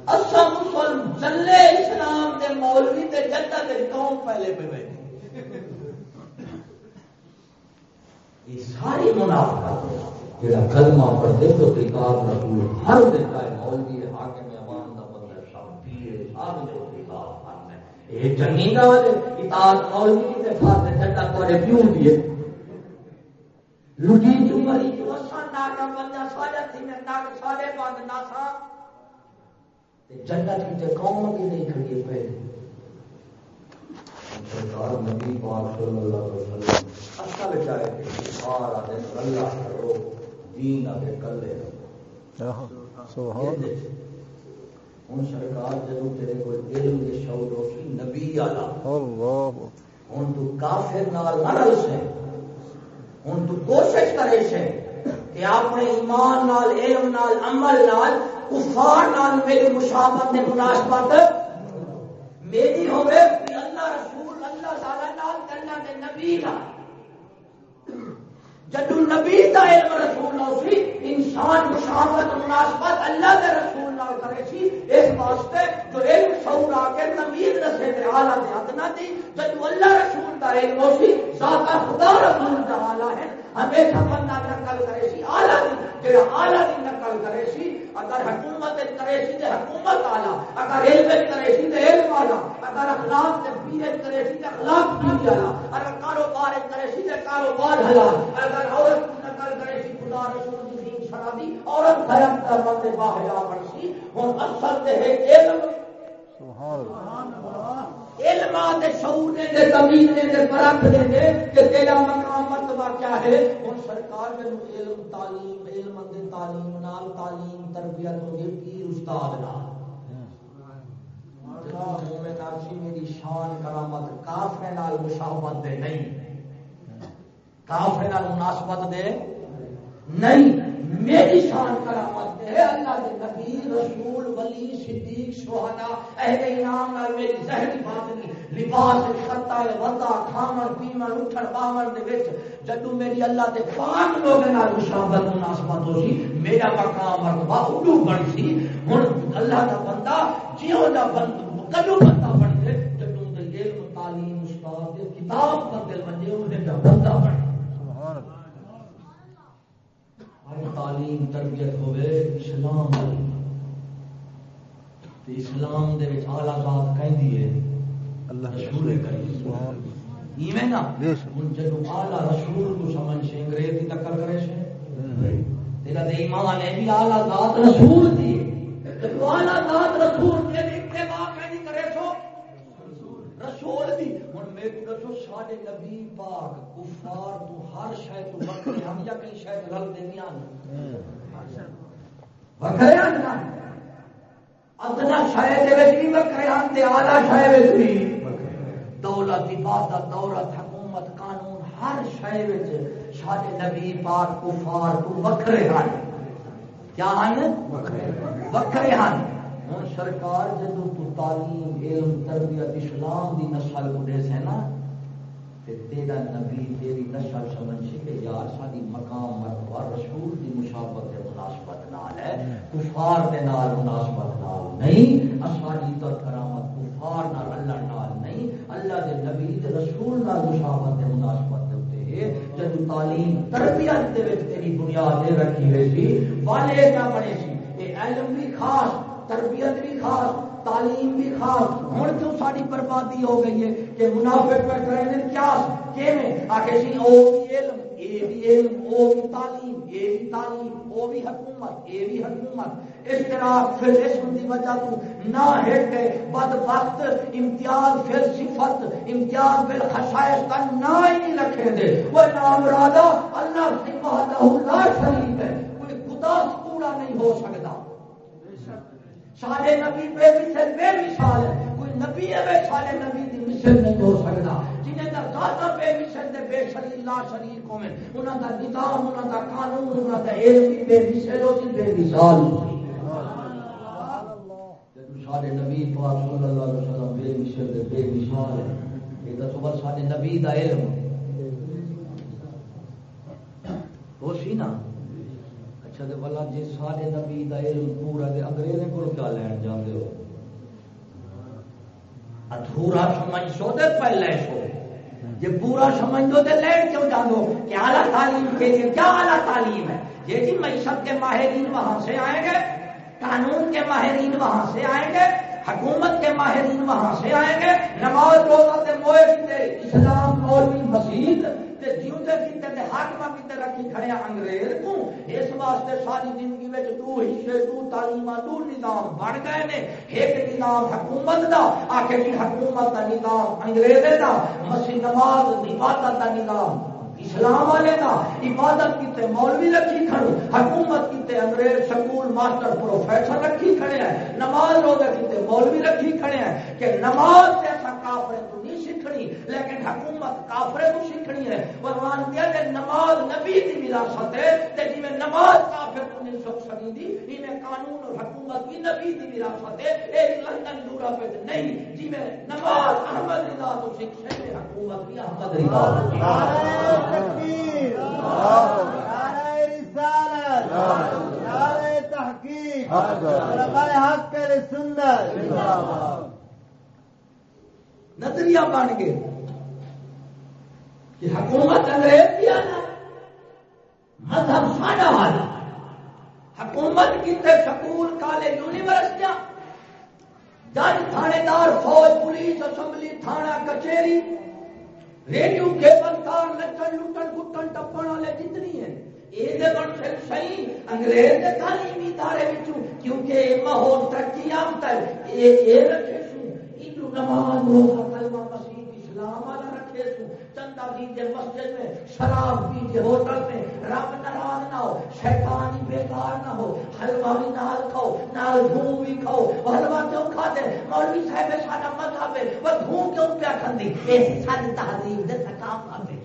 اصا مسلم چلے، اسلام دے مولوی تے جدہ دے قوم پہلے پہ بیٹھے۔ یہ ساری منافقت۔ جڑا کلمہ پڑھتے تو کتاب رسول ہر دیتا ہے مولوی ہے حاکم عوام دا بندہ سب پیے سب جو کتاب پڑھنا ہے یہ چنگی دا ہے کتاب مولوی تے فاتے جدہ تواڈے پیو دیے لٹی چمری جو اساں ناکا بندہ ساڈا تھی میں ناک ساڈے بند نہ ہاں۔ تھا جنت کی تے قوم بھی نہیں کھڑی پہ سرکار نبی پاک صلی اللہ علیہ وسلم، اصل چاہے کہ سارا دن اللہ کرو دین آگے کر لے ہوں سرکار جب تیرے کوئی علم کے شعور ہو سی نبی آلا ہوں تو کافر نال نہ رل سے ہوں تو کوشش کرے سے کہ اپنے ایمان نال علم نال عمل نال کفار نال میری مشابت نے مناسبت میری ہوئے اللہ رسول اللہ تعالی نال کرنا دے نبی نال جد نبی دا علم رسول نہ سی، انسان مشابت مناسبت اللہ دے رسول نال کرے سی، اس واسطے جو علم شعور آ کے نبی رسے تے اعلی تے نہ دی جد اللہ رسول دا علم ہو سی ذات خدا رسول دا اعلی ہے۔ ہمیشہ بندہ نقل کرے سی، اعلی دی، جڑا اعلی دی نقل کرے سی اگر حکومت کرے حکومت اعلی اگر علم کرے علم اعلی اگر اخلاق تے بیرت کرے اخلاق بھی اعلی اگر کاروبار کرے کاروبار حلال اگر عورت نقل کرے سی خدا رسول شرابی عورت کا باہر پڑسی ہن اصل ہے علم۔ سبحان اللہ۔ علم دے شعور دے دے تمیز دے دے پرکھ دے دے کہ تیرا مقام مرتبہ کیا ہے ہن سرکار میں علم تعلیم علم دے تعلیم نال تعلیم تربیت ہو گئی، پیر استاد نال۔ میری شان کرامت کافر نال مشابت دے نہیں۔ کافر نال مناسبت دے نہیں۔ میری شان کرامت ہے اللہ کے نبی، رسول، ولی، صدیق شہدا اہل انعام نال میری ظاہری بات نہیں لباس خطا ودا کھاون پیون اٹھن، باون دے وچ۔ جدوں میری اللہ دے پاک لوگوں نال مشابہت مناسبت ہو سی، میرا مقام مرتبہ اڈو بن سی۔ ہن اللہ دا بندہ جیوں دا بندہ کدو بندہ بن دے جدوں دے علم تعلیم استاد دے کتاب بدل بنے اون دا بندہ بن سبحان اللہ تعلیم تربیت ہوئے، اسلام اسلام دے وچ اعلی ذات کہندی ہے اللہ رسول ایویں نا ہن جدوں اعلی رسول کو سمجھ سے انگریز دی ٹکر کرے سے۔ تیرا دے ایمان ہے بھی اعلی ذات رسول دی۔ جدوں اعلی ذات رسول دے اتباع کہندی کرے سو۔ رسول دی۔ ہن کو دسو ساڈے نبی پاک کفار تو ہر شے تو وکھرے ہم یا کئی شے رل دیندیاں وکھرے ہن ادنا شے دے وچ بھی وکھرے ہن تے اعلی شے وچ بھی۔ دولت عبادت دولت، حکومت، قانون، ہر شے وچ نبی پاک کفار تو وکھرے ہن کیا ہن وکھرے ہن ہوں سرکار جدو تو تعلیم، علم، تربیت، اسلام دی نسل اڑے سے نا تیرا نبی تیری نسل سمجھ کہ یار ساری مقام، مرتبہ رسول دی مشابت دے مناسبت نال ہے، کفار دے نال مناسبت نال نہیں۔ اساری تو کرامت کفار نال اللہ نال اللہ دے نبی دے رسول نال مشابت دے مناسبت دے جب تعلیم تربیت دے وچ تیری بنیاد رکھی ہوئی سی، والے کیا بنے سی؟ اے علم بھی خاص، تربیت بھی خاص، تعلیم بھی خاص۔ ہوں کیوں ساری بربادی ہو گئی ہے کہ منافع پر کریں کیا؟ آخر سی، او بھی علم، اے بھی علم، او بھی تعلیم، اے بھی تعلیم، او بھی حکومت، اے بھی حکومت۔ اس پھر وجہ تو نہ بد وقت، امتیاز پھر صفت، امتیاز پھر خشائش کا نہ ہی رکھے دے۔ وہ نام رادا اللہ سے ہے۔ کوئی خدا پورا نہیں ہو سکتا۔ سارے نبی بے مثل، بے مثال ہے۔ کوئی نبی ہے بے سارے نبی دی مثل نہیں ہو سکتا۔ جنہیں دا بے مثل دے بے لا شریف کو انہاں دا نظام، انہاں دا قانون، انہاں دا علم بے مثل ہو جی بے مثال۔ سارے نبی پاک صلی اللہ علیہ وسلم بے مثل بے مثال ہے یہ دسو بس سارے نبی دا علم۔ ہو سی نا؟ اچھا تو بلا جی سارے نبی دا علم پورا دے انگریزیں کو کیا لین جاندے ہو؟ ادھورا سمجھ سو دے پہلے سو۔ جی پورا سمجھ دو دے لین کیوں جانو کہ اعلیٰ تعلیم کے لیے کیا اعلیٰ تعلیم ہے؟ یہ جی معیشت کے ماہرین وہاں سے آئیں گے قانون کے ماہرین وہاں سے آئیں گے، حکومت کے ماہرین وہاں سے آئیں گے، نماز روزہ کے موئے اسلام مولوی مسیح حاکم کی رکھی کھڑے انگریز کو اس واسطے ساری زندگی میں دو حصے دو تعلیم دو نظام بن گئے نے۔ ایک نظام حکومت دا، آخر کی حکومت کا نظام انگریز دا مسیح نماز عبادت کا نظام۔ اسلام والے کا عبادت کیتے مولوی رکھی کھڑو، حکومت کیتے انگریز سکول ماسٹر پروفیسر رکھی کھڑے ہیں، نماز روزہ کیتے مولوی رکھی کھڑے ہیں کہ نماز جیسا کافر تو نہیں سیکھنی لیکن حکومت کافرے کو سیکھنی ہے۔ قرآن کیا کہ نماز نبی کی وراثت ہے کہ جی میں نماز کافر کو نہیں سکھ سکیں دی میں قانون اور حکومت بھی نبی کی وراثت ہے ایک لندن دورا پہ نہیں جی میں نماز احمد رضا تو سکھ سکتے حکومت بھی احمد رضا۔ نظریہ بن گئے۔ کہ حکومت انگریز کیا نا مذہب ساڈا والا۔ حکومت کی سکول، کالج، یونیورسٹیاں؟ جج تھانے دار فوج، پولیس، اسمبلی تھانہ کچہری۔ ریڈیو کیبل تار لچن لٹن، گٹن، ٹپن والے جتنی ہیں۔ یہ بن سے صحیح، انگریز تعلیمی ادارے کیونکہ یہ ماحول ترقی یافتہ ہے۔ یہ رکھے تو نماز ہو کلمہ مسیح اسلام والا رکھے تو چندہ دیجیے مسجد میں شراب پیجیے ہوٹل میں رب ناراض نہ ہو شیطان بیکار نہ ہو حلوا بھی نال کھاؤ نال دھوم بھی کھاؤ وہ حلوا کیوں؟ کھاتے مولوی صاحب سارا مذہب ہے وہ دھوم کیوں پیا کھاندی یہ ساری تہذیب دے تھکام ہے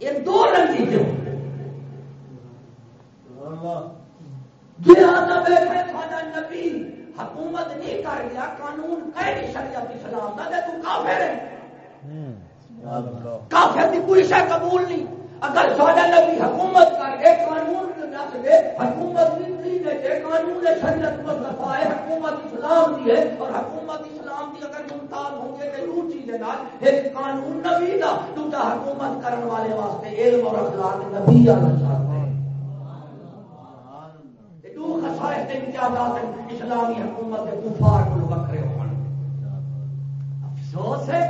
یہ دو رنگ چیزیں حکومت نہیں کر گیا قانون شریعت اسلام دا تو کافر ہے۔ کافر دی کوئی قبول نہیں۔ اگر نبی حکومت کر کے قانون حکومت قانون شریعت ہے حکومت اسلام دی ہے۔ اور حکومت اسلام دی اگر ممتاز ہوں گے تو یوں چیز قانون نبی دا تو حکومت کرنے والے واسطے علم اور اخلاق نبی علیہ ہیں دو خصائص امتیازات اسلامی حکومت کے کفار کو وکرے ہو افسوس ہے،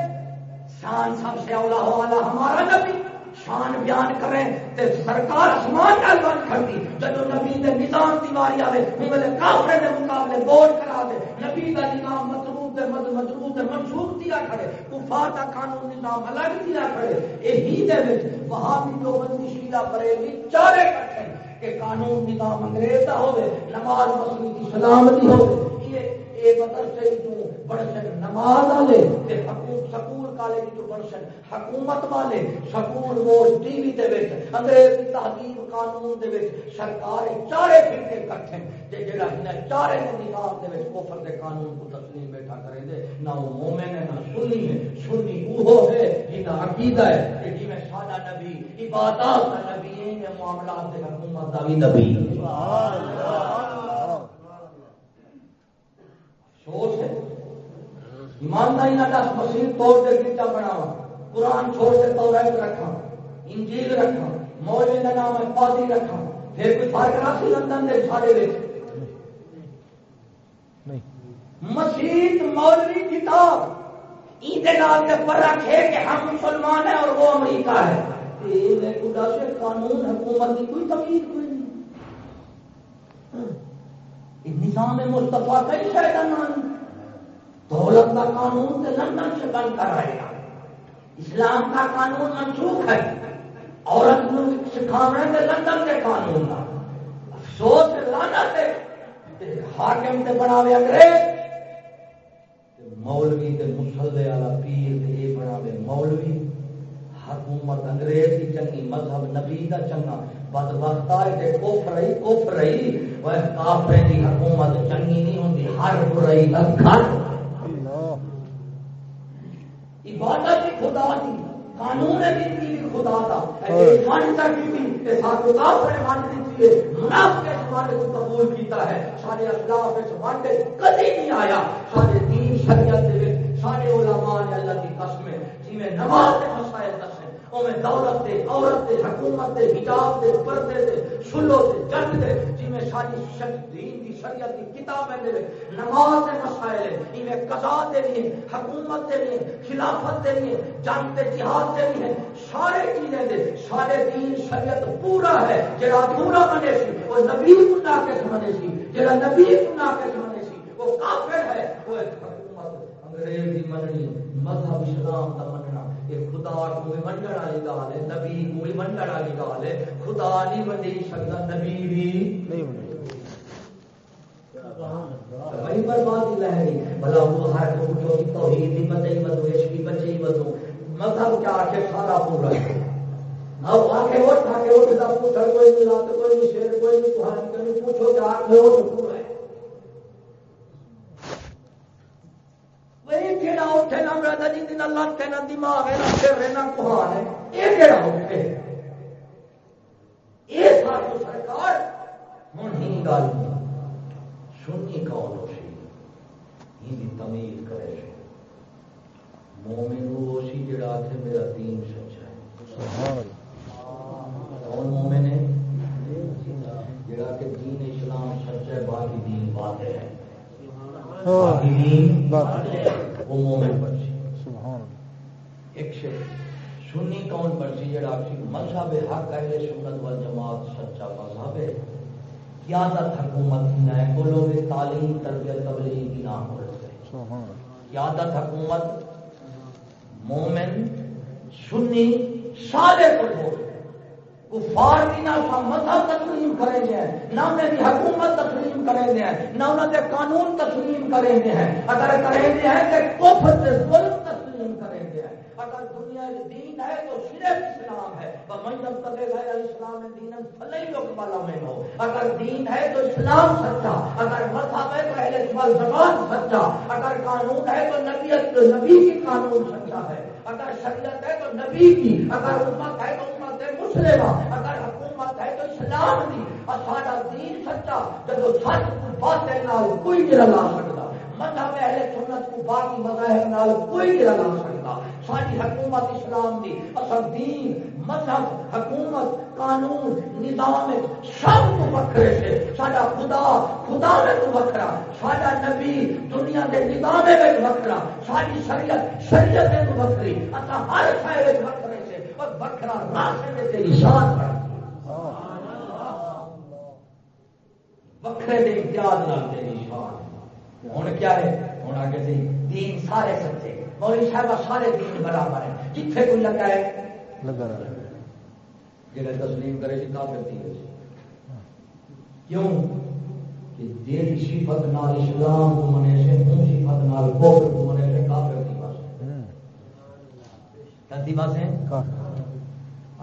شان سب سے اولا والا ہمارا نبی شان بیان کریں تے سرکار آسمان کا بند کر دی۔ جب نبی دے نظام دیواری آئے ملے کافرے دے مقابلے بول کرا دے۔ نبی دا نظام مضبوط دے مضبوط دے منسوخ دیا کھڑے۔ کفار دا قانون نظام الگ دیا کھڑے۔ یہی دے وچ وہاں بھی جو بندی شیلا پرے بھی چارے کٹھے کہ قانون نظام انگریز دا ہوے نماز مسجد کی سلامتی ہوے یہ مدرسے مطلب تو نماز والے سکول کالج بڑھن حکومت والے، سکول ٹی وی دے وچ، انگریز تہذیب، قانون دے وچ، سرکار چارے فرقے کٹھے۔ جڑا ہن چارے دے نظام دے وچ کفر دے قانون کو تسلیم بیٹھا کرے دے، نہ وہ مومن ہے، نہ سنی ہے۔ سنی وہ ہے عقیدہ ہے کہ جی سادہ نبی، عبادات نبی ہے معاملات حکومت دا بھی نبی۔ سوچ ہے ایمانداری نہ دس مسیح توڑ کے گرجا بناوا قرآن چھوڑ کے تو رکھا انجیل رکھا مولوی کا نام ہے پادری رکھا پھر کوئی فرق نہ سی لندن دے سارے مسیح مولوی کتاب۔ پر رکھے کہ ہم مسلمان ہیں اور وہ امریکہ ہے۔ قانون حکومت کی کوئی تمیز کوئی نہیں نظام مستفا کئی شاید دولت کا قانون تو لندن سے بند کر رہے گا اسلام کا قانون منسوخ ہے عورت سکھا رہے تھے لندن کے قانون کا افسوس لانا سے حاکم سے بنا بناوے انگریز مولوی کے مسلے والا پیر یہ بناوے مولوی حکومت انگریز کی چنگی مذہب نبی کا چنگا بد وقت وہ کی حکومت چنگی نہیں ہوتی ہر برائی کا گھر۔ عبادت بھی خدا قانون بھی خدا مانتا کی بھی مانے کو قبول کیتا ہے۔ سارے اخلاق اس مانے کدی نہیں آیا۔ سارے دین شریعت دے سارے علماء نے اللہ کی قسمیں جی میں نماز کے مسائل دسے دولت دے، عورت دے، حکومت دے، حجاب دے، پردے دے، سلو دے جنگ دے جی میں ساری شک دین دی شریعت دی کتابیں دے نماز دے مسائل ہیں میں قضا دے لیے حکومت دے لیے خلافت دے لیے جنگ دے جہاد دے لیے سارے چیزیں دے، سارے دین شریعت پورا ہے، جڑا پورا بنے سی، وہ نبی گنا کے سمجھے سی، جڑا نبی گنا کے سمجھے سی، وہ کافر ہے، وہ حکومت انگریز دی مننی مذہب اسلام کا مننا کہ خدا کو بھی منڈن والی گال ہے نبی کو بھی منڈن والی گال ہے خدا نہیں منڈی سکتا نبی بھی نہیں بڑی بربادی لہری بھلا وہ ہر کو جو توحید ہی بدو عشق بچے ہی بدو مذہب کیا آخر سارا پورا ہے۔ اب آ کے ووٹ کھا کے ووٹ کا پوچھا کوئی نہیں رات کوئی نہیں شیر کوئی نہیں کہانی پوچھو کہ آ کے ووٹ پورا ہے۔ اٹھے نہ میرا جی دن لت ہے نہ دماغ ہے نہ سر ہے نہ کہان ہے یہ کہڑا اٹھے یہ ساری سرکار ہوں ہی گل سنی کون ہو سی ہی تمیز کرے مومن وہ سی جڑا تھے میرا دین سچا ہے کون مومن ہے جڑا کہ دین اسلام سچا ہے باقی دین بات ہے سنی کون جڑا مذہب حق ہے سنت جماعت سچا مذہب ہے۔ قیادت حکومت نہ بولو گے تعلیم تربیت تبلیغ نام ہو رہے قیادت حکومت مومن سنی سارے کو ہو کفار کی نہ ہاں مذہب تسلیم کریں گے، نہ انہیں بھی حکومت تسلیم کریں گے، نہ انہوں نے قانون تسلیم کریں گے۔ اگر کریں گے ہیں کہ کفر سے ظلم تسلیم کریں گے۔ اگر دنیا دین ہے تو صرف اسلام ہے۔ غیر اسلام دین فلئی لوگ والا میں ہو اگر دین ہے تو اسلام سچا، اگر مذہب ہے تو اہل زبان سچا۔ اگر قانون ہے تو نبیت نبی کی قانون سچا ہے۔ اگر شریعت ہے تو نبی کی۔ اگر امت ہے تو امت ہے مسلم اگر حکومت ہے تو اسلام کی اور سارا دین سچا، جب سچ باتیں نال کوئی نہیں لگا سکتا۔ مذہب اہل سنت کو باقی مذاہب نال کوئی نہیں لگا سکتا۔ ساری حکومت اسلام کی اصل دین، مذہب، حکومت، قانون، نظام سب تو وکرے سے۔ سڈا خدا خدا میں تو وکرا سڈا نبی دنیا کے نظام میں وکرا ساری شریعت شریعت میں تو وکری اصا ہر شہر وکرے اور وکرا راستے میں تیری شان پڑا وکرے کے امتیاز نہ تیری شان۔ ہوں کیا ہے؟ ہوں آگے سی دین سارے سچے۔ مولوی صاحب سارے دین برابر ہیں۔ جتنے کوئی لگا ہے؟ لگا۔ جڑا تسلیم کرے جی کافر تھی۔ کیوں؟ کہ دل صفت نال اسلام کو منے سے منہ صفت نال کفر کو منے سے کافر کی بات کتی بات ہے؟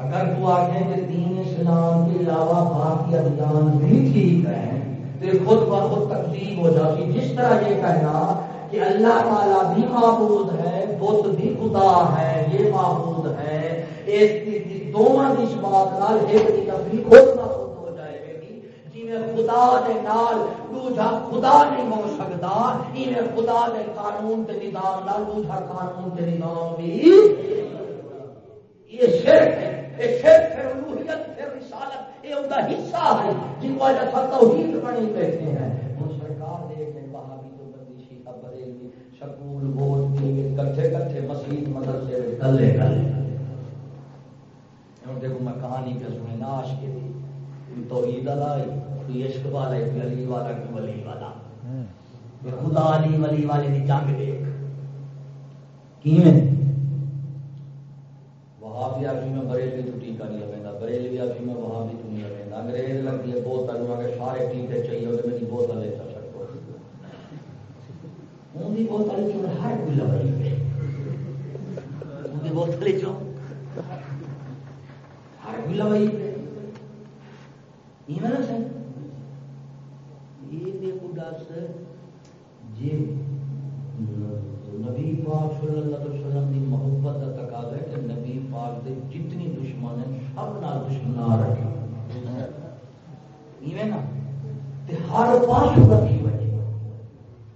اگر تو آگے کہ دین اسلام کے علاوہ باقی ادیان بھی ٹھیک ہیں، تو خود بخود تقسیم ہو جاتی۔ جس طرح یہ کہنا کہ اللہ تعالیٰ بھی معبود ہے، بت بھی خدا ہے، یہ معبود ہے۔ دونوں کی بات نال، ایک کی تفریح خود نہ ہو جائے گی۔ جی خدا دے نال دوجا خدا نہیں ہو سکتا، ایویں خدا دے قانون کے نظام نال دوجا قانون کے نظام بھی۔ یہ شرک ہے۔ یہ شرک پھر الوحیت پھر رسالت یہ ان کا حصہ ہے، جن کو توحید بنی بیٹھے ہیں۔ وہ سرکار دیکھ وہاں بھی تو بندی بریلوی سکول کٹھے کٹھے مسجد، مدرسے دیکھو، میں کہانی پہ دی توحید والا کوئی عشق والا کوئی علی والا، کوئی ولی والا۔ خدا علی ولی والے کی جنگ دیکھ۔ کیویں؟ وہاں بھی میں بریلوی تو ٹیکا نہیں پہنتا بریلوی آفی میں وہاں تو نہیں پہنتا انگریز لگتی ہے بوتل میں سارے ٹیکے چاہیے ہوتے میری بوتل لے چل سکو ان کی بوتل ہر کوئی لگ رہی ہے۔ ان کی بوتل چو لوائی جی نبی پاک صلی اللہ علیہ وسلم کی محبت کا تقاضا ہے کہ نبی پاک دے، جتنی دشمن ہیں، سب نہ دشمن رکھے۔ نا؟ ہر پاس رکھی بچے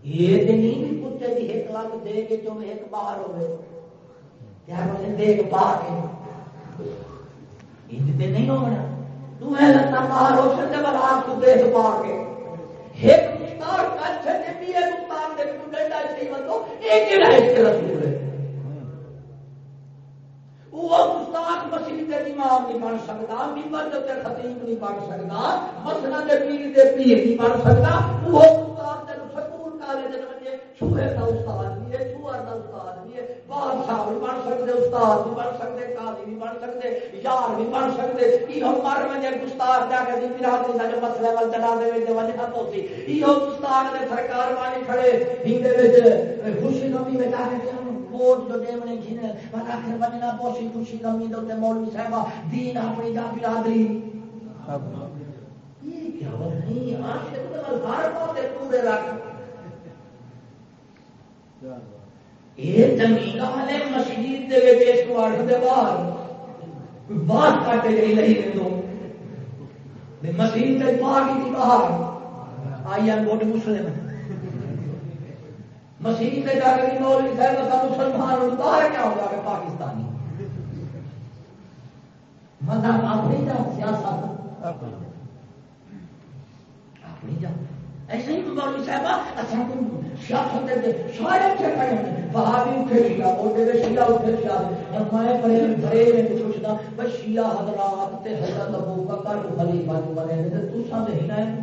یہ نہیں بھی پوچھے کہ ایک لاکھ دے کے جو ایک باہر ہوئے۔ دیکھ پا کے۔ نہیں ہونا۔ تمہیں باہر ہو سکتے بل آپ کو دیکھ پا کے۔ ایک دے ڈنڈا چاہیے ایک ہی رہے رسول ہے وہ کے امام نہیں بن سکتا ممبر کے خطیب نہیں بن سکتا مسنا کے پیر پیر نہیں بن سکتا، وہ سکول کالج چھوئے کا استاد بھی ہے کا استاد بھی ہے، بادشاہ بھی بن سکتے، استاد بھی بن سکتے، قاضی بھی بن سکتے، یار بھی بن سکتے یہ مر میں گستاخ جا کے برادری کا جو مسئلہ ول دے وجہ تو سی یہ گستاخ نے سرکار والی کھڑے ہندے خوشی غمی میں جا کے ووٹ جو دے میں گھنے آخر بنے بننا پوسی خوشی غمی دے مولوی صاحب دین اپنی دا برادری یہ کیا نہیں عاشق ہر پاسے پورے رکھ۔ یہ زمین والے مسجد کے باہر۔ بات کاٹے گئی نہیں دو مسیح سے پاک کی باہر۔ آئی ہے گوٹ مسلم۔ مسیح سے جا کے مولوی صاحب مسلمان باہر کیا ہوگا کہ پاکستانی؟ مذہب اپنی جا سیاست۔ اپنی جا ایسے ہی مولوی صاحب اچھا سیاست سارے اچھے کھڑے ہیں۔ اٹھے شیعہ شیعہ اٹھے شیعہ۔ اور میں بڑے بڑے میں بس شیعہ حضرات تے حضرت ابو بکر خلیفہ جو بنے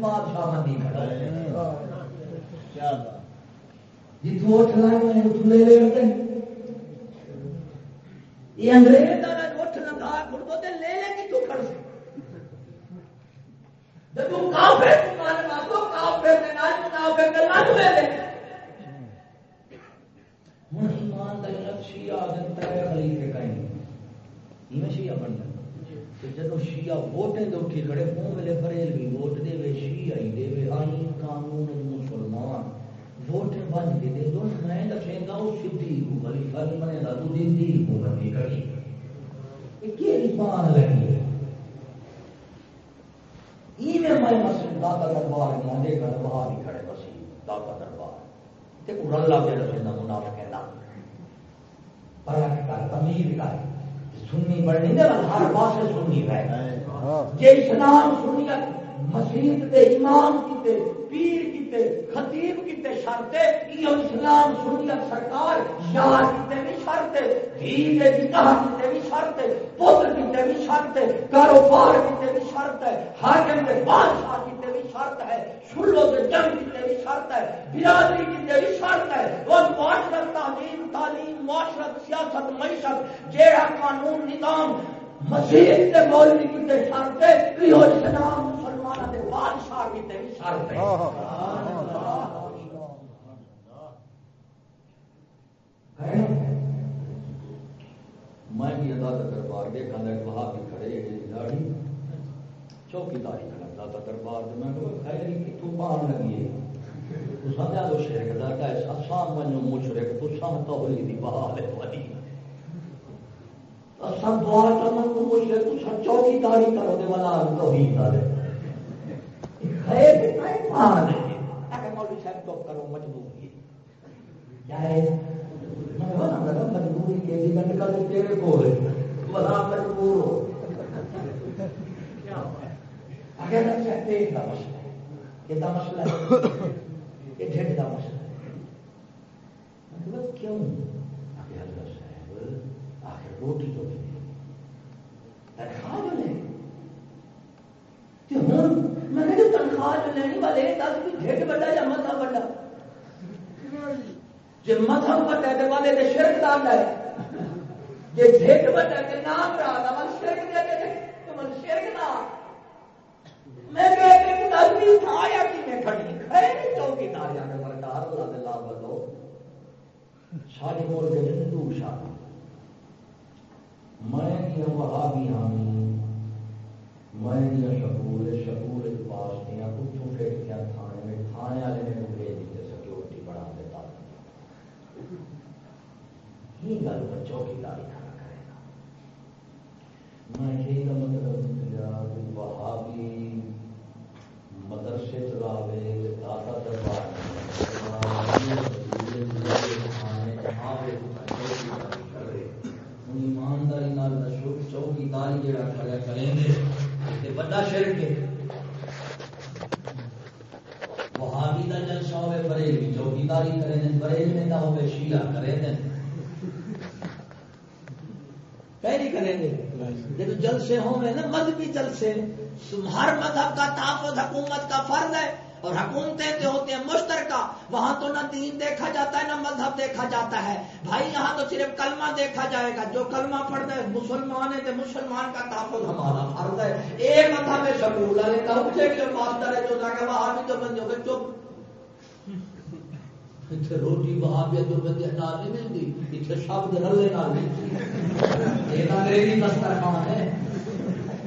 بادشاہ کھڑا ہے کیا بات۔ جتوں اٹھ اٹھ لے لے تے یہ انگریز دا اٹھ لگا تو تے لے لے کی تو کھڑ سے جب کافر کافر نے نال کافر لے لے ایمان شیعہ شیعہ شیعہ ووٹیں دے اٹھی کھڑے منہ ملے بریل ووٹ دے وے شیعہ ہی دے وے آئین قانون مسلمان ووٹ بن کے دے دو میں دسے گا وہ سدھی کو خلیفہ نہیں بنے گا تو دی دی حکومت کی کری یہ کیڑی بان لگی ہے؟ ایویں میں مسجد داتا دربار میں آدھے گھر باہر ہی کھڑے بسی داتا دربار۔ تے کو رلا کے رسے نہ منافق ہے نہ پرکھ کر تمیز کر سنی بڑھنی دے ہر پاسے سنی ہے۔ جے اسلام سنیت مسجد تے امام کیتے پیر کیتے خطیب کیتے شرطے یہ اسلام سنیت سرکار یار کیتے بھی شرطے ہی دے نکاح کیتے بھی شرطے پتر کیتے بھی شرطے کاروبار کیتے بھی شرط ہے حاکم دے بادشاہ کیتے بھی شرط ہے شلو دے جنگ کیتے بھی شرط ہے برادری کیتے بھی شرط ہے وہ معاشرت تعلیم تعلیم معاشرت سیاست معیشت جیڑا قانون نظام مسیح کے مولوی کیتے شرط ہے یہ اسلام کے میں بھی ادا دربار دیکھا وہاں بھی کھڑے داڑھی چوکی داری کرتا تھا دربار میں خیر کتوں پان لگی ہے سمجھا دو شرک دا کہ اسام منو مشرک تو سم توحید ہے ولی اسام دعا کرن کو مشرک تو چوکی داری کرو دے والا توحید دا خیر کتنا پان ہے اگر مولوی صاحب تو کرو مجبوری۔ جائے۔ مجبوری کے لیے گنڈ کا تیرے کو ہے بلا مجبور ہو۔ اگر پیٹ کا مسئلہ ہے۔ یہ مسئلہ ہے؟ یہ ڈھیر کا مسئلہ ہے۔ مطلب کیوں؟ آگے حضرت صاحب آخر روٹی تو ملے تنخواہ جو لے ہوں۔ میں نے تنخواہ جو لینی والے دس بھی ڈھیر بڑا یا مذہب بڑا جی مذہب بڑا ہے والے نے شرک ڈال ہے۔ جی ڈھیر بڑا ہے نام رہا تھا من شرک دے دے تو من شرک نہ۔ میں کہتے کہ نزدی آیا کی میں کھڑی۔ خیر چوکی داریا نے برکار اللہ دے دلہ بلو ساری مور کے ہندو شاہ میں دیا وہابی حامی میں دیا شکول شکول پاس دیا کچھ پھر کیا تھانے میں؟ تھانے والے نے بھیج دیتے سیکورٹی بڑھا دیتا ہی گل پر چوکی داری کھڑا کرے گا۔ میں یہ کا مطلب نکلا کہ وہابی مدرسے چلاوے، داتا دربار ایمانداری چوکی داری جڑا کھڑا کریں گے بڑا شرک ہے۔ وہابی کا جلسہ ہوئے بریلوی چوکی داری کریں بریلوی میں نہ ہوئے کرے کریں پہلی کریں گے؟ جب جلسے ہوں گے نا، مذہبی جلسے ہر مذہب کا تحفظ حکومت کا فرض ہے۔ اور حکومتیں جو ہوتے ہیں مشترکہ، وہاں تو نہ دین دیکھا جاتا ہے، نہ مذہب دیکھا جاتا ہے۔ بھائی، یہاں تو صرف کلمہ دیکھا جائے گا۔ جو کلمہ پڑھتا ہے مسلمان ہے تو مسلمان کا تحفظ ہمارا فرض ہے۔ ایک مذہب ہے مجھے کہ ماسٹر ہے، جو جا کے وہاں بھی تو بند ہو گئے چپ۔ اچھا، روٹی وہاں بھی دربندی نال نہیں ملتی۔ اتنے شبد رلے نال ملتی۔ ایک انگریزی دسترخوان ہے۔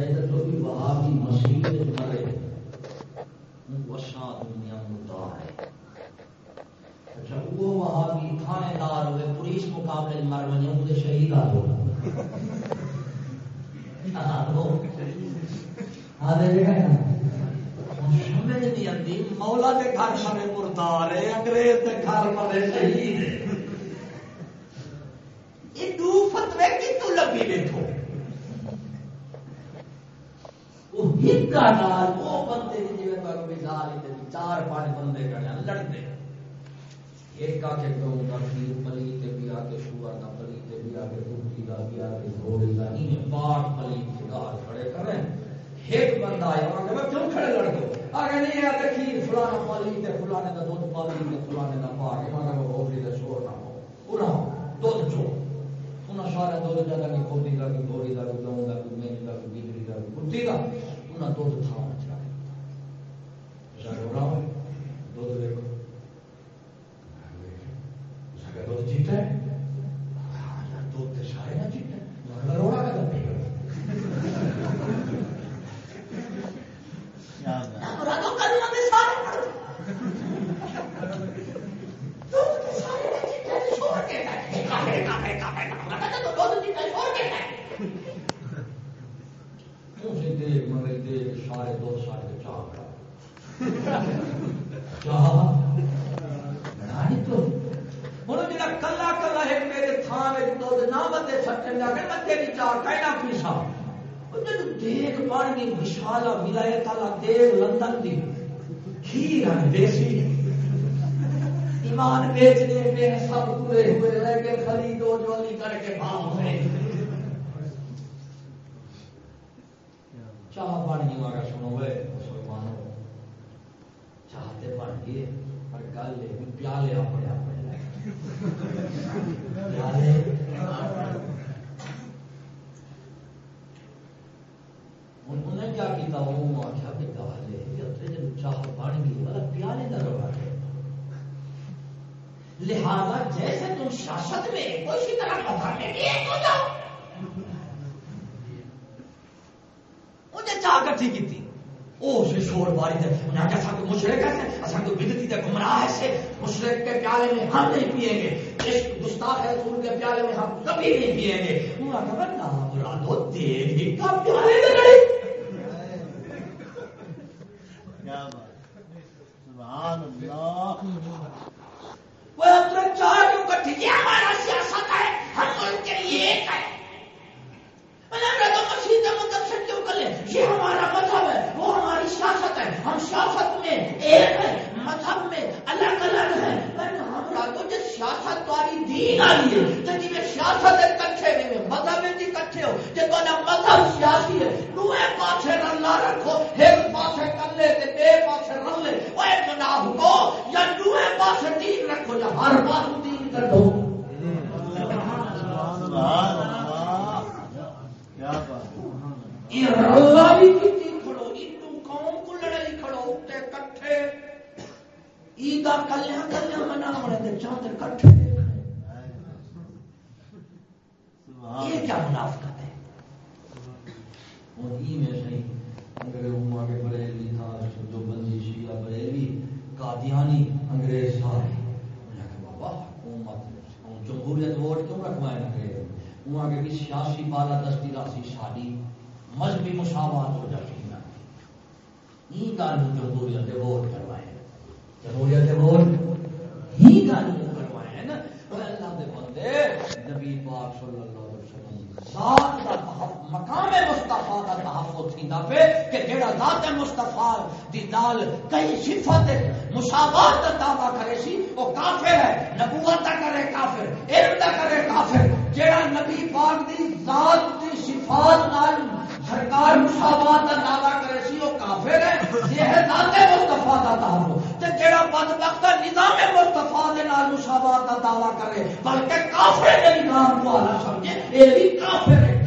یہ تو بھی وہاں بھی مسیح مرے وسا دنیا مدعا ہے۔ اچھا وہ وہاں بھی تھانے دار ہوئے، پولیس مقابلے مر بنے وہ شہید آ ہو سمجھ نہیں آتی، مولا کے گھر مرے مردار ہے، انگریز کے گھر مرے شہید یہ دو فتوے کی تو لگی بیٹھو وہ بندے جی مثال چار پانچ بندے لڑتے ایک آ کے کہوں گا پلی تے بھی آ کے شوگر کا پلی تے ایک بندہ آیا میں کیوں کھڑے لڑ آگے نہیں آ دیکھی فلانا پالی تے فلانے کا دودھ پالی تے فلانے کا پا کے گھوڑی شور نہ ہو پورا دودھ چو انہاں سارے دودھ کی کا کی گھوڑی کا کی گاؤں کا کی میری کا کی بجلی کا کی کتی کا انہاں دودھ تھا چاہے دودھ دیکھو دودھ چیٹا ہے دودھ تو سارے نہ چیٹا روڑا کا دبے سارے دو سارے چاہ کلا کلا ہے میرے تھان دودھ نہ بندے سٹن جا کے بندے کی چاہ کہنا پیسا دیکھ بن گئی وشالا ولایت والا دیکھ لندن دی کھیر ہے دیسی ایمان بیچنے پہ سب پورے ہوئے لیکن خرید و جولی کر کے بھاؤ ہے چاہ بن گئی مارا سنو گے مسلمانوں چاہتے بن گئے، پر گل پیالے اپنے اپنے پیالے انہیں کیا کیتا وہ آخیا کہ گل ہے جب چاہ بن گئی مطلب پیالے کا روڑا ہے لہذا جیسے تم شاشت میں کوئی طرح پکڑنے کے ہو جاؤ؟ مجھے چاہ کٹھی کی تھی۔ او سے شور باری تھے انہیں کہا سا کہ مشرق ہے اسا کو بدتی تے گمراہ ہے سے مشرق کے پیالے میں ہم نہیں پیئیں گے۔ اس گستاخ ہے رسول کے پیالے میں ہم کبھی نہیں پیئیں گے۔ انہوں نے کہا نا مرادو دیکھ ہی کا پیالے میں لڑے سبحان اللہ۔ چار کیوں یہ ہمارا سیاست ہے ہم ان کے لیے ایک ہے مسجد مدرسے کیوں کرے یہ ہمارا مذہب ہے وہ ہماری سیاست ہے ہم سیاست میں ایک ہے مذہب میں الگ الگ ہے پر ہمارا تو جو سیاست تاری دین آئی ہے تو جی میں سیاست کٹھے نہیں ہے مذہب جی کٹھے ہو جی تو مذہب سیاسی ہے دوے پاسے رلا رکھو ایک پاسے کر لے تے بے پاسے رل لے وہ جناب کو یا دوے پاسے دین رکھو یا ہر پاس دین کر دو سبحان اللہ انگریز عمر کے بریلی تھا جو بندی شیعہ بریلی قادیانی انگریز سارے انہوں نے کہا بابا حکومت جمہوریت ووٹ کیوں رکھوائے انگریز وہاں کے بھی سیاسی بالا دستی راسی ساری مذہبی مساوات ہو جاتی ہے یہ قانون جمہوریت ووٹ کروائے جمہوریت ووٹ ہی قانون کروائے نا اللہ دے بندے نبی پاک صلی اللہ علیہ وسلم ذات کا تحف- مقام مصطفیٰ دا تحفظ تھیندا پہ کہ جیڑا ذات مصطفیٰ دی نال کئی صفت مساوات دا دعویٰ کرے سی، وہ کافر ہے، نبوت دا کرے کافر، علم دا کرے کافر۔ جیڑا نبی پاک دی ذات دی صفات نال سرکار مساوات دا دعویٰ کرے سی، وہ کافر ہے۔ یہ ہے ذات مصطفیٰ دا تحفظ۔ تے جیڑا بدبخت نظام مصطفیٰ دے نال مساوات دا دعویٰ کرے، بلکہ کافر دے نظام کو آلہ سمجھے، یہ بھی کافر ہے۔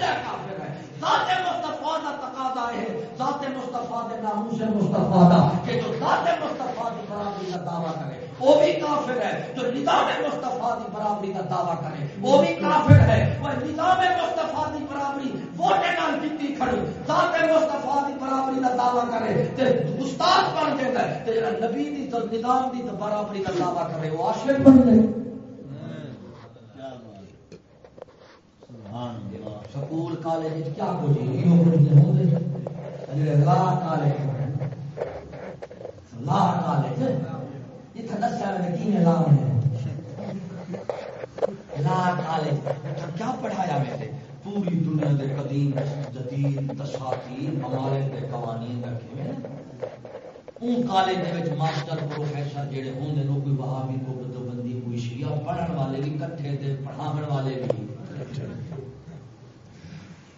کافر ہے۔ ذات مصطفیٰ تقاضا ہے۔ ذات مصطفیٰ ناموس مصطفیٰ دا، کہ جو ذات مصطفیٰ برابری کا دعویٰ کرے۔ وہ بھی کافر ہے جو نظام مصطفیٰ برابری کا دعویٰ کرے۔ وہ بھی کافر ہے، وہ نظام مصطفیٰ برابری ووٹے نال کھڑی۔ ذات مصطفیٰ برابری کا دعویٰ کرے تے بن جائے تے نبی دی تو نظام دی تو برابری کا دعویٰ کرے، وہ عاشق بن جائے۔ سبحان اللہ۔ سکول کالج کیا کچھ یوں لا کالج لا کالج اتنا دسیا میں کی لا لا کالج کیا پڑھایا میں نے؟ پوری دنیا دے قدیم، جدید دساتیر ممالک دے قوانین رکھے ہوئے ہیں۔ اون کالج دے ماسٹر، پروفیسر جڑے ہوندے نو کوئی وہابی کو بندی کوئی شیعہ پڑھن والے بھی، کٹھے تھے پڑھاون والے بھی۔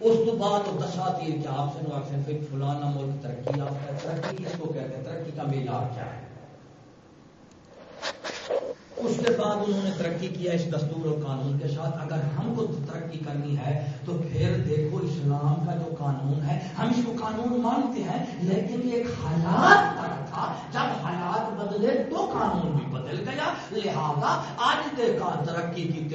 اس تو بعد وہ دساتی ہے کہ آپ سے نو پھر فلانا ملک ترقی آپ کا ترقی کس کو کہتے ہیں؟ ترقی کا معیار کیا ہے؟ اس کے بعد انہوں نے ترقی کیا اس دستور اور قانون کے ساتھ۔ اگر ہم کو ترقی کرنی ہے تو پھر دیکھو اسلام کا جو قانون ہے، ہم اس کو قانون مانتے ہیں، لیکن ایک حالات پر تھا۔ جب حالات بدلے تو قانون بھی بدل گیا۔ لہذا آج دے کا ترقی کی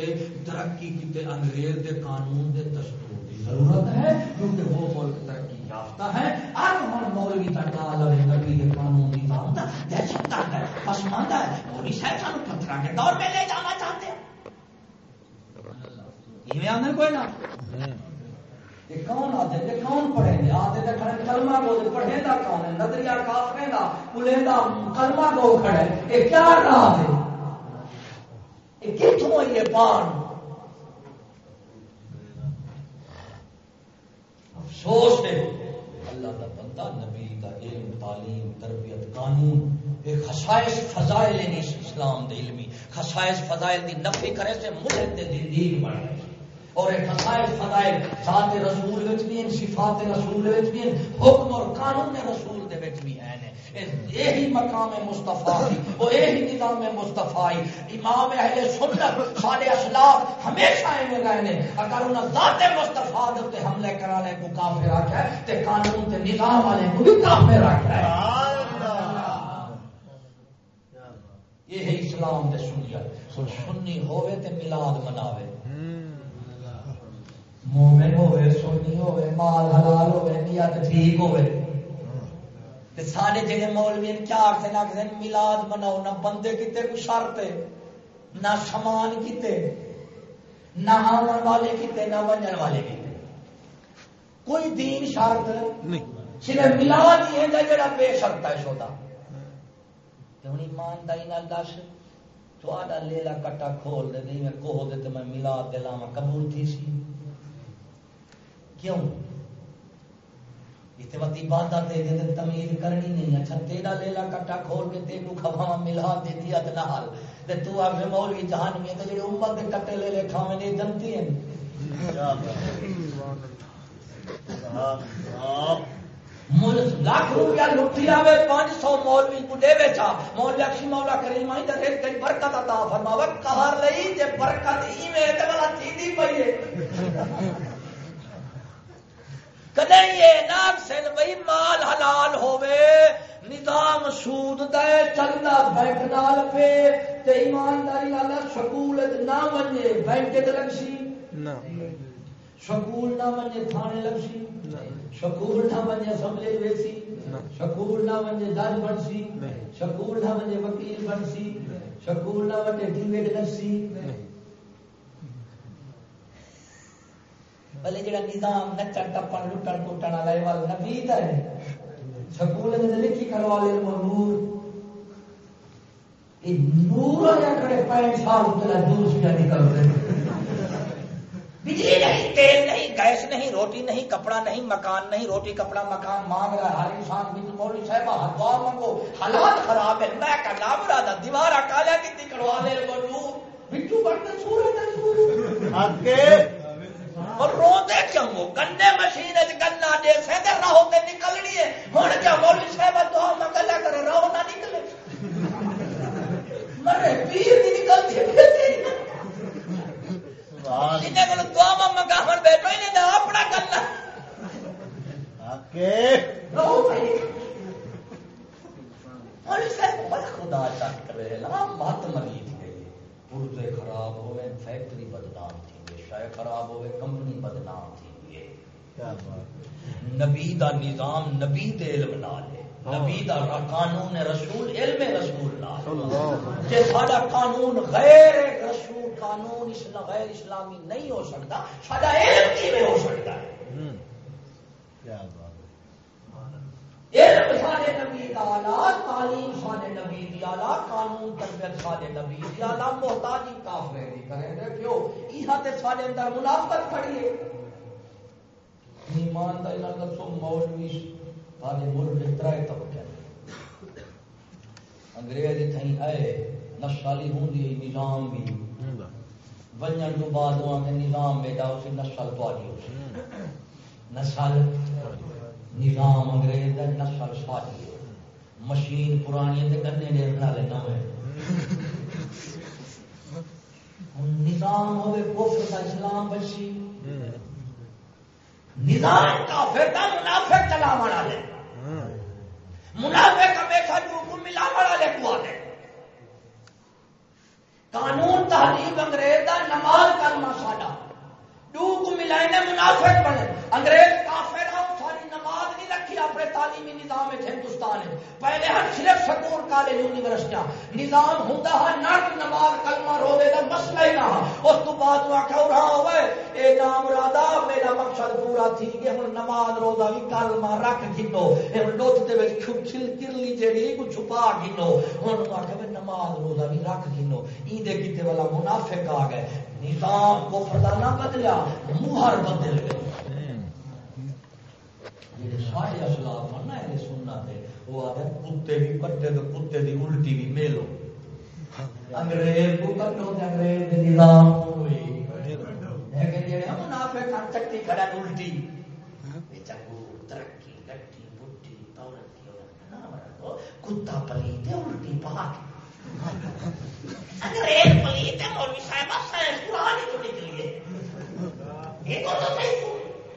ترقی کی انگریز دے قانون دے دستور کی ضرورت ہے، کیونکہ وہ ملک ترقی یافتہ ہے۔ اب ہم مولوی تکال اور نبی قانون نظام تھا دہشت گرد ہے، پسماندہ ہے۔ مولوی صاحب سانو پتھرا کے دور میں لے جانا چاہتے ہیں۔ یہ آنے کوئی نہ۔ کون آتے تھے کون پڑھیں؟ گے آتے تھے کھڑے، کلمہ گو پڑھے دا کون ہے؟ نظریہ کافرے دا کلے دا، کلمہ گو کھڑے۔ یہ کیا راہ ہے؟ یہ کتوں یہ پان افسوس ہے اللہ کا بندہ، نبی کا علم، تعلیم، تربیت، قانون یہ خسائش فضائل نہیں اسلام دے علمی خسائش فضائل دی نفی کرے سے ملک دے دین بن رہے اور یہ خسائش فضائل ذات رسول وچ بھی ہیں، صفات رسول وچ بھی ہیں، حکم اور قانون رسول دے وچ بھی یہی مقام مصطفی وہ یہی نظام مصطفی امام اہل سنت سارے اسلاف ہمیشہ ایویں رہنے۔ اگر انہیں ذات مصطفی حملے کرانے کو کافر ہے تے قانون تے نظام والے کو بھی کافر ہے یہ ہے اسلام دے سنیت سنی تے میلاد مناوے۔ مومن ہوئے سنی ہوئے مال حلال نیت ٹھیک ہوئے سارے جڑے مولوی کیا آخر آخر ملاد مناؤ نہ بندے کتے کو شرط نہ سامان کتے نہ آن والے کتے نہ بننے والے کتے کوئی دین شرط صرف ملاد ہی ہے جڑا بے شرط ہے سودا ہوں ایمانداری دس تھوڑا لیلا کٹا کھول دے نہیں میں کوہ دے تو میں ملاد دلاوا قبول تھی سی؟ کیوں؟ اتوتی باندھا دے دے دے تمیز کرنی نہیں اچھا تیرا لیلا کٹا کھول کے تینو کھوا ملا دے دیا تے نال تے تو اپ سے مولوی جہان میں تے جڑے امت دے کٹے لے لے کھاویں نے جنتی ہیں لاکھ روپیہ لٹھی آوے پانچ سو مولوی کو دے بیچا مولوی اکشی مولا کریم آئی تے ریت کئی برکت عطا فرماوے قہر لئی تے برکت ایویں تے والا چیندی پئی ہے کدے یہ ناگ سن بھائی مال حلال ہوے نظام سود دے چلتا بینک نال پہ تے ایمانداری والا سکول نہ منے بینک لگ سی سکول نہ منے تھانے لگ سی سکول نہ منے اسمبلی ویسی؟ سکول نہ منے جج بن سی سکول نہ منے وکیل بن سی سکول نہ منے ڈیویڈ لگ سی بلے جڑا نظام نچن ٹپن لٹن ٹوٹن والا والا نبی دا ہے سکول میں لکھی کروا لے نور اے نور یا کڑے پینٹ سال اتنا جوس کیا نکل رہے بجلی نہیں تیل نہیں گیس نہیں روٹی نہیں کپڑا نہیں مکان نہیں روٹی کپڑا مکان مانگ رہا ہر انسان بھی مولوی صاحب دعا منگو حالات خراب ہے میں کرنا برا دیوار کالیا کی کروا لے نور بچو بڑھتے سورج اور رو دے کیوں گنے مشین گنا دے سے تے نکلنی ہے۔ ہن کیا مولوی صاحب تو ہم گلا کرے راہ نہ نکلے؟ مرے پیر نکلتی جنہیں کو دعا منگا بیٹھو نہیں اپنا گلا خدا کرے مریض خراب ہوئے فیکٹری بدنام تھی۔ شاید خراب ہوئے کمپنی بدنام تھی نبی دا نظام نبی دے علم نال ہے۔ نبی دا قانون رسول علم رسول نال۔ جے ساڈا قانون غیر رسول قانون اسلام غیر اسلامی نہیں ہو سکتا ساڈا علم کیویں ہو سکتا ہے؟ علم سارے نبی آلہ تعلیم سارے نبی دی قانون تربیت سارے نبی دی محتاجی کافر نہیں کریں گے۔ کیوں؟ یہاں تے سارے اندر منافقت کھڑی ہے۔ ایمان دا نہ دسو، مولوی سارے ملک دے ترے طبقے انگریز تھیں آئے نسل ہی نظام بھی۔ بننے تو بعد وہاں نظام میرا اسی نسل تاری ہو نسل نظام انگریز کا نسل ساری مشین پرانی گنے نے بنا لینا ہے۔ نظام ہوئے کفر کا اسلام بچی۔ نظام کافر کا منافق چلا مڑا لے۔ منافق ہمیشہ جو کو ملا مڑا لے کو آنے قانون تحریب انگریز دا نماز کلمہ ساڈا دو کو ملائے منافق بنے۔ انگریز کافر نماز اپنے تعلیمی نظام ہندوستان ہے۔ پہلے ہر صرف سکول، کالج، یونیورسٹیاں۔ نظام ہوں نرد نماز، کلمہ روزے کا مسئلہ ہی نہ اس تو بعد آخیا رہا ہوئے، اے نام رادا میرا مقصد پورا تھی کہ ہوں نماز روزہ بھی کلمہ رکھ گنو لوت دے وچ چھل، کرلی جیڑی کو چھپا گنو ہوں آخیا نماز روزہ بھی رکھ گنو ایندے کتے والا منافق آ گئے۔ نظام کو فردا نہ بدلیا، مہر بدل گئے سارے اسلاف نا یہ سننا تھے وہ آتے کتے بھی کٹے تو کتے کی الٹی بھی میلو انگریز کو کٹو انگریز نظام چکی کھڑا الٹی کتا الٹی پاک انگریز مولوی صاحب سائنس قرآن ہی تو یہ تو صحیح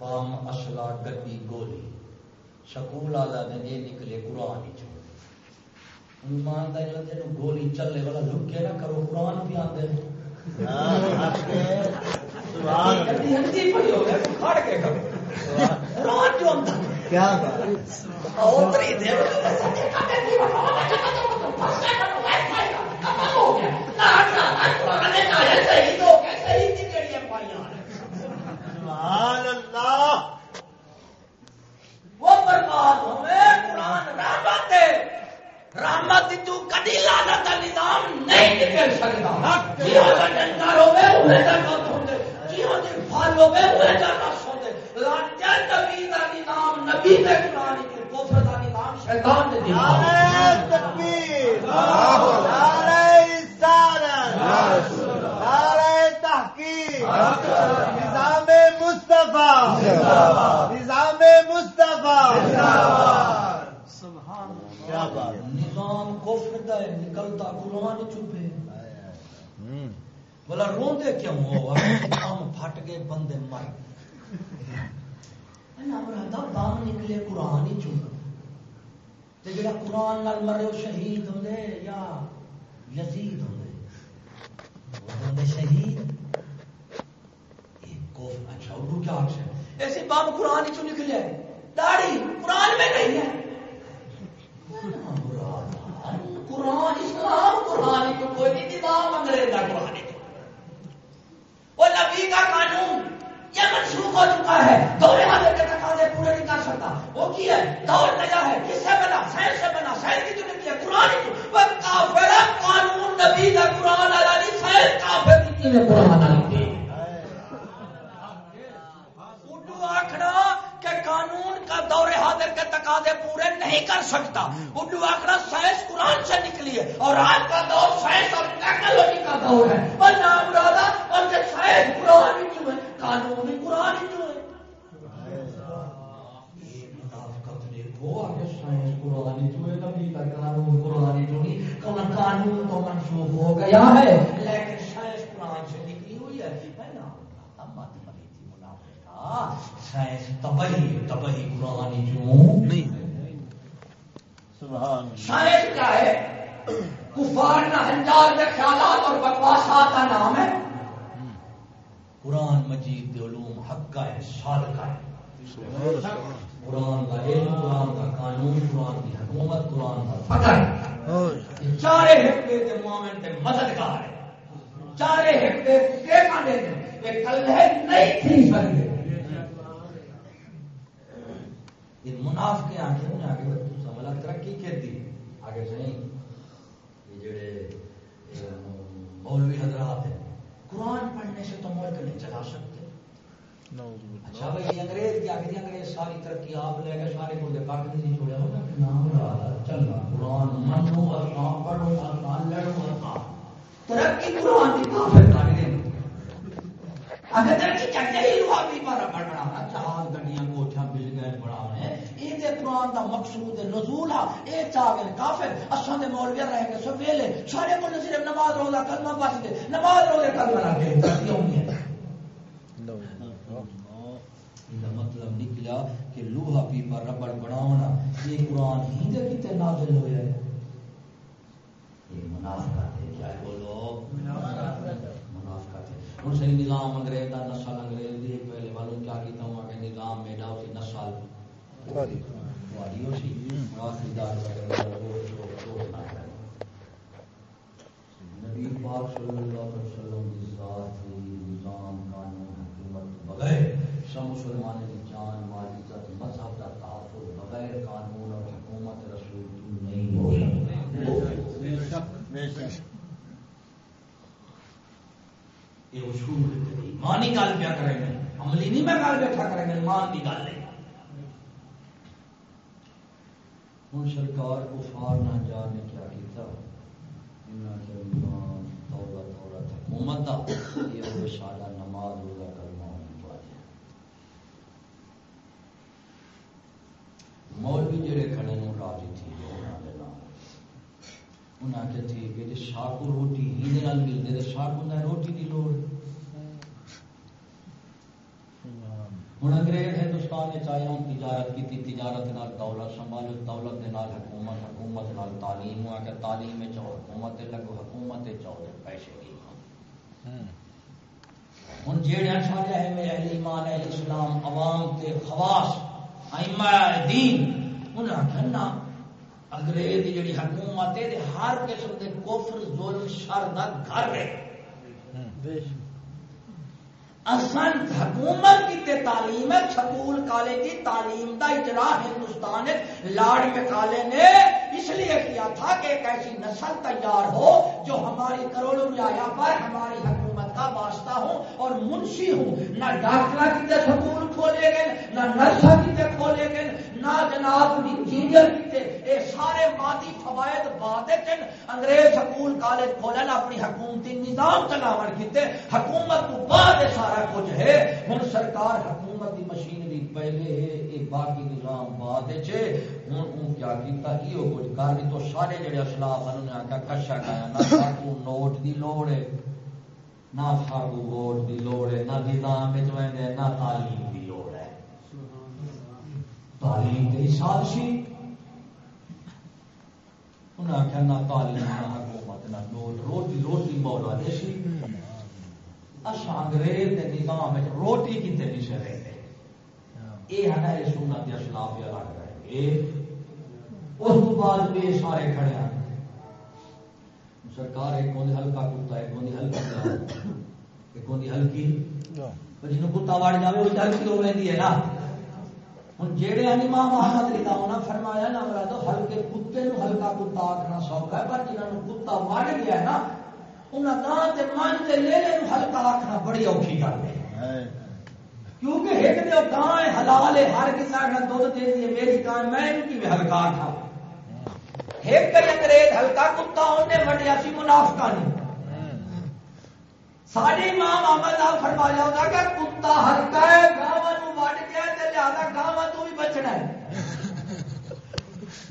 بم اصلا گڈی گولی۔ سکول والا دن یہ نکلے قرآن ایمانداری تین گولی چلے والا لکے نہ کرو قرآن بھی آتے کیا وہ برباد ہوئے قرآن رحمت ہے رحمت تو کدی لانت نظام نہیں نکل سکتا۔ جیوں کا ڈنکر ہوئے ہوئے کا ہوتے جیوں کے پھل ہوئے ہوئے کا نبی کا نظام نبی کے قرآن کے کوفر کا نظام شیطان کے نظام نعرہ تکبیر۔ نعرہ رسالت۔ نعرہ تحقیق۔ نظام مصطفیٰ۔ نظام مصطفیٰ۔ نظام کفر دا ہے نکلتا قرآن چپے بولا روندے کیوں ہم پھٹ گئے بندے مر دم نکلے قرآن ہی چپ تے جڑا قرآن نال مرے وہ شہید ہوں یا یزید وہ شہید۔ اچھا اردو کیا آخر ایسے بم قرآن ہی نکلے داڑھی، قرآن میں نہیں ہے۔ قرآن اسلام قرآن کو کوئی نہیں انگریز کا قرآن وہ نبی کا قانون۔ یہ منسوخ ہو چکا ہے دور حاضر کے تقاضے پورے نہیں کر سکتا۔ وہ کی ہے؟ دور نیا ہے کس سے بنا سائنس سے بنا سائنس کی جو ہے، قرآن کی۔ وہ کافر قانون نبی کا قرآن والا نہیں سائنس کافر کی قرآن والی اردو آخنا کہ قانون کا دور حاضر کے تقاضے پورے نہیں کر سکتا۔ اردو آخرا سائنس قرآن سے نکلی ہے اور آج کا دور سائنس اور ٹیکنالوجی کا دور ہے اور نام رادا اور جب سائنس قرآن ہی کیوں ہے قانون ہی قرآن ہی کیوں ہے قانون تو منسوخ ہو گیا ہے۔ لیکن سائنس قرآن سے نکلی ہوئی ہے سائنس تبہی تبہی قرآن کیوں سائنس کیا ہے کفار نہ ہنجار میں خیالات اور بکواسات کا نام ہے۔ قرآن مجید علوم حق کا ہے سال کا ہے۔ قرآن کا علم قرآن کا قانون قرآن کی حکومت قرآن کا فکر چارے حکمے کے مومن کے مددگار ہے۔ چارے کل ہے نہیں تھی سکتے یہ مناف کے آگے انہیں آگے سمجھا ترقی کے آگے صحیح یہ جڑے مولوی حضرات ہیں، قرآن پڑھنے سے تو ملک نہیں چلا سکتے اچھا بھائی انگریز انگریز ساری ترقی آپ لے گئے سارے کو کاٹ نہیں چھوڑا ہوگا نام رہا چلنا قرآن منو اور پڑھو اور لڑو ترقی قرآن کی کافر کر گئے اگر ترقی چڑھ گئی لوہا بھی پر بڑھنا جہاز گڈیاں کوٹھیاں بل گئے بڑھاونے یہ تے قرآن دا مقصود نزول ہے اے چاہے کافر۔ اساں دے مولوی رہ کے سو ویلے سارے کو صرف نماز روزہ کلمہ پڑھ دے نماز روزے کلمہ دے ترقی ہونی نکلا کہ لوہا پیپا ربڑ بناونا یہ قرآن ہی دے کتے نازل ہوئے۔ ہے یہ منافقت ہے کیا بولو۔ منافقت۔ ہے۔ ہوں صحیح نظام انگریز کا نسل انگریز دی پہلے والوں کیا کیتا ہوں؟ کہ نظام میڈا اسی نسل۔ تھوڑی ہو سی۔ آخریدار نبی پاک صلی اللہ علیہ وسلم کی ذات نظام قانون حکومت بغیر سب مسلمان کی جان مال مذہب کا تحفظ بغیر قانون اور حکومت رسول کی نہیں ہو یہ اصول مانی گل کیا کریں گے عملی نہیں میں گل بیٹھا کریں گے مان کی گل ہے ہوں سرکار کو فار نہ جان نے کیا کیتا حکومت کا یہ سارا نماز روزہ مولوی جڑے کھڑے نو راضی تھی انہیں آخیا تھی کہ جی شاہ کو روٹی ہی ملتے تو شاہ کو روٹی کی لوڑ۔ ہوں انگریز ہندوستان نے چاہے ہوں تجارت کی تجارت نال دولت سنبھالو، دولت کے نال حکومت حکومت نال تعلیم۔ ہوا کہ تعلیم میں چاہو حکومت لگو، حکومت چاہو پیسے کی۔ ہوں جہاں سارے اہم اہل ایمان، اہل اسلام، عوام کے خواص، ائمہ دین انہیں آخر نا، انگریز جی حکومت ہے ہر قسم کے کوفر ظلم، شر کا گھر ہے۔ اصل حکومت کی تعلیم ہے، سکول، کالج کی تعلیم کا اجرا ہندوستان لاڑ مکالے نے اس لیے کیا تھا کہ ایک ایسی نسل تیار ہو جو ہماری کروڑوں آیا پر ہماری حکومت کا واسطہ ہوں اور منشی ہوں نہ ڈاکٹر کی سکول کھولے گئے، نہ نرسا کی کھولے گئے نہ جناب انجینئر کی اے سارے مادی فوائد بعد انگریز سکول کالج کھولن اپنی حکومتی نظام چلاو کیتے، حکومت تو بعد سارا کچھ ہے۔ ہوں سرکار حکومت کی مشینری پہلے یہ باقی نظام بعد ہوں کیا کیتا یہ کچھ کر دی تو سارے جڑے اسلاف انہوں نے آخیا کشا گایا نہ ساکو نوٹ دی لوڑ ہے، نہ ساکو ووٹ دی لوڑ ہے، نہ نظام نہ تعلیم دی۔ تعلیم حساب سی۔ انہیں آخیا نہ تعلیم نہ حکومت نہ نوٹ روٹی روٹی مولا دے سی۔ اچھا انگریز کے نظام روٹی کتنے نہیں رہتے یہ ہے نا یہ سنت یا شلاف یا لگ ہیں اس بعد بے سارے کھڑے ہیں سرکار ایک کون ہلکا کتا ایک کون ہلکی ایک کون ہلکی۔ جنوب کتا وڑ جائے وہ ہلکی ہو رہی ہے نا؟ ہوں جہے امام محمد لکھا ہونا فرمایا نا میرا تو ہلکے کتے ہلکا کتا آخنا سوکھا ہے، پر جنہوں نے کتا وڑ گیا ہے نا من لے لے ہلکا آخنا بڑی اوکھی گل ہے۔ کیونکہ ایک دو گائے حلال ہے، ہر کسی کا دھد دے دی میری گائے میں ہلکا تھا ایک انگریز ہلکا کتا انہیں وڈیا سی منافقہ نے۔ سارے ماں محمد آپ فرمایا ہوتا کہ کتا ہلکا ہے گاواں وڈ گیا لہذا گاواں تو بھی بچنا ہے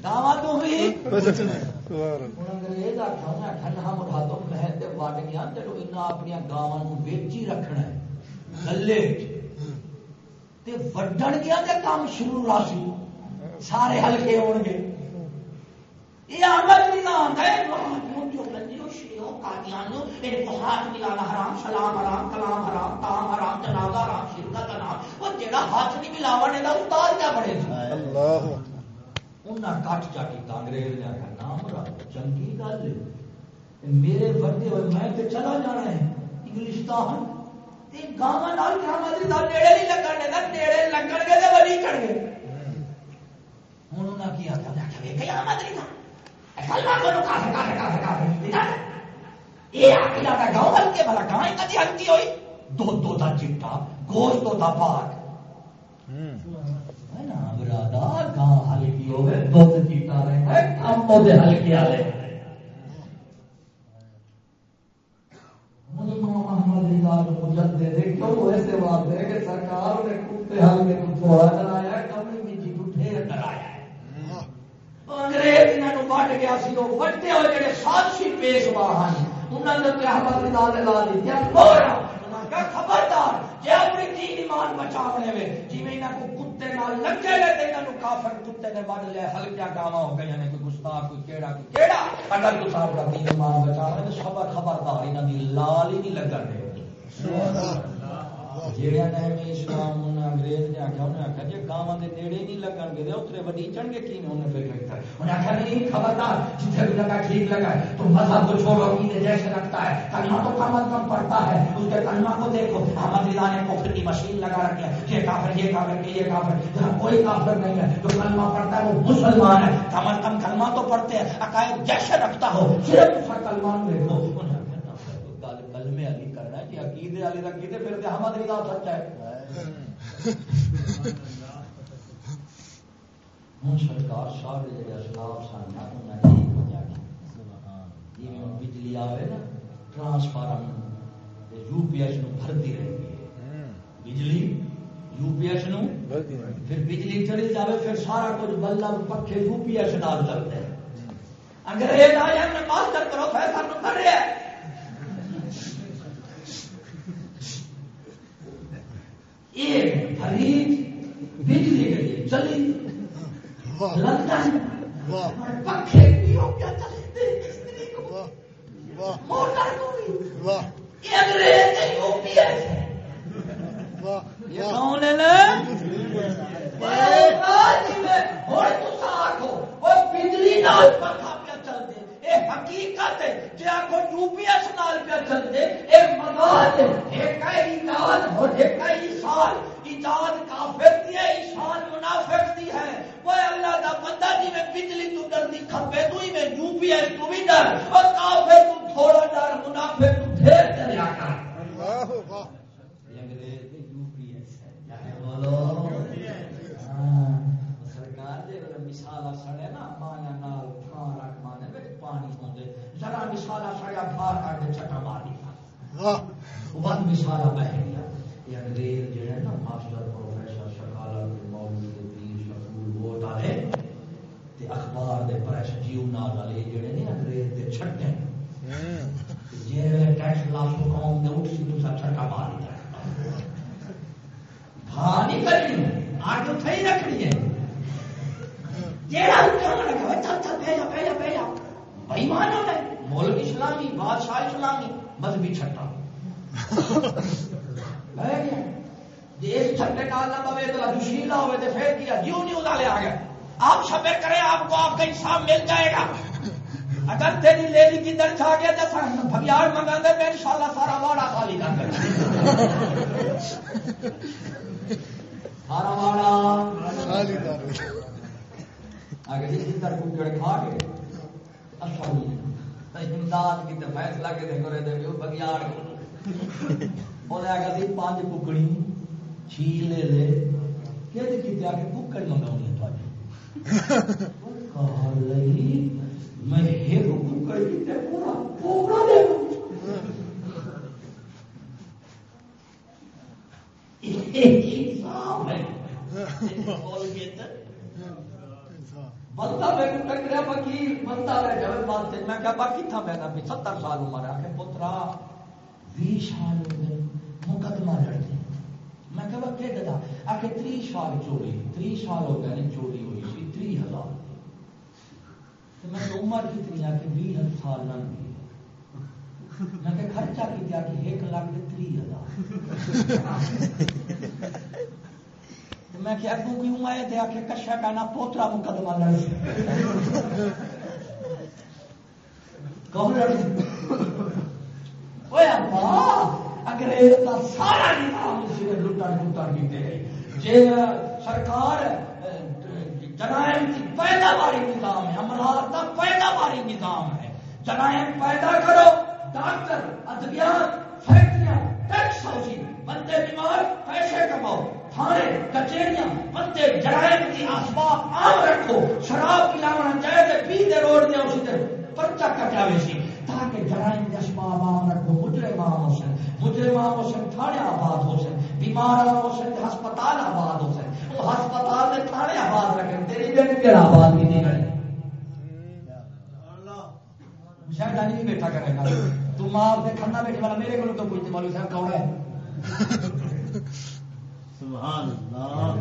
گاواں تو بھی بچنا ہے انگریز ٹھنڈا وڈ گیا اپنی گاواں ویچی رکھنا ہے گلے وڈن گیا تو کام شروع راسی سارے ہلکے ہو گے یہ عمل نظام ہے ہاتھ ملانا حرام سلام حرام کلام حرام تام حرام جنازہ حرام شرکت حرام وہ جڑا ہاتھ نہیں ملاو نے استاد کیا بڑے تھے انہیں کٹ چا کیا انگریز نے نام رکھ چنگی گل میرے بندے ہوئے میں تو چلا جانا ہے۔ گلستان گاواں نیڑے نہیں لگن گے نیڑے لگن گے تو بڑی کر گے۔ ہوں انہیں کی گاؤں ہلکے بلا گائے کدی ہلکی ہوئی دو دا چٹا گوشت دا پاک گاں ہلکی کم محمد رضا کیوں ایسے بات ہے کہ سرکار نے کتے حل کے تھوڑا کرایا کمی نیچی ٹھیک کرایا انگریز انہوں بٹ گیا سی وہ بٹتے ہوئے جڑے سازشی پیشوا ہیں انہوں نے احمد رضا نے لا دی خبردار اپنی تین ایمان بچاونے میں جی میں انہوں کو کتے نال لگے لے تے انہوں کافر کتے نے لے گاواں ہو کوئی گستاخ کوئی کیڑا کوئی کیڑا۔ اگر تو صاحب اپنا تین ایمان بچاونے تو خبر خبردار دی لال ہی نہیں لگن دے سبحان اللہ۔ جہاں ٹائم اسلام انہیں انگریز نے آخیا انہیں آخیا جی گاواں کے نیڑے نہیں لگن گے اتنے وڈی چڑھ گے کی انہیں پھر کہتا ہے انہیں آخیا نہیں خبردار جتنے بھی لگا ٹھیک لگا ہے تو مذہب کو چھوڑو عقیدے جیسے رکھتا ہے کلمہ تو کم از کم پڑھتا ہے اس کے کلمہ کو دیکھو احمد رضا نے پخر کی مشین لگا رکھی ہے یہ کافر یہ کافر یہ کافر جہاں کوئی کافر نہیں ہے جو کلمہ پڑھتا ہے وہ مسلمان ہے کم از کم کلمہ تو پڑھتے ہیں عقائد جیسے رکھتا ہو صرف اس کلمہ دیکھو انہیں کلمے علی کرنا ہے کہ عقیدے علی عقیدے پھر تو احمد رضا سچا ہے ہوں سرکار جڑے اسلاف سن جی بجلی نا ٹرانسفارم یو پی ایس نو بھرتی رہتی ہے۔ بجلی یو پی ایس نو پھر بجلی چلی جائے پھر سارا کچھ بلب پکے یو پی ایس نال چلتے ہیں انگریز آیا ماسٹر پروفیسر ایک خرید بجلی کے لیے چلی۔ لگتا ہے پکے بھی ہو گیا موٹر کو۔ بھی انگریز یو پی ایس ہے کون ہے بجلی نال پکا یہ حقیقت ہے جی آخو یو پی ایس نال پہ چلتے ایک مزاج ایک ایجاد اور ایک ایسال ایجاد کافر دی ہے ایشان منافق دی ہے۔ وہ اللہ دا بندہ جی میں بجلی تو ڈر دی کھپے تو ہی میں یو پی ایس تو بھی ڈر اور کافر تو تھوڑا ڈر منافق تو ڈھیر چلیا کر مثال سڑے نا مایا نال تھان رکھ مانے پانی ہوتے ذرا سڑیا باہر کر کے چٹا مار دیا ون مثال بہ گیا یہ انگریز نا ماسٹر پروفیسر شکالا مولوی پیر شکول ووٹ والے اخبار دے پریس جیو نال والے جڑے نے انگریز دے چھٹے۔ جی ٹیکس قوم اٹھ سی تو چھٹا مار دیا ہاں نہیں کرنی آگ تو ہی رکھنی ہے۔ ملک اسلامی بادشاہ اسلامی مذہبی چھٹا۔ چھٹے پوے تو ہوئے تو پھر کیا؟ ڈالے آ گئے آپ کریں آپ کو آپ کا انصاف مل جائے گا۔ اگر تیری لیڈی کی آ گیا تو بھگیار منگا دے میں انشاءاللہ سارا واڑا خالی کر دیں سارا واڑا خالی کر آگے جس طرح ککڑ کھا کے امداد کی فیصلہ کے دیکھو رہے تھے بگیاڑ انہیں آگے سی پانچ ککڑی چھیل لے کہ کتنے آگے ککڑ منگاؤنی میں ایک ککڑ کی پورا پورا دے۔ انصاف ہے۔ بندہ میرے ٹکریا بندہ بات میں کیا باقی تھا میں ستر سال عمر آ کے پترا بھی سال ہو گئے مقدمہ لڑ گئے میں کہ آ کے تری سال چوری تری سال ہو گئے چوری ہوئی سی تری ہزار میں عمر کتنی آ کے بھی سال نہ میں کہ خرچہ کی کہ ایک لاکھ تری ہزار میں کیا ابو کیوں آئے تھے آخر کشا کا نا پوترا مقدمہ لڑ کون لڑ ابا انگریز کا سارا نظام اسی نے لٹن لٹن کیتے ہیں جی سرکار جرائم کی پیداواری نظام ہے امراض کا پیداواری نظام ہے جرائم پیدا کرو ڈاکٹر ادویات فیکٹریاں ٹیکس ہاؤسنگ بندے بیمار پیسے کماؤ تھانے کچہریاں بندے جرائم کی اسباب عام رکھو، شراب پلاونا چاہے پی دے روڈ دے اسی دے پرچا کٹا سی، تاکہ جرائم کے اسباب عام رکھو مجرے مام ہو سن مجرے مام ہو سن تھانے آباد ہو سن، بیمار ہو سن، ہسپتال آباد ہو سن وہ ہسپتال میں تھانے آباد رکھے تیری جن کے آباد بھی نہیں کرے شاید نہیں بیٹھا کرے گا۔ تو ماں اپنے کھانا بیٹھے والا میرے کو تو کوئی مولوی صاحب کون ہے؟ سبحان اللہ۔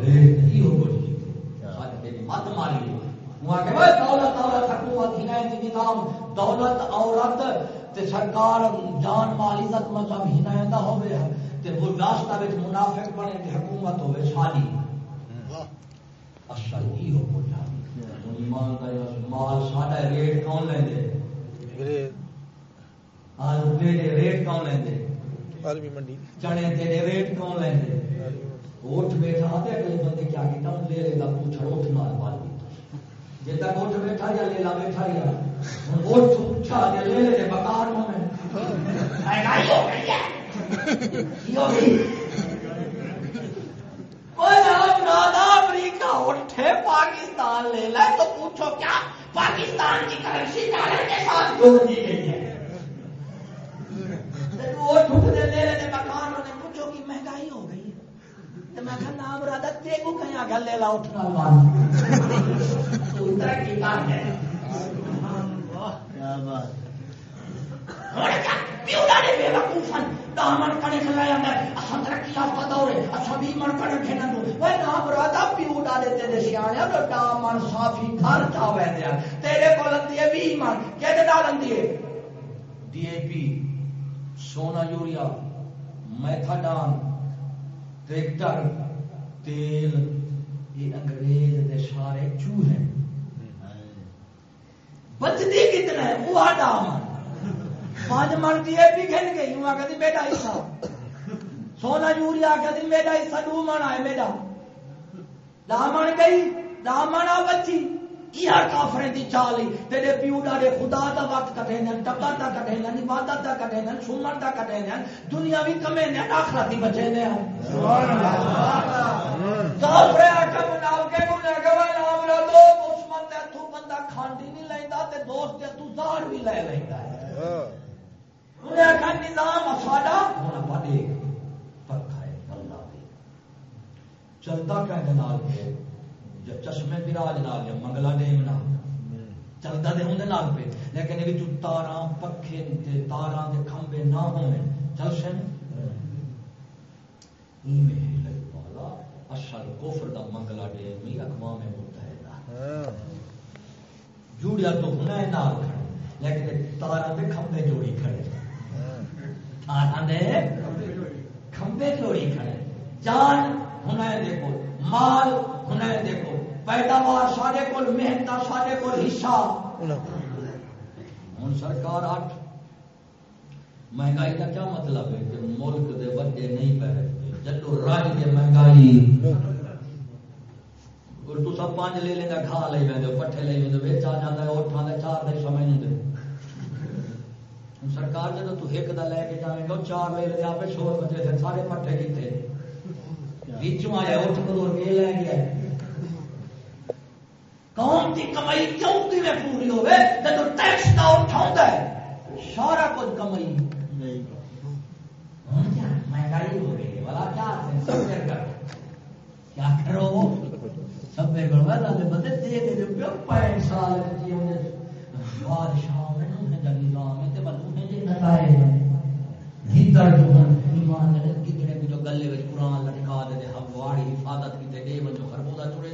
مت ماری۔ دولت عورت تے سرکار جان مال عزت مذہب ہنایندہ ہوے تے وہ راستہ وچ منافق بنے تے حکومت ہوے ساری اصل ہی ہو کو جا ایمان دا مال ساڈا ریٹ کون لیندے؟ آج تیرے ریٹ کون لیندے؟ عالمی منڈی۔ چنے تیرے ریٹ کون لیندے؟ اٹھ بیٹھا آتے اگلے بندے کیا کیتا؟ لے لے گا پوچھا اٹھ مال مال جی تک اٹھ بیٹھا یا لے لا بیٹھا یا اٹھ لے لے بکار میں۔ مہنگائی ہو گئی ہے؟ یہ گئی؟ کوئی افراد امریکہ اٹھے پاکستان لے لے تو پوچھو کیا؟ پاکستان کی کرنسی ڈالر کے ساتھ جوڑ دی گئی ہے۔ اٹھ اٹھ دے لے لے پوچھو کہ مہنگائی ہو گئی ہے میں کہا نام رادا تیگو کہیں آگا لے لا اٹھنا لوانا تو ترقی کر ہے کیا بات دامن کڑے کھلایا میں اساں ترقی یافتہ دور ہے اساں بھی من کڑے کھینا دو وہ نام رادا پیو ڈالے تیرے سیانے تو دامن صافی گھر چاوے دیا تیرے کو لندی ہے 20 من کہتے ڈالن دیے ڈی اے پی سونا یوریا میتھاڈان ٹریکٹر تیل یہ انگریز دے سارے چوہے۔ بچتی کتنا ہے وہ ڈام پانچ من کی بھی گھن گئی۔ ہوں آگے بیٹا حصہ۔ سونا یوریا آگے میرا حصہ۔ دو من آئے میرا دامن گئی دامن آ بچی۔ یہ دی چالی؟ تیرے پیو ڈاڑے خدا دا وقت کٹے ٹبا دا کٹے عبادت دا کٹے سنت دا کٹے دنیا بھی کمے آخرت دی بچے نے سبحان اللہ۔ کافرے آکا مناو کے گنے نام را دو دشمن تو بندہ کھانڈی نہیں لیندا تے دوست تے تو زار بھی لے لیندا ہے۔ انہیں آکا نظام ساڈا ہن بڑے پکا ہے اللہ چلتا کہ نال کے چشمے براج نال یا منگلا ڈیم نال چلتا تو ہوں نال پہ۔ لیکن یہ تارا پکھے تے تارا دے کھمبے نہ ہونے چل سن۔ اصل کوفر دا منگلا ڈیم ہی اقوام متحدہ۔ جوڑیا تو ہونا ہے نال کھڑے۔ لیکن تارا دے کھمبے جوڑی کھڑے۔ تارا دے کھمبے جوڑی کھڑے۔ جان ہونا ہے دیکھو، مال ہونا ہے دیکھو۔ پیداوار سارے کو محنت سارے کو حصہ ہوں سرکار اٹھ۔ مہنگائی کا کیا مطلب ہے کہ ملک دے بڑے نہیں پہ جدو راج کے مہنگائی۔ تو سب پانچ لے لینا کھا لے لیں پٹھے لے لیں بچ آ جاتا ہے اٹھا دے چار نہیں سمجھ نہیں دے۔ سرکار جب تو ایک دا لے کے جائے گا چار لے لے آپ شور بچے تھے سارے پٹھے کیتے۔ بیچوں آیا اٹھ کے لے گیا۔ قوم کی کمائی کیوں کی میں پوری ہوئے جب ٹیکس کا اٹھا ہے سارا کچھ کمائی۔ مہنگائی ہو گئی والا کیا سب کیا کرو سب بندے دے دے دے پینٹ سال بادشاہ میں نظام ہے بلو جی نتائے۔ گیتر جو ایمان گیتڑے کو جو گلے قرآن لٹکا دے ہم واڑی حفاظت کی دے بچوں خربوزہ چڑے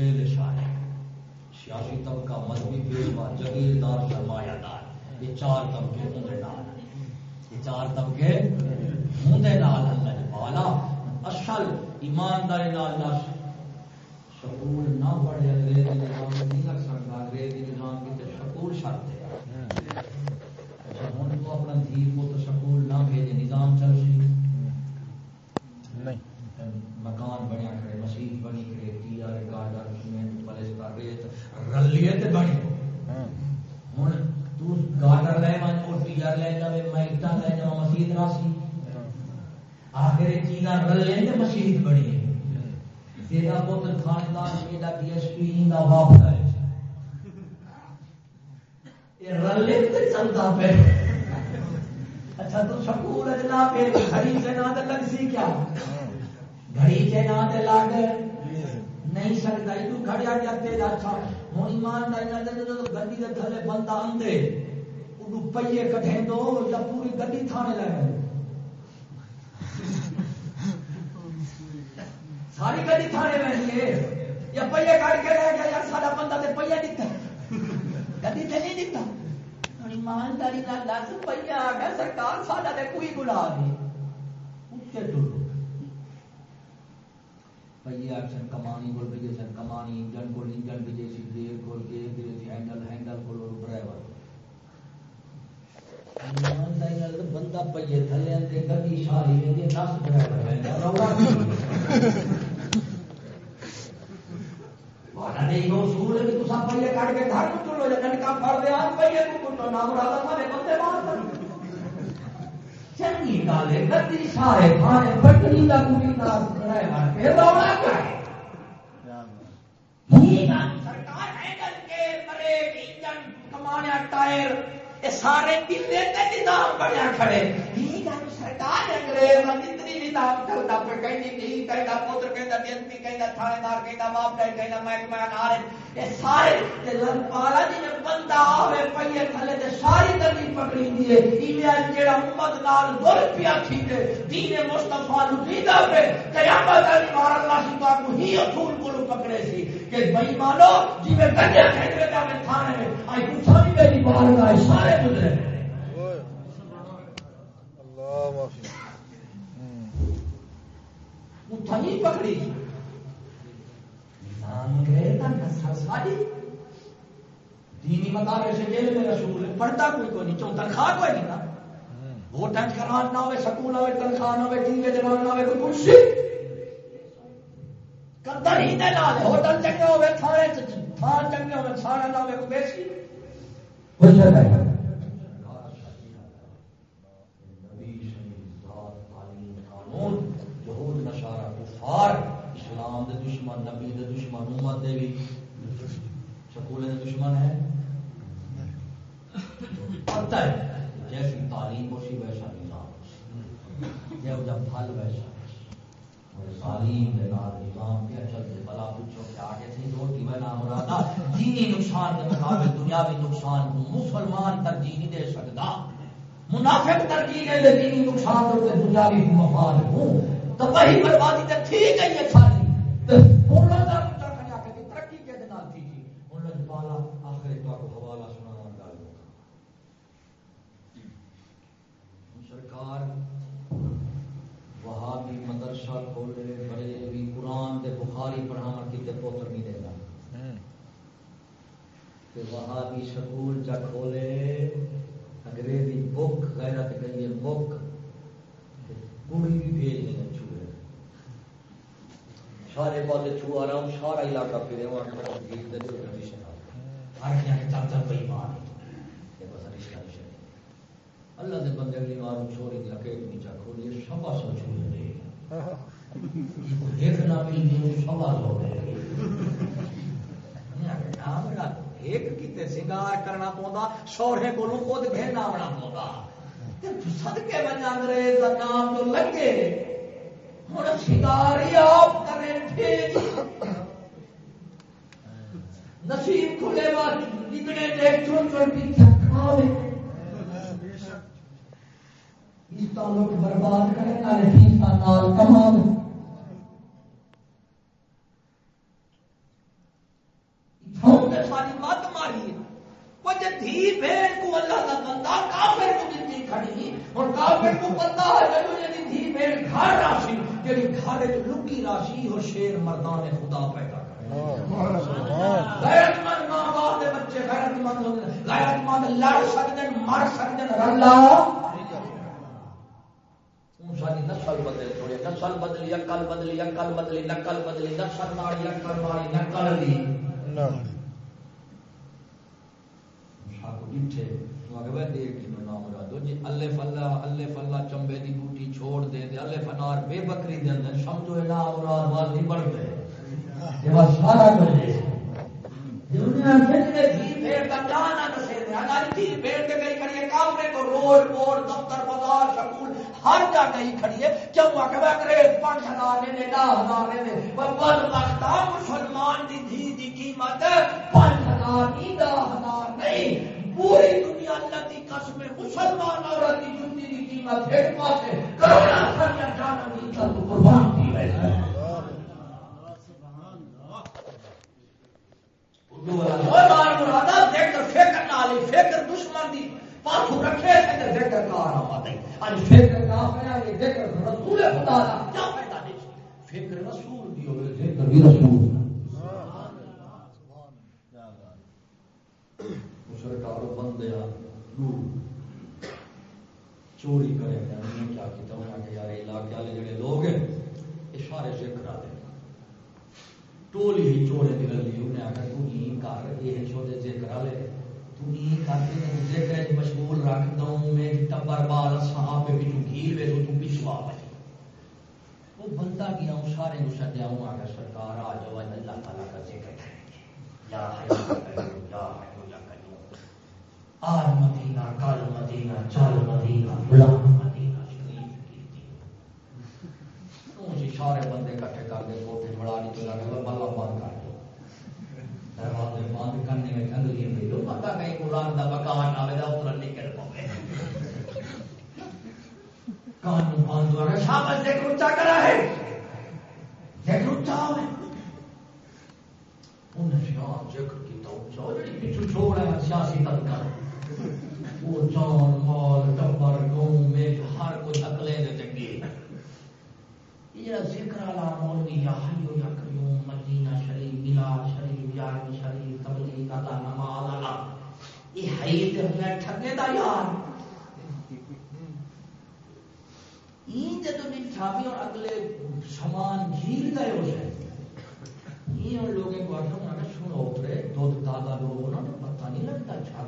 ڈیل شاعر سیاسی طبقہ مذہبی پیشوا جگیردار سرمایہ دار۔ یہ چار طبقے ہوں نال یہ چار طبقے ہوں نال اللہ والا اصل ایمانداری نال دس سکول نہ پڑھے انگریزی نظام نہیں لگ سکتا۔ انگریزی نظام کی تو سکول شرط ہے۔ اچھا ہوں تو اپنا دھی کو تو سکول نہ بھیجے نظام چل سی مکان بنیا کرے مسیح بنی کرے T R girder cement plaster ریت رلیے تے بنی ہوں تو گارڈر لے من اور ٹی آر لے جاوے مائٹا لے جاوے مسجد آخر چیزاں رلے تے بنی تیرا پتر خاندان میرا ڈی ایس پی دا باپ ہے۔ یہ رلے تے چلتا پہ۔ اچھا تو سکول پہ گھڑی سے نہ لگ سی کیا؟ گھڑی کے نہ لگ نہیں سکتا۔ تو کھڑیا کیا تیرا اچھا ہوں ایمان گڈی تھلے بندہ آندے۔ پہیے کٹھے دو یا پوری گڈی تھانے لگے ساری گڈی تھانے میں یا پہیے کٹ کے رہ گیا یار سارا بندہ تے پہیے دیتا گڈی تے نہیں دیتا ایمانداری کا دس پہیے آ گیا، سرکار سارا تے کوئی گناہ نہیں۔ اچھے ٹوٹو پہیے آکشن کمانی کول بھیجے سن، کمانی انجن کول انجن بھیجے سی بریک کول کے بھیجے سی، ہینڈل ہینڈل کول اور ڈرائیور۔ بندہ پہیے تھلے دس نہیں ہے کہ کے گھر کو چلو پھڑ دے آج کو کٹو سارے بندے مار چنگی گل ہے گدی سارے کوئی ناس کرے سرکار کے کمانے ٹائر یہ سارے دلے تے نظام بنیا کھڑے۔ سرکار انگریز جتنی نظام چلتا پہ کہیں نہیں کہیں پوتر کہیں ڈی ایس تھانے دار کہیں باپ کہیں کہیں محکمہ نارے یہ سارے پالا جی بندہ آوے پہیے تھلے تے ساری گلی پکڑی دیے ایویں جیڑا امت نال دل پیا تھیندے دین مصطفی نو دیدا پہ قیامت علی مار اللہ سبحانہ کو ہی اصول کو پکڑے سی کہ بھائی مانو جی میں گڈے کھڑے تے تھانے میں آئی پوچھا نہیں میری بارگاہ سارے گزرے نہیں پکڑی دینی مطالعے سے جیل میں رسول ہے پڑھتا کوئی کوئی نہیں چون تنخواہ کوئی نہیں نا ووٹ کران نہ ہوئے سکول نہ ہوئے تنخواہ نہ ہوئے ٹی وی جوان نہ ہوئے کوئی کرسی قدر ہی نہ لے ہوٹل چنگے ہوئے تھانے تھان چنگے ہوئے تھانا نہ ہوئے کوئی بیسی شاید ہے کفار اسلام دے دشمن نبی دے دشمن بھی سکول دشمن ہے۔ پتہ ہے۔ جیسی تعلیم ہو سی ویسا نظام جب جب پھل ویسا تعلیم نال نظام کیا چلتے بلا پوچھو کہ آگے تھی روٹی میں نام دینی نقصان کے مقابل دنیاوی نقصان کو مسلمان ترجیح نہیں دے سکتا۔ منافق ترجیح دے دینی نقصان کو دنیاوی مفاد ہوں۔ تو وہی بربادی تو ساری ترقی کے دن تھی جی انہوں بالا آخر تو حوالہ سنا سرکار وہاں بھی مدرسہ کھولے بڑے بھی قرآن دے بخاری پڑھانا کتنے پوتر نہیں دے گا وہاں بھی سکول چا کھولے۔ انگریزی بک غیرت کہیے بک۔ کڑی بھی بھیج دیں سارے پودے چھو آ رہا ہوں سارا علاقہ پھرے ہوں اللہ دے بندے اگلی مارو چھوڑی دیا کہ نیچا کھولی سبا سو چھو دے۔ دیکھنا بھی نہیں سبا سو دے۔ ایک کیتے سنگار کرنا پوندا، شوہرے کو خود گھیرنا بنا پوندا۔ صدقے میں انگریز کا نام تو لگے۔ ہوں شکاری آپ کریں نصیب کھلے نکلے دیکھ چون چون پیچھا کھاوے۔ اس تعلق برباد کرے نالے فیسا نال کماوے ساری مت بھیڑ کو اللہ کا کافر کو دیتی کھڑی اور کافر کو پتا ہے جب یہ دھی بھیڑ گھر راشی جی گھر لکی راشی ہو شیر مردان خدا پیدا غیرت مند ماں باپ کے بچے غیرت مند غیرت مند لڑ سکتے مر سکتے رلا ساری نسل بدل تھوڑی نسل بدلی اکل بدلی اکل بدلی نقل بدلی نسل ماری اکل ماری نقل دی۔ جی اللہ اللہ اللہ چمبے دی بوٹی چھوڑ دے دے، اللہ فنار بے بکری دے اندر سمجھو لا اولاد واز بڑھ دے یہ بس سارا کچھ تھی جی جی کا جانا دے۔ اگر تھی کے گئی کھڑی کامرے کو روڈ دفتر، بازار سکول ہر جگہ ہی کھڑی ہے۔ کیوں؟ کرے پانچ ہزار نے ہزار نے مسلمان دی دھی دی قیمت پانچ ہزار نہیں ہزار نہیں۔ پوری دنیا اللہ کی قسم مسلمان عورت کی جنتی کی قیمت ایک پاسے کروڑا خرچہ جانا نہیں کر قربان کی وجہ فکر دشمن دی۔ پاسو رکھے، فکر فکر کا فکر رسول خدا دا۔ کیا فائدہ نہیں۔ فکر رسول دی فکر بھی رسول۔ کارو بند سرکار بندے چوری کرے میں کیا کیتا انہاں کہ یار علاقے والے جڑے لوگ ہیں یہ سارے ذکر والے ٹولی ہی چوڑے دی گلی، انہیں آخر تو ہی کر، یہ چھوٹے ذکر والے تو ہی کر کے ذکر مشغول رکھ دوں، میں ٹبر بال صاحب پہ بھی گھیر وے تو پچھوا بچ وہ بندہ گیا ہوں سارے کو سجا ہوں آ سرکار، آ جاؤ اللہ تعالیٰ کا ذکر کریں گے۔ یا یا آج مدینہ کل مدینہ چل مدینہ مدینہ سارے بندے کٹھے کر کے کوٹے بڑا نہیں بلا بند کر دو دروازے بند کرنے میں کنگلی دے دو بندہ کہیں قرآن کا مکان آئے گا اتر نکل پاؤ کان بند ہو رہا شام ذکر اچا کرا ہے۔ ذکر اچا ہے۔ انہیں شام ذکر کی تو جڑی چھوڑ ہے سیاسی طبقہ وہ جان مال ٹبر گاؤں میں ہر کوئی اکلے دے چنگی یہ ذکر والا مولوی یا حیو یا قیوم، مدینہ شریف میلاد شریف یار شریف، تبلیغ ادا نماز ادا یہ ہے تے میں ٹھگے دا یار۔ این جدو ڈٹھا بھی اور اگلے سامان گھیر گئے ہو جائے۔ یہ ان لوگوں کو آخر میں سنو پڑے دودھ دادا لوگ ہونا پتہ نہیں لگتا چھا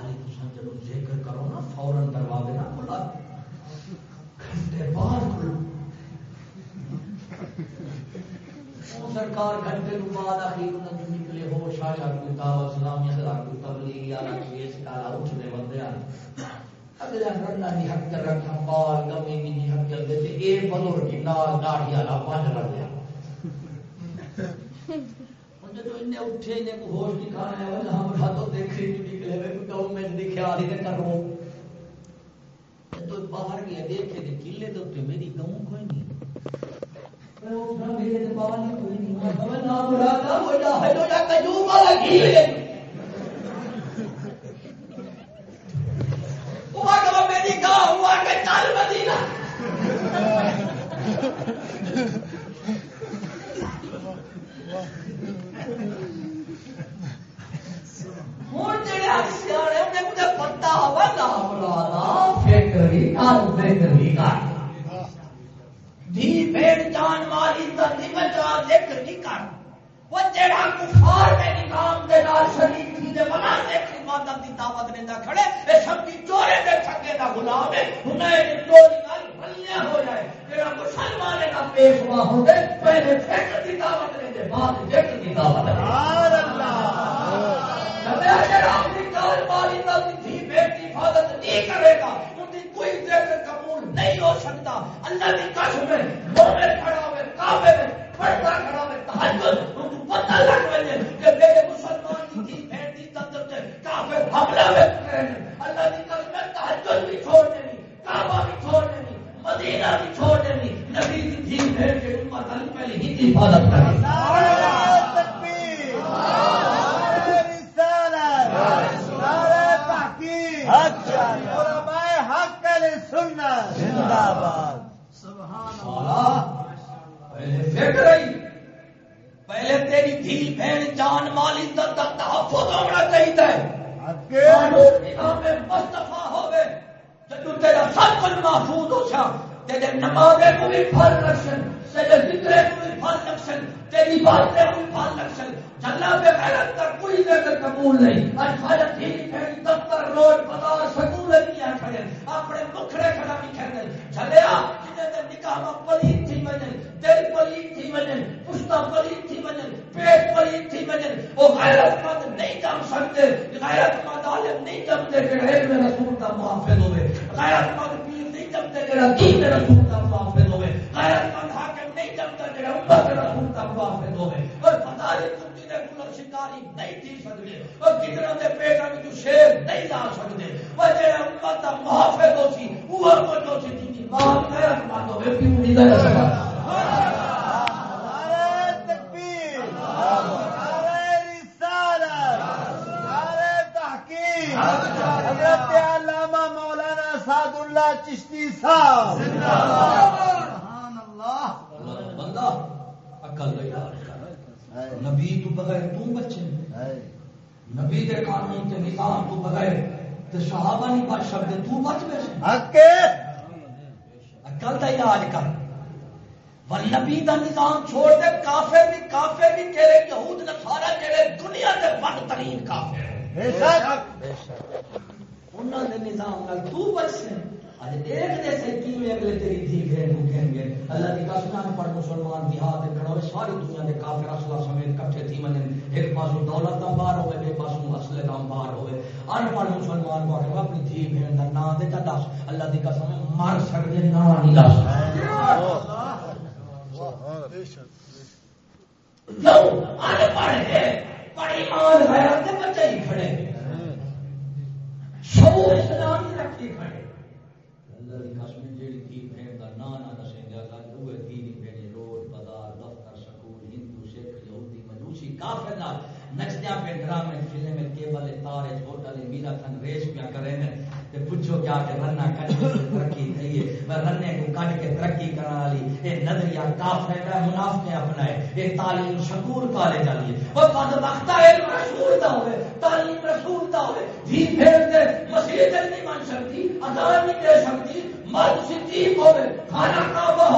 ہارے تو جب ذکر کرو نا، فوراً دروازے نہ کھلا۔ گھنٹے بعد کھلو۔ سرکار گھنٹے کو بعد آخر نکلے، ہو شاہ کوئی دعوت سلامی ہزار کوئی تبلیغ یا کوئی اس کالا اٹھنے بندے ہیں اگلا رنا دی حق کر رکھا مال گمی بھی دی حق کر دیتے اے بلور کی نال داڑھی والا پانچ رکھ دیا جب انہیں اٹھے انہیں کو ہوش نہیں کھانا ہے وہ ہم تو دیکھ رہی نکلے ہوئے کوئی گورنمنٹ دی خیال ہی کرو تو باہر گیا دیکھے کہ قلعے تو میری گاؤں کوئی نہیں۔ میرے باہر کوئی نہیں۔ نام مراد ہو جا ہے جو جا کجو والا قلعے وہ کہ میری گاؤں ہوا کہ چل مدینہ۔ ہوں جڑے سیانے انہیں مجھے پتا ہوا نام لانا فکر بھی کر فکر بھی کر دھی بھیڑ جان ماری تھی بچا ذکر نہیں کر وہ جڑا کفار میں نظام دے نال شریک تھی دے بنا دیکھ عبادت دی دعوت نے نہ کھڑے اے سب کی چورے دے چھکے دا غلام ہے انہیں چوری نال بھلیا ہو جائے جڑا مسلمان کا پیشوا ہو دے پہلے فکر دی دعوت نے دے بعد ذکر دی دعوت حفاظت نہیں کرے گا ان کی کوئی ذکر قبول نہیں ہو سکتا اللہ کی قسم مومن کھڑا ہوئے کعبے میں پڑھتا کھڑا ہوئے تہجد ان کو پتہ لگ کہ میرے مسلمان کی کعبے حملہ میں اللہ کی قسم میں تہجد بھی چھوڑ دینی کعبہ بھی چھوڑ دینی مدینہ بھی چھوڑ دینی، نبی کی تھی بھیڑ کے امت پہلے ہی حفاظت کرے۔ حق علماء حق علی سننا زندہ باد۔ سبحان اللہ۔ پہلے تیری دھی بہن جان مال عزت کا ہونا چاہیے مصطفیٰ ہوئے جدو تیرا سب ہو سکتا تیرے نمازے کو بھی پھل رکھن تیرے ذکرے کو بھی پھل رکھن تیری باتیں کو بھی پھل رکھن جلا پہ محنت کر کوئی دے قبول نہیں۔ اج پھل تھی پھر دفتر، روڈ، بازار سکول نہیں کھڑے۔ اپنے مکھڑے کھڑا بھی کھڑے جلیا جنہیں تے نکاح میں پلیت تھی وجن دل پلیت تھی وجن پشتا پلیت تھی وجن پیٹ پلیت تھی وجن وہ غیرت مند نہیں جم سکتے، غیرت مند عالم نہیں جمتے کہ علم رسول کا محافظ ہوئے۔ غیرت مند پیر نہیں جمتے کہ دین رسول کا محافظ ہوئے، غیرت مند حاکم نہیں جمتا کہ امت رسول کا محافظ ہوئے۔ اور پتہ نہیں شکاری نہیں تھی سکتے اور کتنا دے پیٹا میں شیر نہیں لا سکتے وہ جے امت دا محافظ ہو سی، وہ کو جو سی دی ماں غیرت مند ہوے پیو نہیں دے سکتا نعرہ حضرت علامہ سعد اللہ چشتی صاحب۔ سبحان اللہ۔ بندہ عقل دا یاد کر نبی تو بغیر تو بچے۔ نبی دے قانون تے نظام تو بغیر تے صحابہ نہیں بچ سکتے تو بچ بیسے اکے عقل دا علاج کر۔ ور نبی دا نظام چھوڑ دے کافر بھی کافر بھی تیرے یہود نصارا جڑے دنیا دے بدترین کافر ہیں۔ بے شک۔ انہوں نے نظام نال تو بچ سے اج دیکھ دے سے کی میں اگلے تیری دھی کو کہیں گے، اللہ دی قسم نہ پڑھ مسلمان کھڑو ساری دنیا دے کافر سمیت کٹھے تھی ایک پاسو دولت دا بار ہوے پاسو اصل دا بار ہوے ان پڑھ مسلمان کو کہ اپنی دھی بہن دا نام دے تا دس۔ اللہ دی قسم مر سکدے نہ نہیں دس۔ ان پڑھ ہے پڑھ ایمان غیرت بچے ہی کھڑے۔ شعور اسلامی رکھی کھڑے اللہ دی قسم جیڑی تھی بہن دا نا نہ دسیں گے اللہ دوے تھی بہن روڈ، بازار، دفتر، سکول، ہندو، سکھ، یہودی، مجوسی، کافر نال نچدیاں پہ ڈرامے فلم کیبل تارے ہوٹل میرا تھن ریس پیا کرے نے۔ تے پوچھو کیا کہ رنا کٹ کے ترقی تھی ہے؟ میں رنے کو کٹ کے ترقی کرا والی اے نظریہ کافر ہے منافق اپنائے۔ اے تعلیم سکول کالج والی ہے۔ او قد وقت ہے رسول دا ہوے تعلیم رسول دا ہوے جی پھر دے مسجد نہیں مان سکتی اذان نہیں دے سکتی۔ مرد صدیق کھانا کعبہ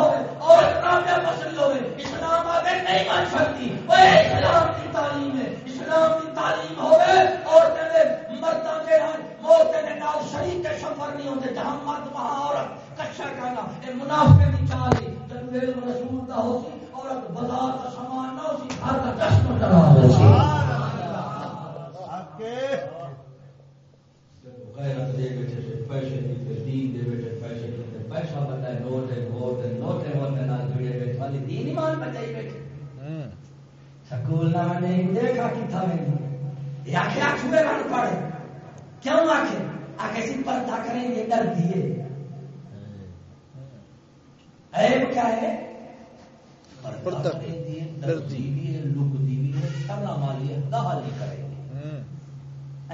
مسجد ہوے اسلام آگے نہیں مان سکتی۔ وہ اسلام کی تعلیم ہے۔ اسلام کی تعلیم ہوے اور تیرے مرداں دے ہن موت دے نال شریک کے سفر نہیں ہوندے۔ جہاں مرد وہاں عورت۔ کچا اے منافق دی چال ہے۔ رسول ہو سی عورت بازار کا سامان نہ ہو سی گھر کا چشم ڈرا ہو سی۔ اکے غیرت دے بیٹھے سے پیسے دیتے دین دے بیٹھے پیسے دیتے پیسہ بتائے نوٹ ہے ووٹ ہے نوٹے ہوتے نال جڑے بیٹھے والی دین ایمان بچائی بیٹھے سکول نہ نہیں دیکھا کی تھا میں یہ آخر آخ میں رن پڑے کیوں آخر آگے سے پردہ کریں گے ڈر دیے عیب کیا ہے پردہ کریں دیے ڈر دیے لک دیے شرم والی ہے دہا نہیں کریں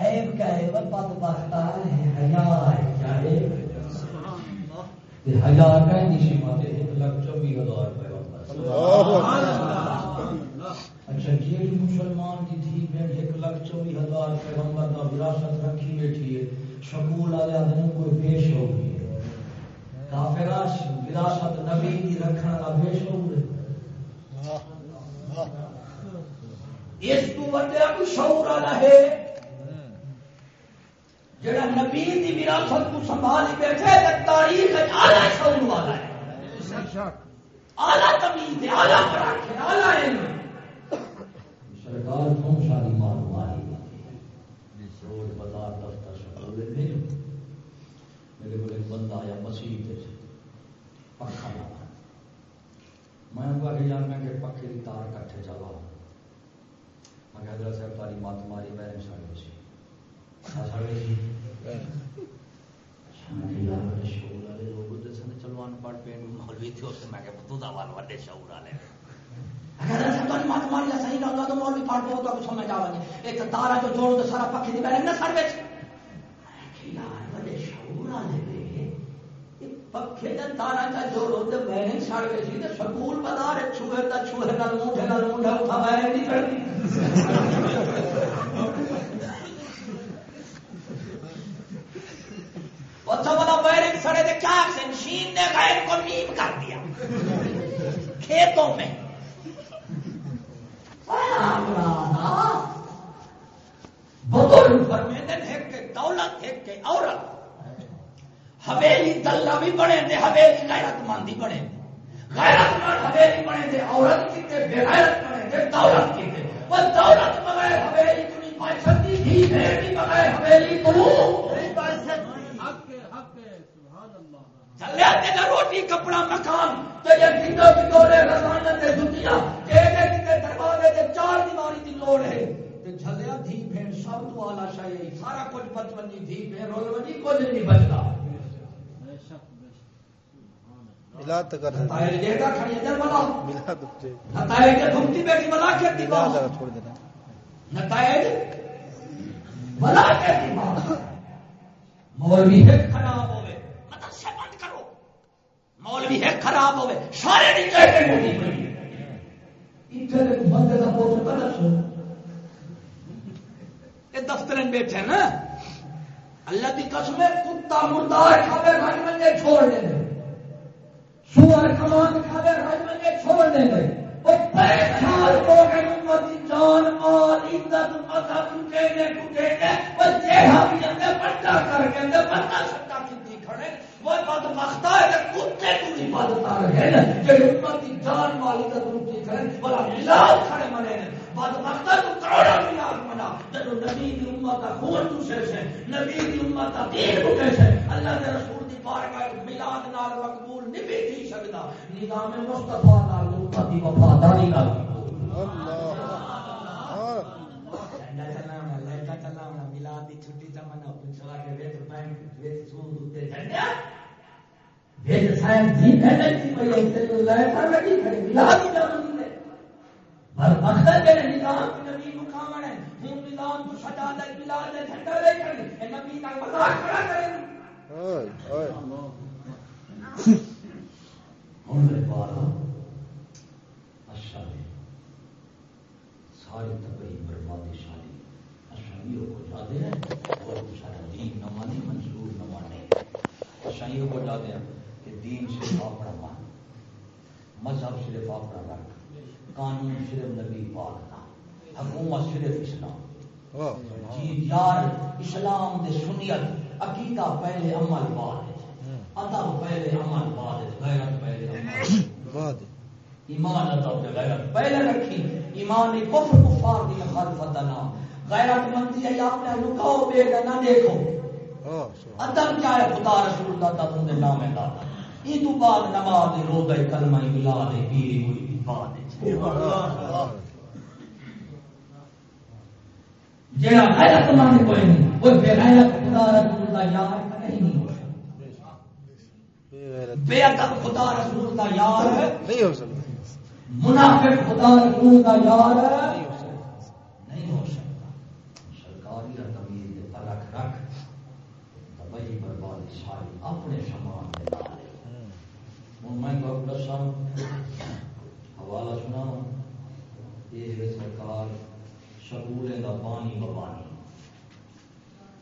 عیب کیا ہے وہ بد بختا ہے، حیا ہے، کیا ہے؟ حیا کا نشی ماتے ایک لاکھ چوبیس ہزار روپے اچھا جی مسلمان کی تھی بہن ایک لاکھ چوبیس ہزار پیغمبر کا وراثت رکھی بیٹھی ہے سکول والے آدمی کوئی پیش ہو گئی ہے۔ کافرہ وراثت نبی کی رکھنے کا پیش ہو گئے۔ اس کو بندے کوئی شعور والا ہے۔ جڑا نبی دی وراثت کو سنبھالی بیٹھے تے تاریخ اعلی شعور والا ہے۔ اعلی تمیز ہے، اعلی پراکھ ہے، اعلی علم سرکار کون ساری مال ماری روڈ بازار دفتر سکول نہیں میرے کو ایک بندہ آیا، مسیح پکا لانا میں کہا کہ یار، میں کہ پکے کی تار کٹھے چلا میں کہ حضرت صاحب، تاری مات ماری، میں ساڑی سی ساڑی ایک تارا جو جوڑ تو سارا پکھی دی بیٹھے نہ سر وچ یار وڈے شعور والے پکھے دے تارا کا جوڑو تے بہن سڑ گئی سی تے سکول بتا رہے چھوے تے چھوے نال موٹے نال موٹا اٹھا بہن نہیں کرتی اچھا بلا بیرنگ سڑے تھے کیا مشین نے غیر کو نیم کر دیا؟ کھیتوں میں۔ بزرگ فرمیندے دیکھ کے دولت دیکھ کے عورت۔ حویلی دلہ بھی بنے دے حویلی غیرت مندی بنے۔ غیرت مند حویلی بنے دے عورت کی تے بے غیرت بنے دے دولت کی تے۔ وہ دولت بغیر حویلی کو نہیں پائی سکتی ہی بھی بغیر حویلی کو نہیں پائی سکتی۔ چلے تیرا روٹی کپڑا مکان۔ تیرے کتنے کتنے رسانہ تے جتیاں تیرے کتنے دروازے تے چار دیواری دی لوڑ ہے۔ تے جھلیا دھی بھین سب تو اعلی شے سارا کچھ بچپنی دھی بھین رول ونی کچھ نہیں بچدا ملاد کر تائے دے گا کھڑی ادھر بلا۔ ملاد دے نتائے کے دھمتی بیٹی بلا کے دی بلا چھوڑ دینا۔ نتائج بلا کے دی مولوی ہے خراب ہوئے مدرسے بند کرو مولوی ہے خراب ہوئے سارے سو۔ یہ دفتر بیٹھے نا۔ اللہ کی قسم ہے کتا مردار کھاوے راج منجے چھوڑ گے سور کمان کھاوے راج منجے چھوڑ گئے۔ کی جان مال عزت مذہب اندر بڑا کر کے بڑا سٹا کی کھڑے۔ وہ بد مختا ہے کہ کتے کو بھی بدتا رہے نا؟ کہ امت کی جان مال عزت ٹوٹی کھڑے بڑا ملاد کھڑے منے نے بد مختا تو کروڑا ملاد منا۔ جب نبی کی امت کا خون دوسرے سے، نبی کی امت کا دین ٹوٹے سے، اللہ کے رسول دی بارگاہ ملاد نال مقبول نہیں بھی تھی سکتا نظام مصطفیٰ نال امت دی وفاداری نال۔ اوئے ساری تباہی بربادی شادی اشائیوں کو جاتے ہیں اور سارا دین نہ مانے منصور نہ مانے اشائیوں کو جاتے ہیں کہ دین صرف اپنا مان مذہب صرف اپنا رکھ قانون صرف نبی پاک کا۔ حکومت صرف اسلام۔ جی یار اسلام دے سنیت عقیدہ پہلے عمل بعد ادب پہلے عمل بعد غیرت پہلے عمل بعد ایمان ادب غیرت پہلے رکھی۔ ایمان کفر کفار دی مخالفت نہ غیرت مندی ہے آپ نے لکاؤ بے نہ دیکھو۔ ادب کیا ہے خدا رسول دا تم دے نام ہے دادا ای تو بعد نماز رو دے کلمہ ملا دے پیری ہوئی دی بعد جڑا غیرت مند کوئی نہیں وہ بے غیرت خدا رسول دا یار نہیں ہو سکتا۔ بے ادب خدا رسول دا یار نہیں ہو سکتا۔ منافق خدا رسول کا یار نہیں ہو سکتا سرکاری تمیز کے ترک رکھ تبھی بربادی ساری اپنے سامان ہوں میں دسا حوالہ سنا یہ سرکار سکولے کا پانی ببانی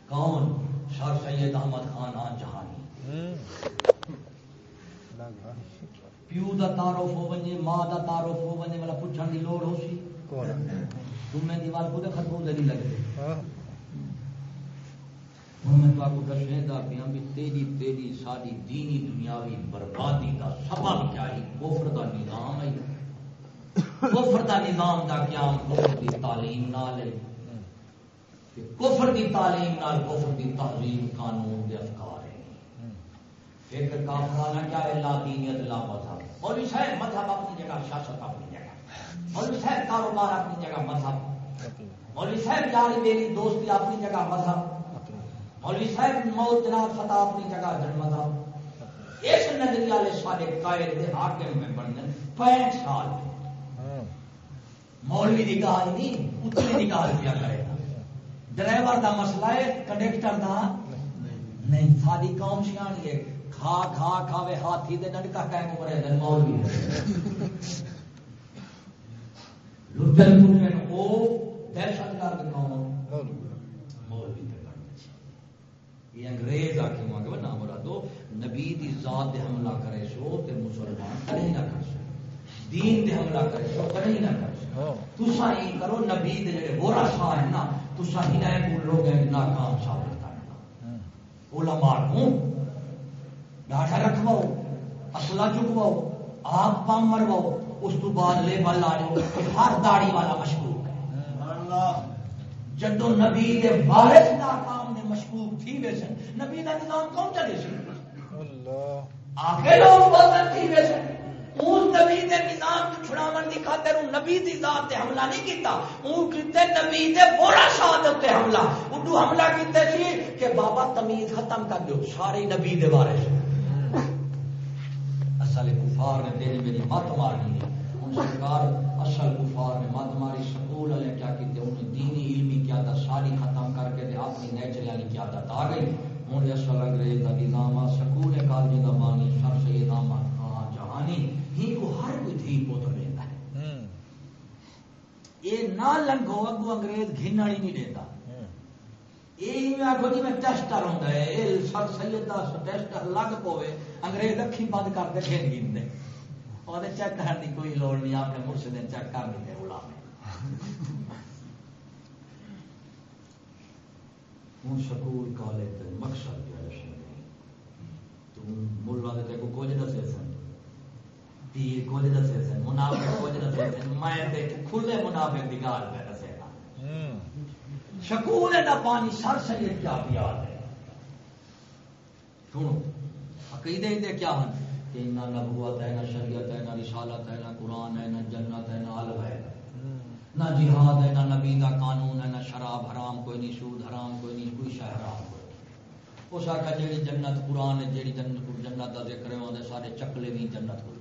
کون سر سید احمد خان آن جہانی پیو دا تعارف ہو ونجے ماں دا تعارف ہو ونجے والا پوچھن دی لوڑ ہو سی کون تم میں دیوال کو ختم نہیں لگتے ہوں میں تو آپ کو دسنے پیا بھی تیری تیری ساری دینی دنیاوی بربادی دا سبب کیا ہے؟ کفر دا نظام ہے۔ کفر دا نظام دا قیام کفر دی تعلیم نال ہے۔ کفر دی تعلیم نال کفر دی تہذیب قانون دے افکار ہے ایک کافرانہ کیا ہے؟ لا دینیت لا مذہب۔ مولوی صاحب، مذہب اپنی جگہ سیاست اپنی جگہ۔ مولوی صاحب، کاروبار اپنی جگہ، مذہب۔ مولوی صاحب یاری میری دوستی اپنی جگہ، مذہب۔ مولوی صاحب موت جناب فتح اپنی جگہ جن مذہب اس نظریے والے سارے قائد دے حاکم میں بننے پینٹ سال۔ مولوی کی گال نہیں اتنی کی گال کیا کرے گا؟ ڈرائیور دا مسئلہ ہے، کنڈکٹر دا نہیں۔ ساری قوم سیانی ہے۔ کھا کھا، کھاوے، ہاتھی دے ننکا کہیں کو کرے دن مولوی۔ لٹن لٹن او دہشت گرد کون مولوی تے کرنے چاہیے یہ انگریز آ کے وہاں کہ نام مرادو نبی دی ذات دے حملہ کرے سو تے مسلمان کرے نہ کر سو دین دے حملہ کرے سو کرے نہ کر سو تسا ہی کرو نبی دے جڑے بورا شاہ ہے نا تسا ہی نہ بول لوگ ہیں ناکام ثابت کرنا علماء کو ڈاٹا رکھواؤ اصلہ چکواؤ آپ پام مرواؤ اس تو بعد لے بل آ جاؤ ہر داڑی والا مشکوک ہے۔ جدو نبی دے وارث ناکام تھی نبی دا نظام کون چلے سی آگے لوگ بولن تھی ویسے؟ اس نبی دے نظام کی چھڑاون دی خاطر اون نبی دی ذات تے حملہ نہیں کیتا۔ اون کیتے نبی دے بورا شاہ دے تے حملہ۔ حملہ کیتے سی کہ بابا تمیز ختم کر دیو۔ سارے نبی دے وارث۔ اصل کفار نے تیری میری مت مارنی ہے۔ سرکار اصل کفار نے مت ماری سکول والے کیا کیتے انہیں دینی علمی قیادت ساری ختم کر کے اپنی نیچر والی قیادت آ گئی۔ ہوں اصل انگریز کا نظام سکول کالج کا بانی سر سید احمد خان جہانی۔ ہی کو ہر کوئی تھی پوت لینا ہے۔ یہ نہ لنگو اگو انگریز گھن والی نہیں دیتا۔ یہ آخو جی میں ٹیسٹر یہ سر سید ٹیسٹر لگ پوے انگریز اکھی بند کر کے گھن گن دے۔ اور چیک کرنے کی کوئی لوڑ نہیں آپ نے مرشد نے چیک کر دیتے اولا میں ہوں سکول کالج مقصد کیا ملا دے کو کچھ دسے سن تیر کچھ دسے سن منافع کچھ دسے سن میں کھلے منافع کی گال پہ دسے شکول کا پانی سر سید کیا پیار ہے سنو عقیدے دے کیا ہیں کہ نہ نبوت ہے نہ شریعت ہے نہ رسالت ہے نہ قرآن ہے نہ جنت ہے نہ علم ہے نہ جہاد ہے نہ نبی کا قانون ہے نہ شراب حرام کوئی نہیں سود حرام کوئی نہیں کوئی شہ حرام. کوئی اس آخر جیڑی جنت قرآن ہے جیڑی جنت جنت کا ذکر ہے وہ سارے چکلے بھی جنت کو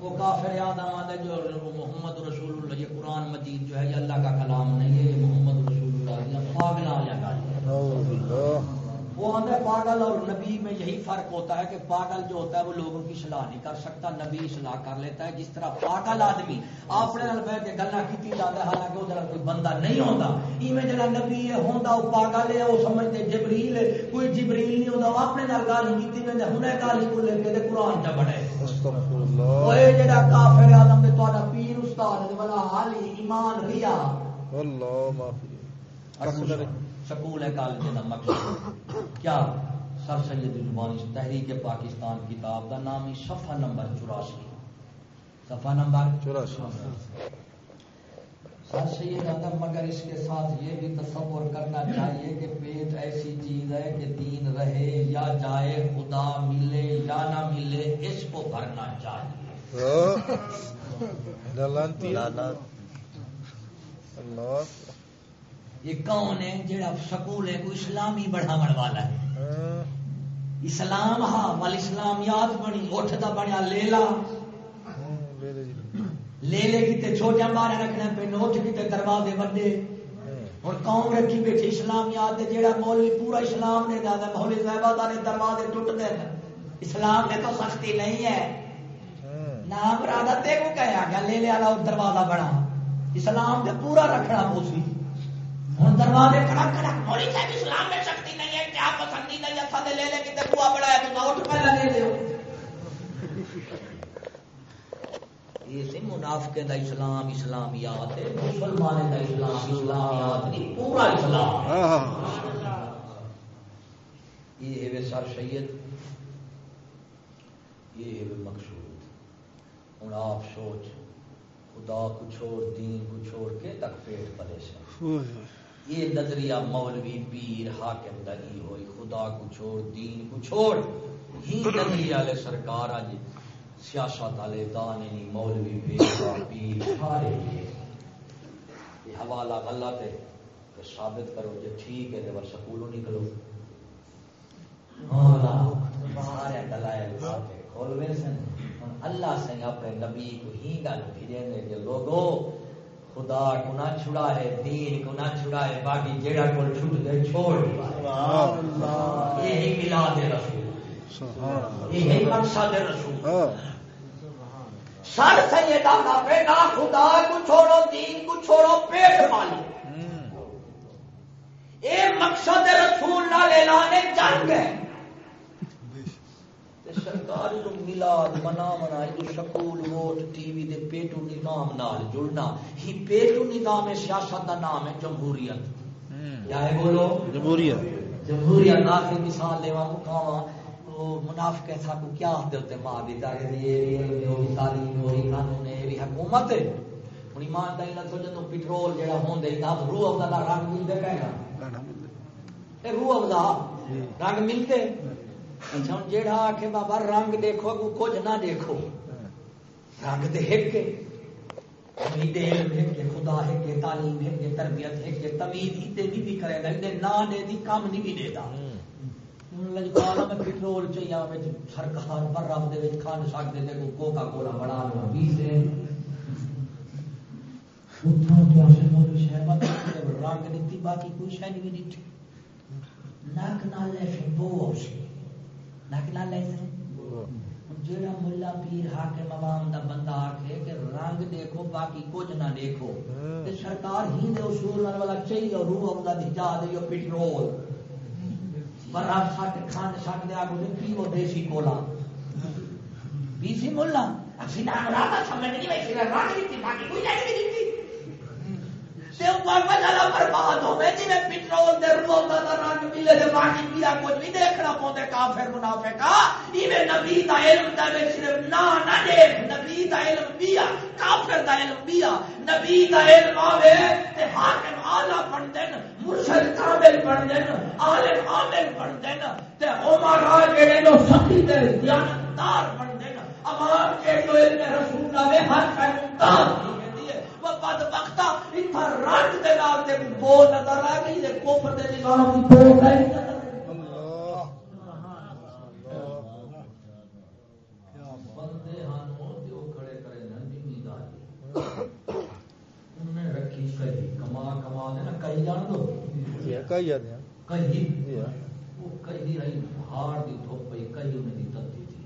وہ کافر یاد آمد جو محمد رسول اللہ یہ قرآن مجید جو ہے یہ اللہ کا کلام نہیں ہے یہ محمد رسول اللہ پاگل آ جائے وہ آدھا پاگل اور نبی میں یہی فرق ہوتا ہے کہ پاگل جو ہوتا ہے وہ لوگوں کی صلاح نہیں کر سکتا نبی صلاح کر لیتا ہے۔ جس طرح پاگل آدمی اپنے بہ کے گلا کی جاتا ہے حالانکہ وہ کوئی بندہ نہیں ہوتا ایویں جڑا نبی ہے ہوتا وہ پاگل ہے وہ سمجھتے جبریل ہے۔ کوئی جبریل نہیں ہوتا وہ اپنے گل ہی کی میں گل ہی کو لے کے قرآن چ بڑے جڑا کافر آدم نے تا پیر استاد والا حال ایمان ریا۔ اللہ معافی۔ سکول ہے کالج کا مقصد کیا سر سید زبانی تحریک پاکستان کتاب کا نام ہی صفحہ نمبر چوراسی۔ صفحہ نمبر چوراسی۔ سر سید آدم مگر اس کے ساتھ یہ بھی تصور کرنا چاہیے کہ پیٹ ایسی چیز ہے کہ دین رہے یا جائے خدا ملے یا نہ ملے اس کو بھرنا چاہیے۔ اللہ۔ یہ کون ہے جڑا سکول ہے کوئی اسلامی بڑھاو والا ہے؟ اسلام ہاں وال اسلامیات بنی اٹھتا بنیا لیلا۔ لے لے کتے چھوٹے مارے رکھنے پہ نوٹ کتے دروازے بڑے اور قوم رکھی بیٹھی اسلامیات جیڑا مولوی پورا اسلام نے دادا مولوی صاحبہ نے دروازے ٹوٹتے ہیں اسلام میں تو سختی نہیں ہے۔ نام رادا تے کو کہا گیا لے لے والا دروازہ بنا۔ اسلام سے پورا رکھنا پوسی ہوں دروازے کھڑا کھڑا۔ مولی صاحب اسلام میں سختی نہیں ہے کیا پسندی نہیں اتھا دے لے لے کتے بوا بڑا ہے، تو اٹھ پہلا لے لے یہ سی منافقے دا اسلام، اسلامیات ہے مسلمان دا اسلام، اسلامیات نہیں، پورا اسلام۔ یہ ہے سر سید، یہ ہے مقصود۔ ہوں آپ سوچ، خدا کو چھوڑ، دین کو چھوڑ کے تک پیٹ پلے سے۔ یہ نظریہ مولوی پیر حاکم دلی ہوئی، خدا کو چھوڑ، دین کو چھوڑ۔ ہی نظریہ والے سرکار آج سیاست والے دانے نہیں یعنی مولوی پیر پیر سارے یہ حوالہ غلط ہے کہ ثابت کرو جو ٹھیک ہے تو بس سکولوں نکلو۔ کھول سن۔ اللہ سے اپنے نبی کو ہی گل پھرے کہ لوگوں خدا کو نہ چھڑائے دین کو نہ چھڑائے باقی جیڑا کو چھٹ گئے چھوڑ یہی ملا دے رسول۔ یہی مقصد رسول۔ سر سیدہ کا بیٹا خدا کو چھوڑو دین کو چھوڑو پیٹ مالو اے مقصد رسول نہ اعلان جنگ ہے۔ سرکار ملاد منا منا سکول ووٹ ٹی وی دے پیٹو نظام نال جڑنا ہی پیٹو نظام سیاست دا نام ہے جمہوریت کیا ہے بولو جمہوریت جمہوریت آخری مثال لیوا مکاوا منافق تھا کو کیا ہوتے ہوتے ماں دیتا کہ یہ ہوئی تعلیم قانون ہے یہ حکومت ہے ایمانداری سوچو پٹرول جہاں ہوندے اب روح افزا رنگ ملتے پہ گا روح افزا رنگ ملتے اچھا جیڑا آخ بابا رنگ دیکھو کو کچھ نہ دیکھو۔ رنگ تو ایک خدا ہے تعلیم ہے تربیت ہے تمیز ہی بھی کرے گا۔ نہ دے دی کام نہیں بھی دیتا پٹرول چاہیے سرکار پر رب دے کھان کوکا کولا بڑا لو رنگ دیتی باقی کوئی شہ نہیں دیتی نک نہ لے جڑا ملا پیر حاکم عوام دا بندہ آکھے کہ رنگ دیکھو، باقی کچھ نہ دیکھو۔ تے سرکار ہی دے اصول نال والا چاہیے روح اوندا دی جا دے پٹرول براب سٹ کھان سٹ دے آگو دے پیو دیسی کولا۔ بیسی ملا۔ اسی نام راتا سمجھ نہیں ویسی رنگ دیتی باقی کوئی نہیں دیتی برباد ہوئے جی پٹرول دے روزہ دا رنگ ملے تے باقی کچھ نہیں دیکھنا پوندے کافر منافقا ایویں نبی دا علم دا وچ صرف نہ دیکھ۔ نبی دا علم بیا کافر دا علم بیا نبی دا علم آوے تے حاکم اعلی بن دین مرشد کامل بن دین، عالم عامل بن دین۔ تے عمرا جڑے نو سخی دیانتدار بن دین۔ علم رسول دا ہر قانون بد وقتا اتھا رنگ دے نال تے بو نظر آ گئی تے کفر دے نظام دی بو گئی۔ بندے ہن جو کھڑے کرے نندی داری انہیں رکھی کئی کما کما دے نا کئی؟ جان دو کئی جاتے ہیں کئی وہ کئی رہی ہار دی دھوپ پئی کئی انہیں دی تتی تھی۔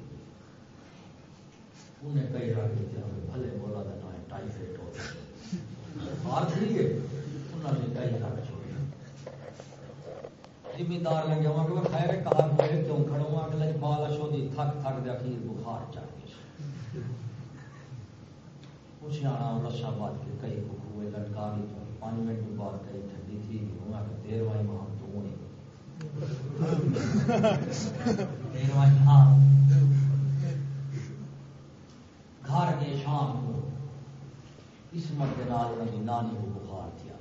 انہیں کئی رکھ دیا بھلے بولا دا نہ ٹائیفائڈ ہو گیا زمیندار لگے ہوا کہ خیر کہا ہوئے کیوں کھڑوں اگلے بال اشو دی تھک تھک دے اخیر بخار چڑھ گئی کچھ آنا رشا بات کے کئی ہوئے لٹکا دی پانچ منٹ بعد کئی ٹھنڈی تھی کہ دیر وائی ماں تو ہوئی دیر وائی ہاں گھر کے شام کو قسمت کے نال نانی کو بخار کیا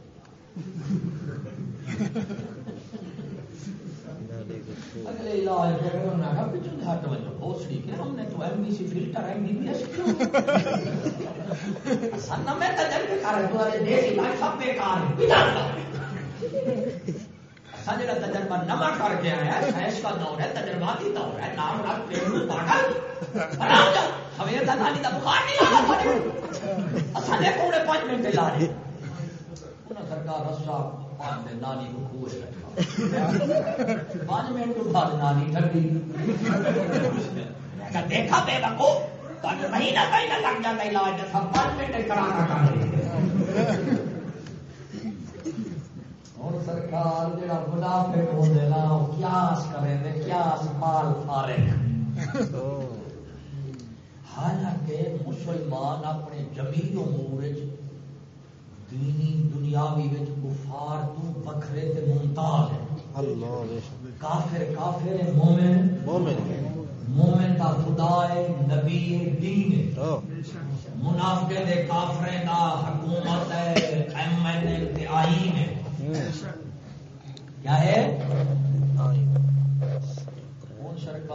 اگلے علاج کرے کہا پچھو ہٹ وجہ ہم نے تو M B C filter, M B B S کیوں؟ میں تجربے کر دیسی سب بیکار ہے تجربہ نما کر کے آیا سائنس کا دور ہے، تجرباتی دور ہے، نام رکھ پیڑ پاگل آرام جاؤ سویر کا نانی کا بخار نہیں لگا سارے پورے پانچ منٹ لا رہے سرکار رسا پانچ نانی کو خوش رکھا پانچ منٹ بعد نانی ٹھنڈی دیکھا بے بکو مہینہ مہینہ لگ جاتا علاج سب پانچ منٹ کرانا کر ہوں سرکار جا منافق ہوتے نا کیاس کرے کیاس پال پارے حالانکہ مسلمان اپنے جمیل امور دینی دنیاوی کفار تو بکھرے تے ممتاز ہے کافر کافر مومن مومن۔ مومن کا خدا ہے نبی دین ہے۔ منافق دے کافر کا حکومت ہے ایم این اے آئین ہے۔ کیا ہے؟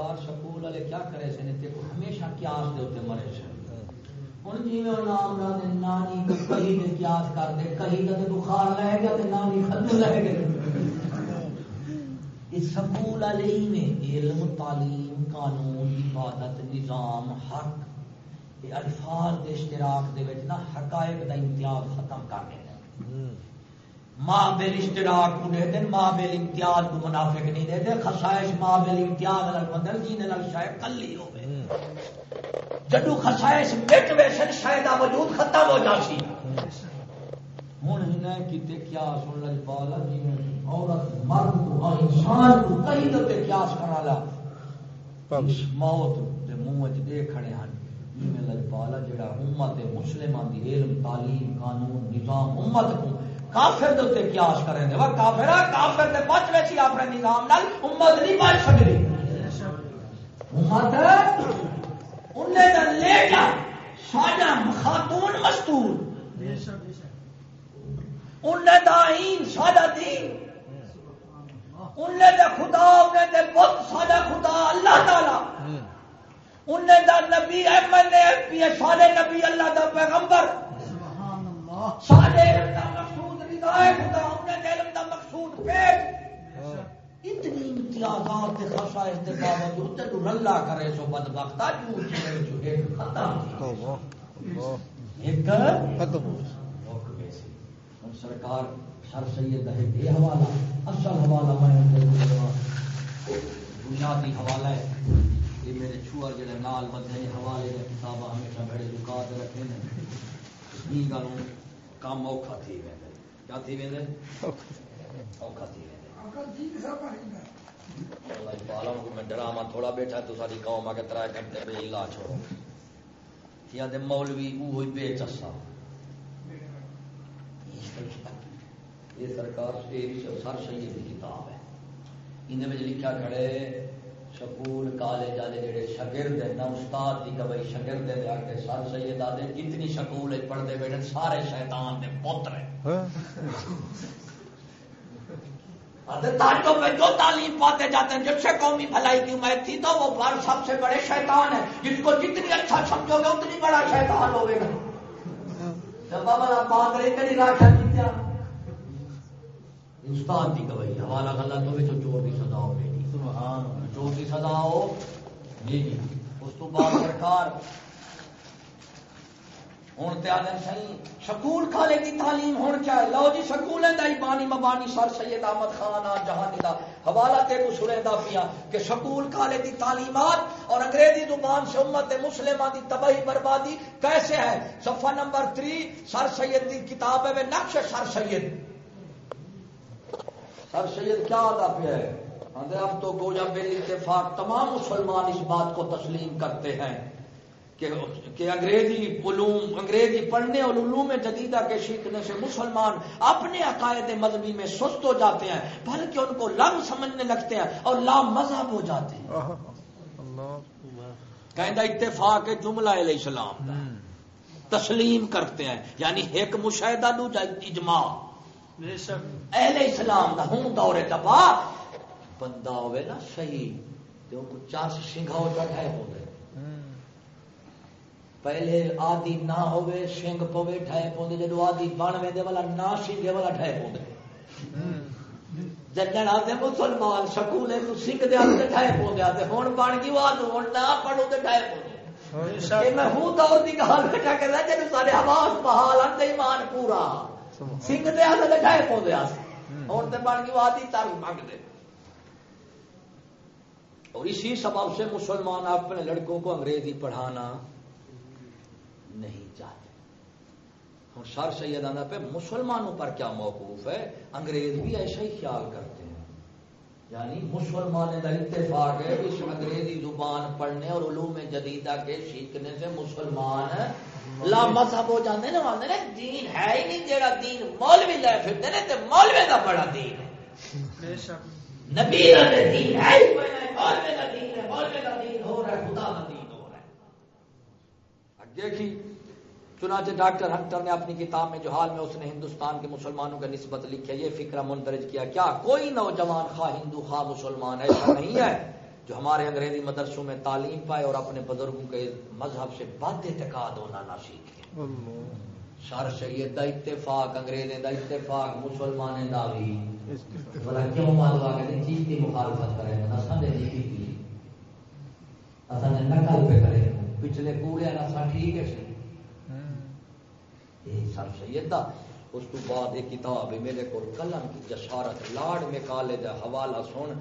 سرکار سکول والے کیا کرے سے ہمیشہ کیاس دے اتنے مرے سے ہوں جی میں نام نہ دے نانی جی کو کہیں دے کیاس کر دے۔ کہیں دے بخار لے گا تو نانی جی ختم لے گئے اس سکول والے میں علم، تعلیم، قانون، عبادت، نظام، حق، یہ الفاظ دے اشتراک دے وچ نا حقائق دا امتیاز ختم کرنے ماں بل اشتراک کو دے دن ماں بل امتیاز کو منافق نہیں دے دے خصائش ماں بل امتیاز الگ بدل جینے لگ شاید کلی ہو جدو خصائش مٹ ویسن شاید وجود ختم ہو جاسی۔ ہوں انہیں کیتے کیا سن لج پالا جی عورت مرد کو اور انسان کو کئی دے قیاس کرا لا موت دے منہ وچ دے کھڑے ہن۔ جی لج پالا جڑا امت مسلمان دی علم تعلیم قانون نظام امت کو کافر دے قیاس کریں دے وہ کافر کافر دے بچ ویسی اپنے نظام نال امت نہیں بچ سکتی۔ امت انہیں دا لے جا ساڈا خاتون مستور۔ انہیں دا آئین ساڈا دین۔ انہیں خدا انہیں دے بت ساڈا خدا اللہ تعالی۔ انہیں دا نبی احمد نے پی سارے نبی اللہ دا پیغمبر۔ سارے خدا انہیں علم دا مقصود پیش اتنی امتیازات کے خاصا کے باوجود تین رلا کرے سو بد وقت ایک ختم سرکار سر سید ہے یہ حوالہ اصل حوالہ میں بنیادی حوالہ ہے۔ یہ میرے چھوار جڑے نال بدھے حوالے کتاب ہمیشہ بڑے رکھے ہیں۔ یہ گلوں کام اوکھا تھی۔ وے کیا تھی وے اوکھا تھی میں ڈرامہ تھوڑا بیٹھا تو ساری قوم آ کے ترائے گھنٹے پہ علا چھوڑو کیا دے مولوی وہ ہوئی بے چسا یہ سرکار سر سید کی کتاب ہے ان لکھا کھڑے سکول کالج والے جڑے شگرد ہیں نہ استاد کی کبھی شگرد کے سر سید آدھے جتنی سکول پڑھتے بیٹھے سارے شیطان دے پوتر ہیں۔ میں جو تعلیم پاتے جاتے ہیں جب سے قومی بھلائی کی امید تھی تو وہ بار سب سے بڑے شیطان ہیں۔ جس کو جتنی اچھا سمجھو گے اتنی بڑا شیطان ہوگے گا۔ جب بابا پاک رہے میری راجا جیتیا استاد کی گواہی حوالہ غلط ہوئے تو چور کی سزا ہو بیٹی چور کی سزا ہو۔ جی جی۔ اس تو بعد سرکار ہوں تو آدھے سی سکول کھالے کی تعلیم ہوں کیا ہے لو جی سکول بانی مبانی سر سید احمد خان آ جہانی کا حوالہ تیرو سنتا پیا کہ سکول کھالے کی تعلیمات اور انگریزی زبان سے امت مسلمہ دی تباہی بربادی کیسے ہے؟ صفحہ نمبر تھری سر سید کی کتاب ہے نقش سر سید۔ سر سید کیا آتا پیا ہے؟ اب تو گوجا بل اتفاق تمام مسلمان اس بات کو تسلیم کرتے ہیں کہ انگریزی علوم انگریزی پڑھنے اور علوم جدیدہ کے سیکھنے سے مسلمان اپنے عقائد مذہبی میں سست ہو جاتے ہیں بلکہ ان کو لم سمجھنے لگتے ہیں اور لام مذہب ہو جاتے ہیں۔ کہ اتفاق جملہ علیہ السلام۔ تسلیم کرتے ہیں یعنی ایک مشاہدہ دو اجماع۔ اہل اسلام دا ہوں دور دبا بندہ ہوئے نا صحیح تو چار سنگھاؤ چڑھائے ہو گئے پہلے آدی نہ ہوئے سنگ پوے ٹھائے پوندے جدو آدی بن وے والا نہ سنگے والا ٹھائے پوندے۔ جنجن آتے مسلمان سکولے تو سنگ دے آتے ٹھائے پوندے آتے ہون بن گئی وہ آدھو ہون نہ پڑھو دے ٹھائے پوندے۔ میں ہوں دور دی گال بیٹھا کہ رہے جنو سارے حواس بحال اندے ایمان پورا۔ سنگ دے آتے ٹھائے پوندے آتے ہون تے بن گئی وہ آدی تار مانگ دے اور اسی سبب سے مسلمان اپنے لڑکوں کو انگریزی پڑھانا نہیں چاہتے۔ ہوں سر سید آنا پہ مسلمانوں پر کیا موقوف ہے؟ انگریز بھی ایسا ہی خیال کرتے ہیں۔ یعنی مسلمان کا اتفاق ہے اس انگریزی زبان پڑھنے اور علوم جدیدہ کے سیکھنے سے مسلمان لا مذہب ہو جاتے نا آدھے دین ہے ہی نہیں جیڑا دین مولوی لے پھرتے ہیں تو مولوی کا بڑا دین ہے۔ نبی دین ہے مولوی کا دین ہے مولوی کا دین ہو رہا ہے خدا کا دین دیکھی۔ چنانچہ ڈاکٹر ہنٹر نے اپنی کتاب میں جو حال میں اس نے ہندوستان کے مسلمانوں کا نسبت لکھا یہ فکر مندرج کیا کیا کوئی نوجوان خواہ ہندو خواہ مسلمان ایسا نہیں ہے جو ہمارے انگریزی مدرسوں میں تعلیم پائے اور اپنے بزرگوں کے مذہب سے بد اعتقاد ہونا نہ سیکھے۔ سر سید دا اتفاق انگریز دا اتفاق مسلمان دا بھی۔ کیوں مالوا کہ چیز کی مخالفت کرے؟ اصل نے نقل پہ کرے۔ پچھلے کوڑے والا سا ٹھیک ہے سر سید دا اس تو بعد ایک کتاب ہے میرے کو قلم کی جسارت لاڈ میں کالے دا حوالہ سن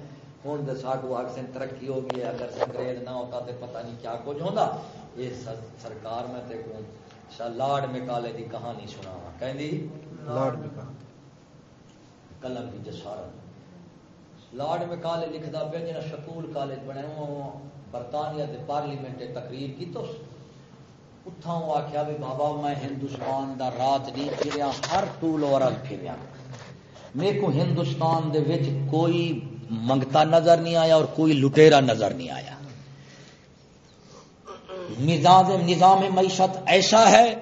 ہوں تو ساڈو اکثر ترقی ہو گئی ہے اگر انگریز نہ ہوتا تو پتہ نہیں کیا کچھ ہوتا یہ سرکار میں تے کو لاڈ میں کالے دی کہانی سنا کہ لاڈ میں قلم کی جسارت لاڈ میں کالے لکھتا پیا جنا سکول کالج بنے برطانیہ دے پارلیمنٹ تقریر کی تو اتھا وہ آخیا بھی بابا میں ہندوستان دا رات نہیں پھریا، ہر ٹول اور پھریا۔ میرے کو ہندوستان دے وچ کوئی منگتا نظر نہیں آیا اور کوئی لٹیرا نظر نہیں آیا۔ نظام نظام معیشت ایسا ہے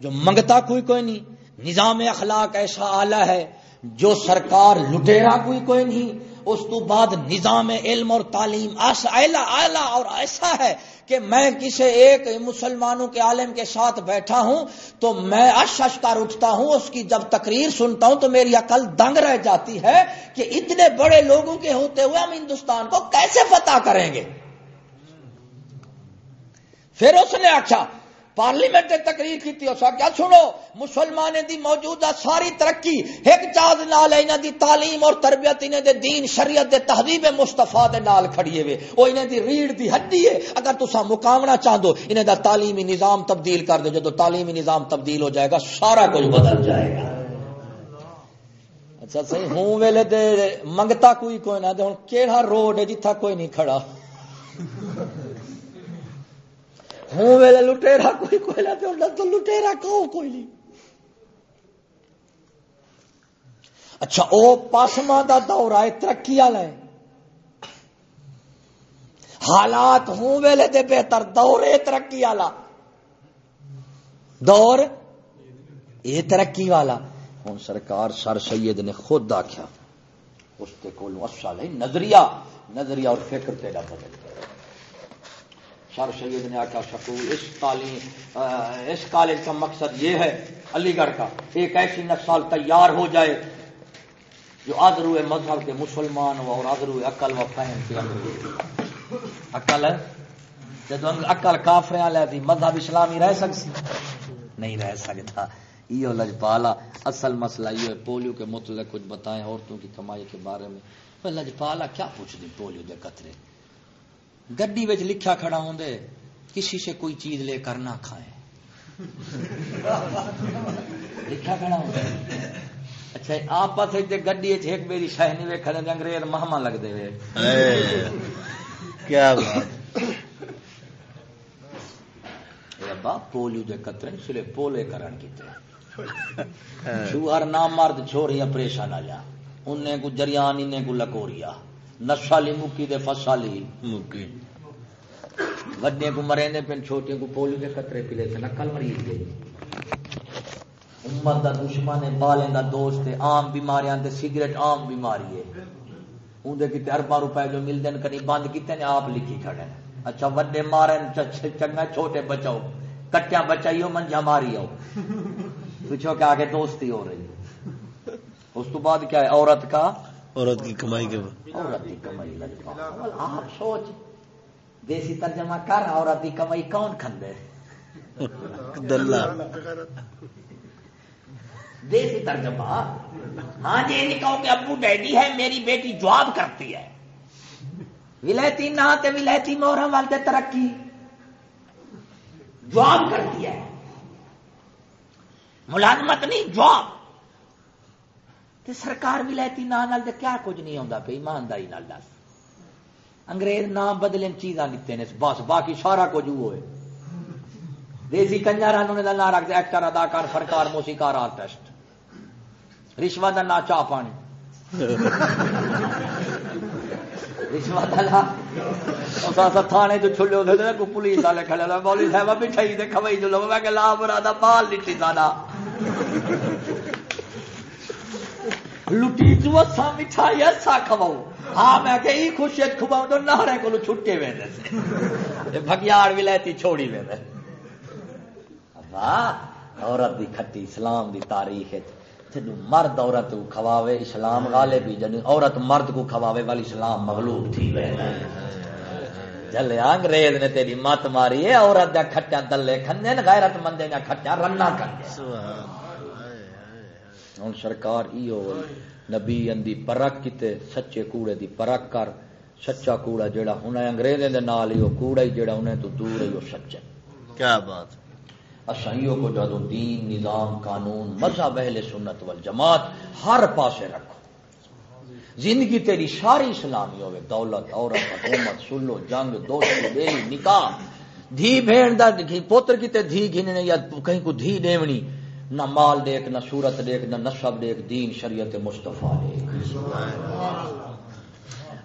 جو منگتا کوئی کوئی نہیں، نظام اخلاق ایسا آلہ ہے جو سرکار لٹیرا کوئی کوئی نہیں اس تو بعد نظام علم اور تعلیم ایسا اور ایسا ہے کہ میں کسی ایک مسلمانوں کے عالم کے ساتھ بیٹھا ہوں تو میں اش اش کر اٹھتا ہوں، اس کی جب تقریر سنتا ہوں تو میری عقل دنگ رہ جاتی ہے کہ اتنے بڑے لوگوں کے ہوتے ہوئے ہم ہندوستان کو کیسے فتح کریں گے؟ پھر اس نے آخیا پارلیمنٹ نے تقریر کی اس کیا سنو مسلمان دی موجودہ ساری ترقی ایک چاز نال انہاں دی تعلیم اور تربیت انہیں دے دین، شریعت دے تہذیب مصطفیٰ دے نال کھڑیے وے او انہیں دی ریڑھ دی ہڈی ہے۔ اگر تسا مقامنا چاہندو انہیں دا تعلیمی نظام تبدیل کر دو۔ جدو تعلیمی نظام تبدیل ہو جائے گا، سارا کچھ بدل جائے گا۔ اچھا صحیح۔ ہوں ویلے دے، منگتا کوئی کوئی نہ دے۔ ہن کیڑا روڈ ہے جتھا کوئی نہیں کھڑا۔ ہوں ویلے لٹےرا کوئی کوئی نہ دے تو لٹےرا کہو کوئی نہیں۔ اچھا او پاسما دا دور آئے ترقی والا ہے۔ حالات ہوں ویلے دے بہتر، دور ہے ترقی والا۔ دور یہ ترقی والا۔ ہوں سرکار سر سید نے خود آخیا اس کے کولوں اصل ہے نظریہ نظریہ اور فکر تیرا بدل سر سید نے آخیا سکول اس تعلیم اس کالج کا مقصد یہ ہے علی گڑھ کا، ایک ایسی نسل تیار ہو جائے جو آدرو مذہب کے مسلمان ہو اور آدرو عقل و فہم کے عقل ہے؟ جب عقل کافر والے مذہب اسلامی رہ سکتی؟ نہیں رہ سکتا۔ یہ لجپالا، اصل مسئلہ یہ پولیو کے متعلق کچھ بتائیں عورتوں کی کمائی کے بارے میں۔ لجپالا کیا پوچھ دی پولیو دے قطرے؟ گڈی بچ لکھا کھڑا ہوں دے کسی سے کوئی چیز لے کر نہ کھائیں لکھا کھڑا ہوں دے اچھا آپس گڈی ایک میری شہ نہیں ویک انگریز مہما لگتے ہوئے کیا بات۔ ابا پولیو دے قطرے سلے پولے کرن کیتے۔ شوہر نہ مرد چھوڑی پریشان آ جا۔ انہیں کو جریان انہیں کو لکوریا نسالی مکی دے فسالی مکی. وڈے کو مرے نے پن چھوٹے کو پولیو دے قطرے پلے تھے نقل مریض گئی امت دا دشمن ہے بالیں دا دوست ہے عام بیماریاں تے سگریٹ عام بیماری ہے. اندر کتے اربا روپے جو مل دین کنی بند کیتے نے آپ لکھی کھڑے اچھا وڈے مارن چنگا چھوٹے بچاؤ. کٹیا بچائیو منجا ماری آؤ پوچھو کہ آگے دوستی ہو رہی اس تو بعد کیا ہے؟ عورت کا عورت کی کمائی کے عورت کی کمائی لگتا آپ سوچ۔ دیسی ترجمہ کر عورت کی کمائی کون کھندے؟ دلہ۔ دیسی ترجمہ۔ ہاں جی یہ کہو کہ ابو ڈیڈی ہے میری بیٹی جواب کرتی ہے۔ ولایتی نہ ولایتی محرم والے ترقی۔ جواب کرتی ہے۔ ملازمت نہیں جواب۔ تے سرکار ولایتی نہ نال تے کیا کچھ نہیں ہوندا پہ ایمانداری نال دس۔ انگریز نام بدلن چیزاں دیتے نے، بس باقی سارا کچھ وہ دیسی کنجارا نے نام رکھتے ایکٹر، اداکار فرکار موسیقار، آرٹسٹ۔ رشوت کا نا چاہ پانی۔ رشوت تھانے جو چھلے ہوتے پولیس والے کھڑے صاحب دے کھوئی جو میں کہ لا برا بال لٹی لٹی جو اسا مٹھائی اسا کھواؤ ہاں میں کہ ای خوشی کھواؤ تو نہرے کو چھٹے ویندے سے بھگیاڑ ولایتی چھوڑی ویندے واہ عورت دی کھٹی اسلام دی تاریخ ہے جدو مرد عورت کو کھواوے اسلام غالب بھی جدو عورت مرد کو کھواوے والی اسلام مغلوب تھی ویندے جلے انگریز نے تیری مت ماری ہے عورت دا کھٹیا دلے کھندے غیرت مندے نے کھٹیا رنا کھندے ہوں سرکار ایو نبی اندی پرک کیتے سچے کوڑے دی پرک کر سچا کوڑا جیڑا ہن انگریزیں دے نال ہی کوڑا ہی جیڑا انہیں تو دور ہے او سچا کیا بات اسائیوں کو جدو دین نظام قانون مذہب اہل سنت والجماعت ہر پاسے رکھو۔ زندگی تیری ساری اسلامی ہوئے دولت عورت حکومت سلو جنگ دوست بیلی نکاح۔ دھی بھین دا پوتر کی تے دھی گھننے یا کہیں کو دھی دیونی نہ مال دیکھ، نہ صورت دیکھ، نہ نصب دیکھ، دین، شریعت مصطفیٰ دیکھ۔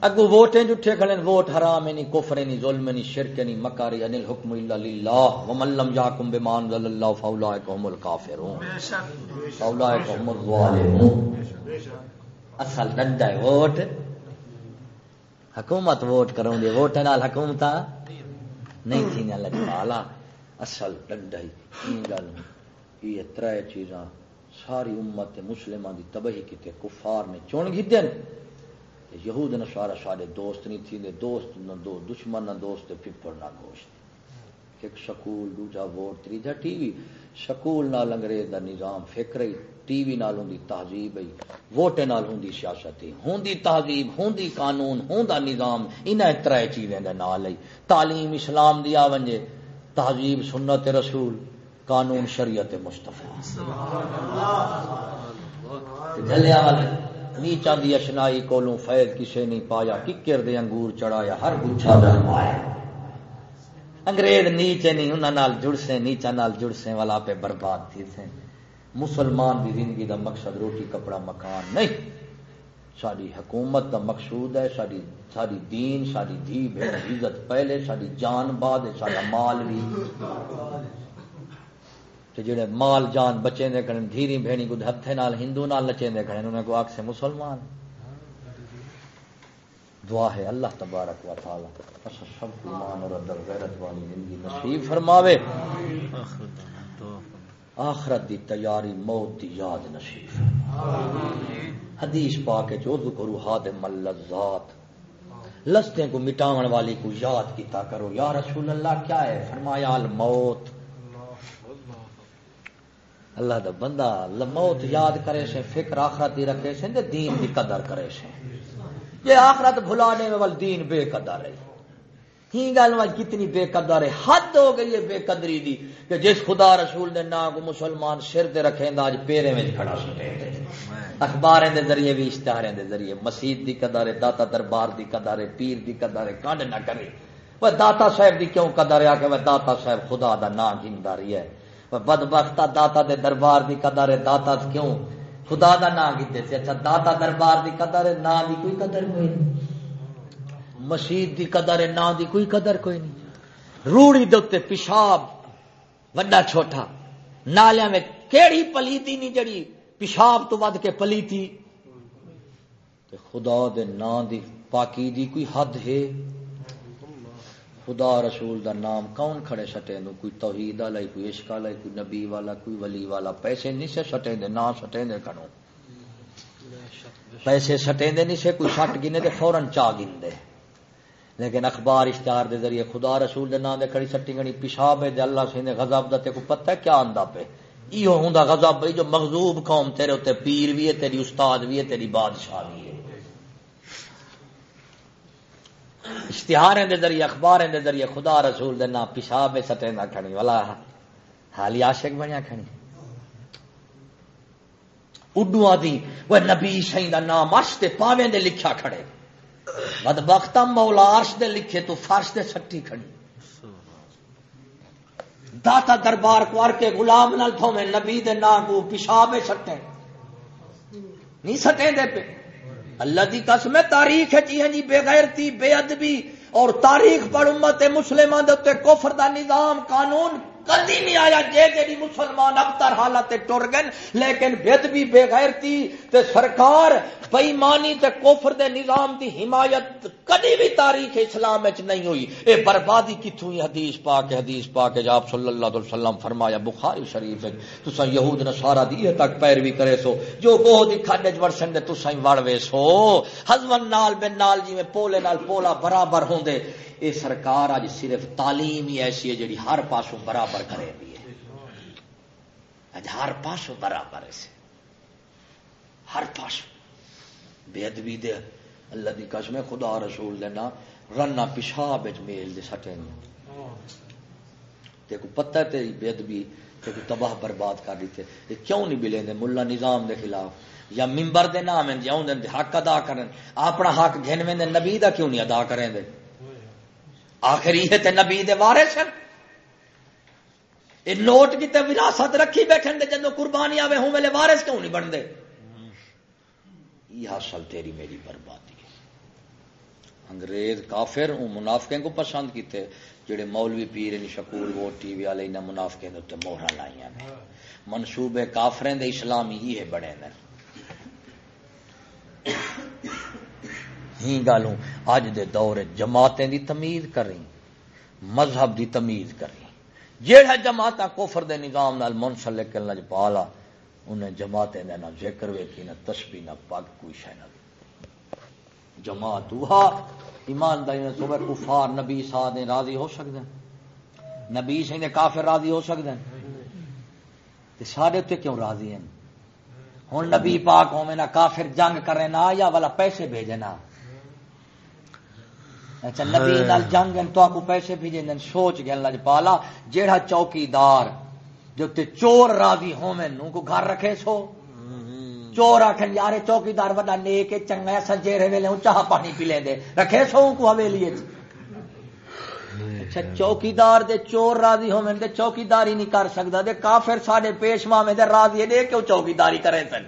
اگو ووٹیں جٹھے کھڑے ووٹ حرام نہیں کفر نہیں ظلم نہیں شرک نہیں مکاری ان الحکم الا للہ۔ ومن لم یحکم بما انزل اللہ فاولئک هم الکافرون۔ فاولئک هم الظالمون۔ اصل ڈنڈا ہے ووٹ۔ حکومت ووٹ کروں گے ووٹ نال حکومت نہیں تھی نہ لجپالا اصل ڈنڈا ہی گل۔ یہ ترے چیزاں ساری امت مسلمان دی تباہی کیتے کفار نے چون گھدن یہود نشارا سارے دوست نہیں تھی دوست نہ دو، دشمن نہ دوست، پپڑ نہ گوشت۔ ایک شکول دوجا ووٹ تیجا ٹی وی۔ شکول نال انگریز دا نظام فکر ہی، ٹی وی نال ہوندی تہذیب ہی۔ ووٹے نال ہوندی سیاست ہی۔ ہوندی تہذیب ہوندی قانون ہوندا نظام، انہاں ترے چیزیں دے نال ہی۔ تعلیم اسلام دی آونجے، تہذیب سنت رسول۔ قانون شریعت مصطفی۔ جلیا والے نیچا دی اشنائی کولوں فیض کسے نہیں پایا، ککر دے انگور چڑھایا، ہر گچھا درمایا انگریز نیچے نہیں انہاں نال جڑ سے نیچا نال جڑ سے والا پہ برباد تھی سے مسلمان دی زندگی دا مقصد روٹی، کپڑا، مکان نہیں۔ ساری حکومت دا مقصود ہے ساری ساری دین ساری دھی بہن عزت پہلے ساری جان بعد ہے سارا مال بھی۔ کہ جڑے مال جان بچے دے کھڑے، دھیری بھینی کو ہتھے نال، ہندو نال نچے دے کھڑے انہاں کو آکھ سے مسلمان۔ دعا ہے اللہ تبارک و تعالی۔ اس سب کو ایمان اور در غیرت والی زندگی نصیب فرماوے۔ آخرت دی تیاری، موت دی یاد نصیب حدیث پاک جو ذکرو حادم اللذات۔ لستیں کو مٹاون والی کو یاد کیتا کرو۔ یا رسول اللہ، کیا ہے؟ فرمایا، الموت۔ موت اللہ دا بندہ موت یاد کرے سے فکر آخرت دی رکھے سے دے دین دی قدر کرے سے یہ آخرت بھلانے میں ول دین بے قدر ہے۔ ہی گل میں کتنی بے قدر ہے، حد ہو گئی ہے بے قدری دی کہ جس خدا رسول نے نا کو مسلمان سر دے رکھیں دا اج پیرے میں کھڑا سٹے اخباریں دے ذریعے بھی اشتہاریں دے ذریعے، مسجد دی قدر ہے، داتا دربار دی قدر ہے، پیر دی قدر ہے، کانڈ نہ کرے۔ وہ داتا صاحب دی کیوں قدر ہے؟ آ کہ وہ داتا صاحب خدا دا نام گندا رہی ہے۔ بدبخت داتا دے دربار دی قدر ہے، داتا کیوں؟ خدا دا نام کیتے سے اچھا داتا دربار دی قدر ہے، نام دی کوئی قدر کوئی نہیں۔ مسجد دی قدر ہے، نام دی کوئی قدر کوئی نہیں۔ روڑی دے پیشاب، وڈا چھوٹا۔ نالیا میں کیڑی پلیتی نہیں جڑی، پیشاب تو ود کے پلیتی۔ خدا دے نام دی، پاکی دی کوئی حد ہے؟ خدا رسول دا نام کون کھڑے سٹے نو کوئی توحید والا کوئی عشق والا کوئی نبی والا، کوئی ولی والا۔ پیسے نہیں سے سٹے دے نہ سٹے دے کھڑو پیسے سٹے دے نہیں سے، کوئی سٹ گنے تے فورن چا گن دے۔ لیکن اخبار اشتہار دے ذریعے خدا رسول دے نام دے کھڑی سٹی گنی، پیشاب ہے اللہ سے نے غضب دا تے کو پتہ کیا آندا پہ ایو ہوندا غضب جو مغضوب قوم تیرے اوتے پیر بھی ہے، تیری استاد بھی ہے، تیری بادشاہ بھی ہے۔ اشتہار دے ذریعے اخبار دے ذریعے، خدا رسول دے نام پیشاب سٹے نہ کھڑی والا حالی عاشق بنیا کھڑی۔ اڈو آدھی وہ نبی شہی دا نام عرش تے پاویں دے لکھیا کھڑے۔ بد وقتا مولا عرش دے لکھے تو فرش دے سٹی کھڑی۔ داتا دربار کو کے غلام نال تھو میں نبی دے نام کو پیشاب سٹے۔ نہیں سٹے دے پہ اللہ دی قسم ہے، تاریخ ہے جی ہاں جی بے غیرتی، بے ادبی، اور تاریخ پر امت مسلمان دے کفر دا نظام، قانون کدی نہیں آیا۔ جے جی مسلمان ابتر حالت ٹر گئے، لیکن بد بھی بے غیرتی تے سرکار بےمانی تے کفر دے نظام دی حمایت کدی بھی تاریخ اسلام وچ نہیں ہوئی۔ اے بربادی کتھوں ہوئی حدیث پاک حدیث پاک آپ صلی اللہ علیہ وسلم فرمایا بخاری شریف تسا یہود نصارا دی تک پیروی کرے سو، جو بہت دی کھڈ وچ ورسن دے تسا وڑ وے سو۔ حزون نال بن نال جی میں پولے نال پولا برابر ہوندے۔ یہ سرکار اج صرف تعلیم ہی ایسی ہے جی ہر پاسوں برابر کرے بھی ہے۔ اج ہر پاسوں برابر ہے ہر پاسوں۔ بے ادبی دے اللہ دی قسم ہے، خدا رسول دینا رنا پیشاب میل دے سٹے تے کو پتہ ہے تیری بے ادبی، تے کو تباہ برباد کر دیتے۔ یہ کیوں نہیں ملے دے ملا نظام دے خلاف؟ یا ممبر دے نام ہیں جاؤں دے حق ادا کرن۔ اپنا حق گھن دے، نبی دا کیوں نہیں ادا کریں دے؟ آخر یہ تے نبی دے وارث ہیں۔ یہ نوٹ کی تے وراثت رکھی بیٹھن دے جنوں قربانی آوے، ہوں ویلے وارث کیوں نہیں بن دے یہ اصل تیری میری بربادی ہے۔ انگریز کافر ان منافقیں کو پسند کیتے، جڑے مولوی پیر ان شکول وہ ٹی وی والے، انہاں منافقیں دے تے مہراں لائیاں نے۔ منصوبے کافریں دے اسلامی یہ بڑے نے۔ ہی گالوں اج دے دور جماعتیں دی تمیز کریں مذہب دی تمیز کریں جیڑا جماعت کفر دے نظام نال منسلک کرنا پالا، انہیں جماعتیں نہ ذکر ویکھی، نہ تسبیح نہ پگ کوئی شے نہ۔ جماعت ہوا ایمانداری نے صبح کفار، نبی ساتھ راضی ہو سکتے ہیں۔ نبی سے کافر راضی ہو سکتے ہیں۔ تے سارے اتنے کیوں راضی ہیں؟ ہوں نبی پاک ہوئے نہ کافر جنگ کرے نہ، یا والا پیسے بھیجے نہ۔ اچھا نبی نال جنگ تو کو پیسے بھیجے دن سوچ گئے لج پالا جیڑا چوکیدار جو تے چور راضی ہومن نو کو گھر رکھے سو۔ چور آخر یار چوکیدار وڈا نیک چنگا سجے ویلے چاہ پانی پی لیں دے۔ رکھے سو کو حویلی اچھا چوکیدار دے چور راضی ہومن دے چوکیداری نہیں کر سکتا دے کافر ساڈے پیشوا میں دے راضی دے کیوں چوکیداری کرے سن؟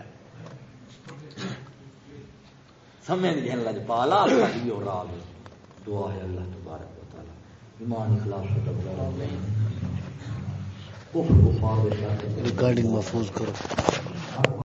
سمجھ گئے لج پالا راضی۔ دعا ہے اللہ تبارک و تعالی۔ ایمان اخلاص و تقوی کفر کفار ریکارڈنگ محفوظ کرو۔